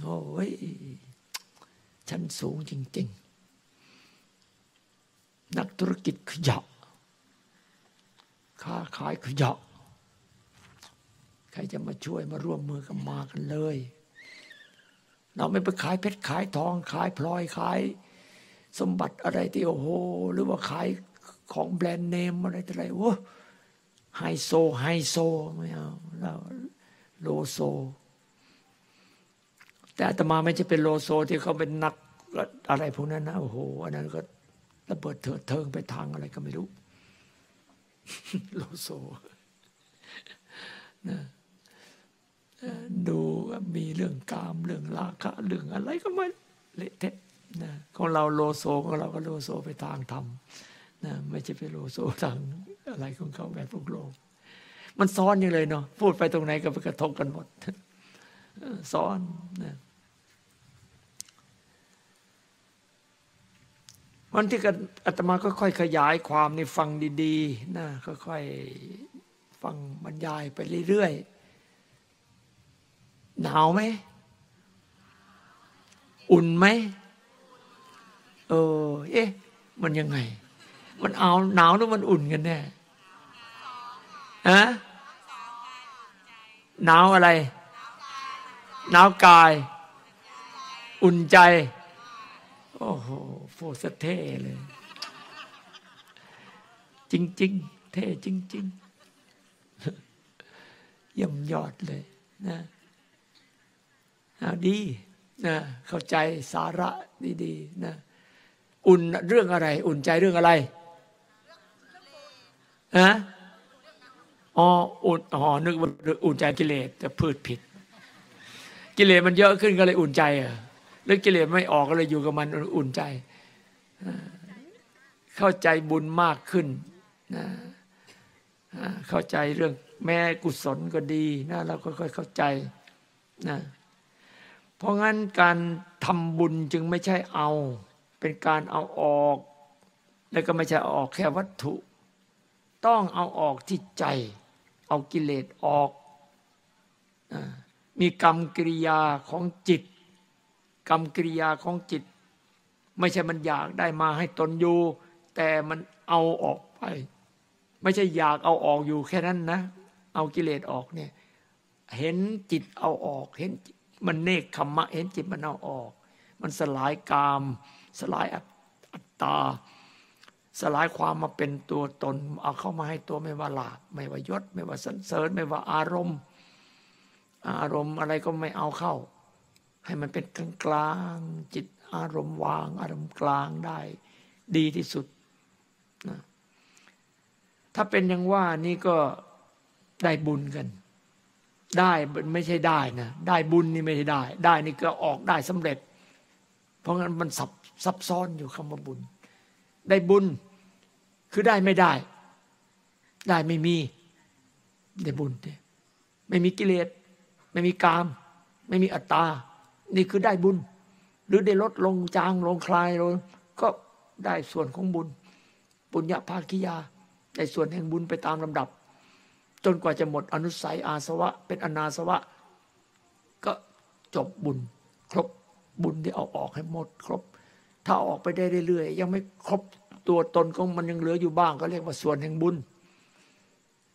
โอ้ยชั้นสูงจริง ๆ นักธุรกิจขยะค้าขายขยะ ใครจะมาช่วยมาร่วมมือกันมากันเลย เราไม่ไปขายเพชรขายทองขายพลอยขาย สมบัติอะไรที่โอ้โห หรือว่าขายของแบรนด์เนมอะไรออะไรโอ้ไฮโซไฮโซไม่เอาเราโลโซ แต่อาตมาไม่ใช่เป็นโลโซที่เขาเป็นนักอะไรพวกนั้นนะโอ้โหอันนั้นก็ระเบิดเถิดเทิงไปทางอะไรก็ไม่รู้ โลโซนะดูมีเรื่องกามเรื่องราคะเรื่องอะไรก็ไม่เละเทะนะของเราโลโซของเราก็โลโซไปทางธรรมนะไม่ใช่ไปโลโซทางอะไรของเขาแบบพวกโลก มันซ้อนอย่างเลยเนาะพูดไปตรงไหนก็ไปกระทบกันหมด ซ้อนนะวันที่กันอาตมาค่อยๆขยายความในฟังดีๆนะค่อยๆฟังบรรยายไปเรื่อยๆหนาวไหม อุ่นไหมเออเอ๊ะ มันยังไง มันเอาหนาวหรือมันอุ่นกันแน่ฮะหนาวอะไร หนาวกาย อุ่นใจ โอ้โหโฟสเท่เลย จริง ๆ เท่จริง ๆย่ำยอดเลยนะดีนะเข้าใจสาระดีๆนะอุ่นเรื่องอะไร อุ่นใจเรื่องอะไรฮะอ๋ออุ่นอ๋อนึกว่าอุ่นใจกิเลสแต่พืชผิด กิเลสมันเยอะขึ้นก็เลยอุ่นใจอะหรือกิเลสไม่ออกก็เลยอยู่กับมันอุ่นใจ เข้าใจบุญมากขึ้นนะเข้าใจเรื่องแม่กุศลก็ดีนะเราก็ค่อยเข้าใจนะเพราะงั้นการทำบุญจึงไม่ใช่เอา เป็นการเอาออก แล้วก็ไม่ใช่อออกแค่วัตถุ ต้องเอาออกที่ใจ เอากิเลสออก มีกรรมกิริยาของจิต กรรมกิริยาของจิต ไม่ใช่มันอยากได้มาให้ตนอยู่ แต่มันเอาออกไป ไม่ใช่อยากเอาออกอยู่แค่นั้นนะ เอากิเลสออกเนี่ยเห็นจิตเอาออกเห็นมันเนคขมะ เห็นจิตมันเอาออก มันสลายกาม สลายอัตตา สลายความมาเป็นตัวตน เอาเข้ามาให้ตัวไม่ว่าลาบไม่ว่ายศ ไม่ว่าสันเสริญไม่ว่าอารมณ์ อารมณ์อะไรก็ไม่เอาเข้า ให้มันเป็นกลางกลางจิตอารมณ์วาง อารมณ์กลางได้ ดีที่สุดนะถ้าเป็นอย่างว่านี่ก็ได้บุญกัน ได้ไม่ใช่ได้นะได้บุญนี่ไม่ใช่ได้ ได้นี่ก็ออกได้สำเร็จ เพราะงั้นมันซับซับซ้อนอยู่คำว่าบุญ ได้บุญคือได้ไม่ได้ ได้ไม่มีได้บุญเนี่ยไม่มีกิเลส ไม่มีกาม ไม่มีอัตตา นี่คือได้บุญ หรือได้ลดลงจางลงคลายลงก็ได้ส่วนของบุญ ปุญญาภาคิยาได้ส่วนแห่งบุญไปตามลำดับ จนกว่าจะหมดอนุสัยอาสวะ เป็นอนาสวะ ก็จบบุญ ครบบุญที่เอาออกให้หมด ครบ ถ้าออกไปได้เรื่อยๆยังไม่ครบตัวตนของมันยังเหลืออยู่บ้าง ก็เรียกว่าส่วนแห่งบุญ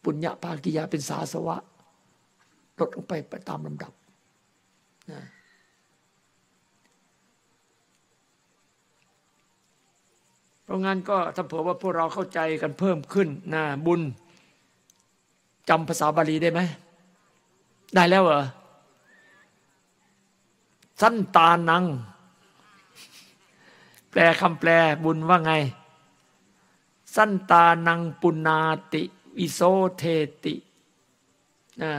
ปุญญาภากิยาเป็นสาสวะ ลดลงไปไปตามลำดับนะเพราะงั้นก็ถ้าเผื่อว่าพวกเราเข้าใจกันเพิ่มขึ้นนะบุญจำภาษาบาลีได้ไหม ได้แล้วเหรอ สั้นตานัง แปลคำแปลบุญว่าไง สั้นตานังปุนาติ วิโสเทตินะ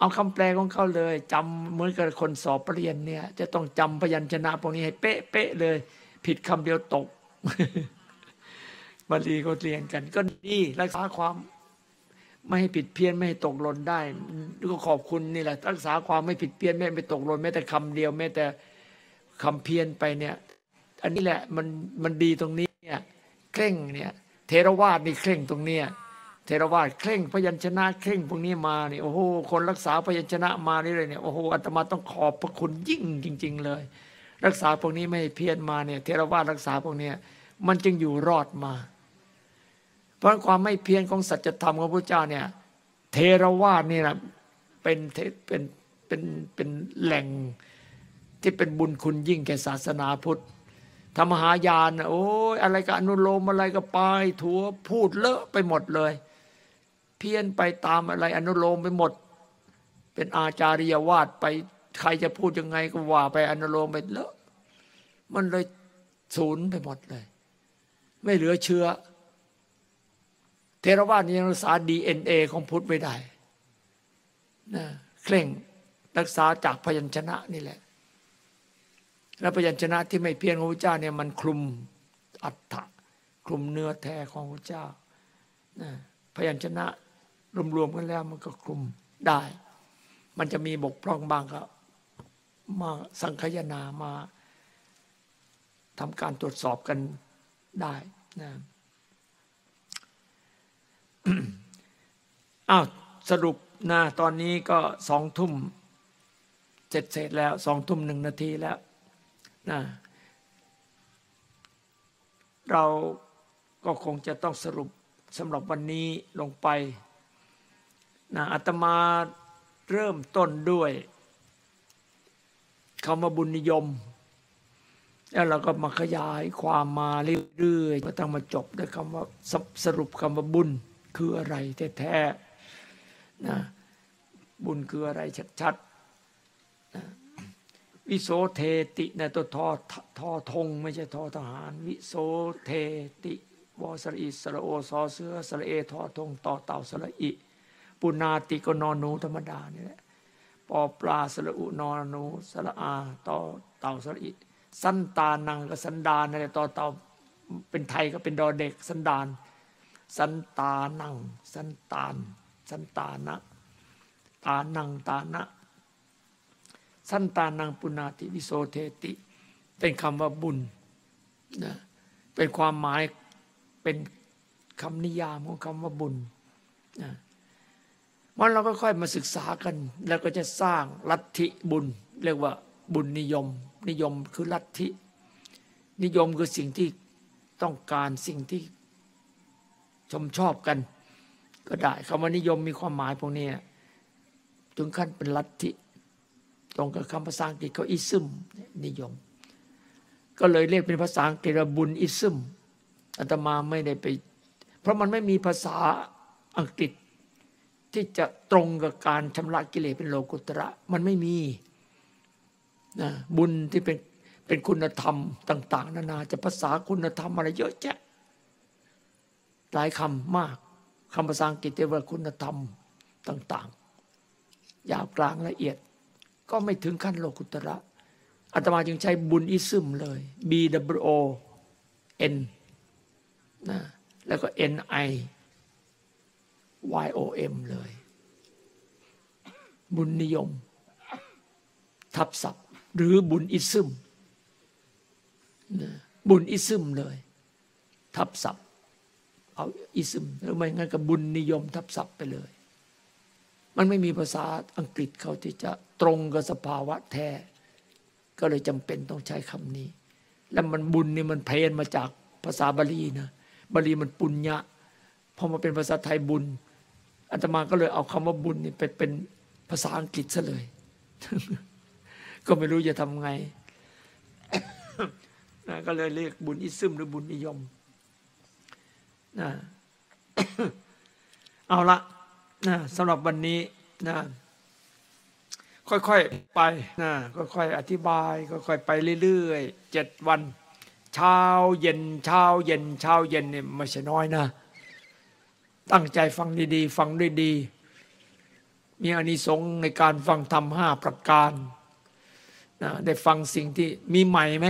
เอาคำแปลของเขาเลยจำเหมือนกับคนสอบปรริญญาเนี่ย จะต้องจำพยัญชนะพวกนี้ให้เป๊ะเป๊ะเลย ผิดคำเดียวตกบาลีก็เรียนกัน ก็ดีรักษาความ ไม่ให้ผิดเพี้ยนไม่ให้ตกหล่นได้ก็ขอบคุณนี่แหละ รักษาความไม่ผิดเพี้ยนไม่ไปตกหล่นแม้แต่คำเดียวแม้แต่คำเพี้ยนไปเนี่ย อันนี้แหละมันมันดีตรงนี้เนี่ยเคร่งเนี่ย เทรวาสนี่เคร่งตรงเนี้ย เทรวาสเคร่งพยัญชนะเคร่งพวกนี้มาเนี่ยโอ้โหคนรักษาพยัญชนะมานี่เลยเนี่ยโอ้โหอาตมาต้องขอบพระคุณยิ่งจริง ๆ เลย รักษาพวกนี้ไม่เพี้ยนมาเนี่ยเทรวาสรักษาพวกนี้มันจึงอยู่รอดมา เพราะความไม่เพี้ยนของสัจธรรมของพระเจ้าเนี่ยเทรวาสนี่นะเป็นเป็นเป็นเป็นแหล่งที่เป็นบุญคุณยิ่งแก่ศาสนาพุทธธรรมหายานโอ้ยอะไรก็อนุโลมอะไรก็ไปถัวพูดเลอะไปหมดเลย เพี้ยนไปตามอะไรอนุโลมไปหมด เป็นอาจาริยวาดไปใครจะพูดยังไงก็ว่าไปอนุโลมไปเลอะมันเลยศูนย์ไปหมดเลย ไม่เหลือเชื้อ เทรวาสยังรักษาดีเอ็นเอของพุทธไม่ได้นะเคร่งรักษาจากพยัญชนะนี่แหละ แล้วพยัญชนะที่ไม่เพี้ยนของพระเจ้าเนี่ยมันคลุมอัตถะคลุมเนื้อแท้ของพระเจ้านะพยัญชนะ รวมๆกันแล้วมันก็คลุมได้ มันจะมีบกพร่องบางก็มาสังคยนามาทำการตรวจสอบกันได้นะอ้าวสรุปนะตอนนี้ก็สองทุ่มเสร็จเสร็จแล้วสองทุ่มหนึ่งนาทีแล้วนะเราก็คงจะต้องสรุปสำหรับวันนี้ลงไป นะอาตมาเริ่มต้นด้วยคำว่าบุญนิยม แล้วเราก็มาขยายความมาเรื่อยๆก็ต้องมาจบด้วยคำว่าสสรุปคำว่าบุญคืออะไรแท้ๆนะบุญคืออะไรชัดๆนะวิโสเธตินะตัวธอธอธง ไม่ใช่ทอทหาร วิโสเธติวอสระอิสระโอสอเสือสระเอธอธงตอเต่าสระอิ ปุนาติก็นอนหนูธรรมดานี่แหละปอปลาสระอุนอนหนูสระอาต่อเต่าสระอิสันตานังกับสันดานนั่นแหละต่อเต่าเป็นไทยก็เป็นดอเด็กสันดาน สันตานัง สันตาน สันตานะ ตานังตานะ สันตานังปุนาติวิโสเทติ เป็นคำว่าบุญนะเป็นความหมายเป็นคำนิยามของคำว่าบุญนะ มันเราก็ค่อยมาศึกษากัน แล้วก็จะสร้างลัทธิบุญ เรียกว่าบุญนิยม นิยมคือลัทธิ นิยมคือสิ่งที่ต้องการสิ่งที่ชมชอบกัน ก็ได้คำว่านิยมมีความหมายพวกนี้ถึงขั้นเป็นลัทธิตรงกับคำภาษาอังกฤษเขาอิซึมนิยม ก็เลยเรียกเป็นภาษาอังกฤษว่าบุญอิซึมอาตมาไม่ได้ไป เพราะมันไม่มีภาษาอังกฤษ ที่จะตรงกับการชำระกิเลสเป็นโลกุตระ มันไม่มีนะบุญที่เป็นเป็นคุณธรรมต่าง ๆ นานาจะภาษาคุณธรรมอะไรเยอะแยะหลายคำมากคำภาษาอังกฤษเรียกว่าคุณธรรมต่างๆยาวกลางละเอียด ก็ไม่ถึงขั้นโลกุตระอาตมาจึงใช้บุญอิซึมเลย B W O N นะแล้วก็ N I Y O M เลย บุญนิยม ทับศัพท์ หรือบุญอิซึมบุญอิซึมเลย ทับศัพท์ เอาอิซึมหรือไม่งั้นก็บุญนิยม ทับศัพท์ไปเลย มันไม่มีภาษาอังกฤษเขาที่จะตรงกับสภาวะแท้ ก็เลยจำเป็นต้องใช้คำนี้ แล้วมันบุญนี่มันเพลนมาจากภาษาบาลีนะบาลีมันปุญญะพอมาเป็นภาษาไทยบุญ อาตมาก็เลยเอาคำว่าบุญนี่ไปเป็นภาษาอังกฤษซะเลย ก็ไม่รู้จะทำไงนะก็เลยเรียกบุญอิซึมหรือบุญนิยมนะเอาละนะสำหรับวันนี้นะค่อยๆไปนะค่อยๆอธิบายค่อยๆไปเรื่อยๆเจ็ดวัน เช้าเย็นเช้าเย็นเช้าเย็นเนี่ยไม่ใช่น้อยนะ ตั้งใจฟังดีๆ ฟังด้วยดี มีอานิสงส์ในการฟังธรรมห้าประการนะได้ฟังสิ่งที่มีใหม่ไหม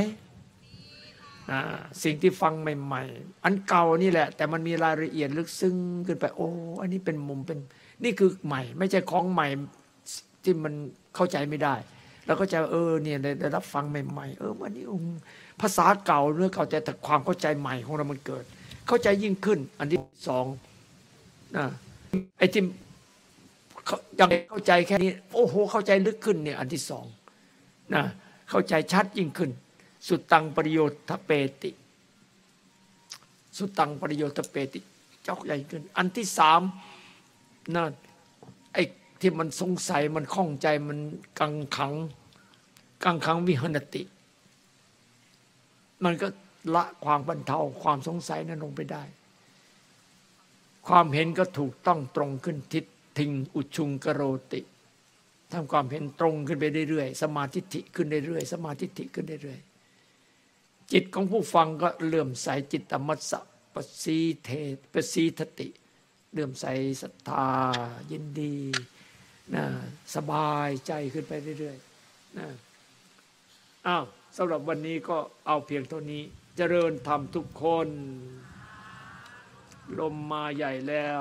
นะสิ่งที่ฟังใหม่ ๆ อันเก่านี่แหละ แต่มันมีรายละเอียดลึกซึ้งขึ้นไป โอ้ อันนี้เป็นมุมเป็น นี่คือใหม่ ไม่ใช่ของใหม่ที่มันเข้าใจไม่ได้แล้วก็จะเออเนี่ยได้รับฟังใหม่ ๆ เออวันนี้องภาษาเก่าเรื่องเก่าแต่ความเข้าใจใหม่ของเรามันเกิด เข้าใจยิ่งขึ้น อันที่สอง นะไอ้ที่ยังเข้าใจแค่นี้ โอ้โห เข้าใจลึกขึ้นเนี่ยอันที่สองนะเข้าใจชัดยิ่งขึ้น สุดตังประโยชน์ทเปติ สุดตังประโยชน์ทเปติ เจ้าใหญ่ขึ้น อันที่สามนะไอ้ที่มันสงสัยมันข้องใจมันกังขัง กังขังวิหนติ มันก็ละความบรรเทาความสงสัยนั้นลงไปได้ ความเห็นก็ถูกต้องตรงขึ้นทิศทิงอุชุงกโรติทำความเห็นตรงขึ้นไปเรื่อยๆ สมาธิิขึ้นเรื่อยๆ สมาธิิขึ้นเรื่อยๆ จิตของผู้ฟังก็เลื่อมใสจิตตมัสสะปสีเทปสีทติ เลื่อมใสศรัทธายินดีนะสบายใจขึ้นไปเรื่อยๆนะอ้าวสำหรับวันนี้ก็เอาเพียงเท่านี้ เจริญธรรมทุกคน ลมมาใหญ่แล้ว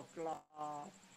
อ้าวกราบ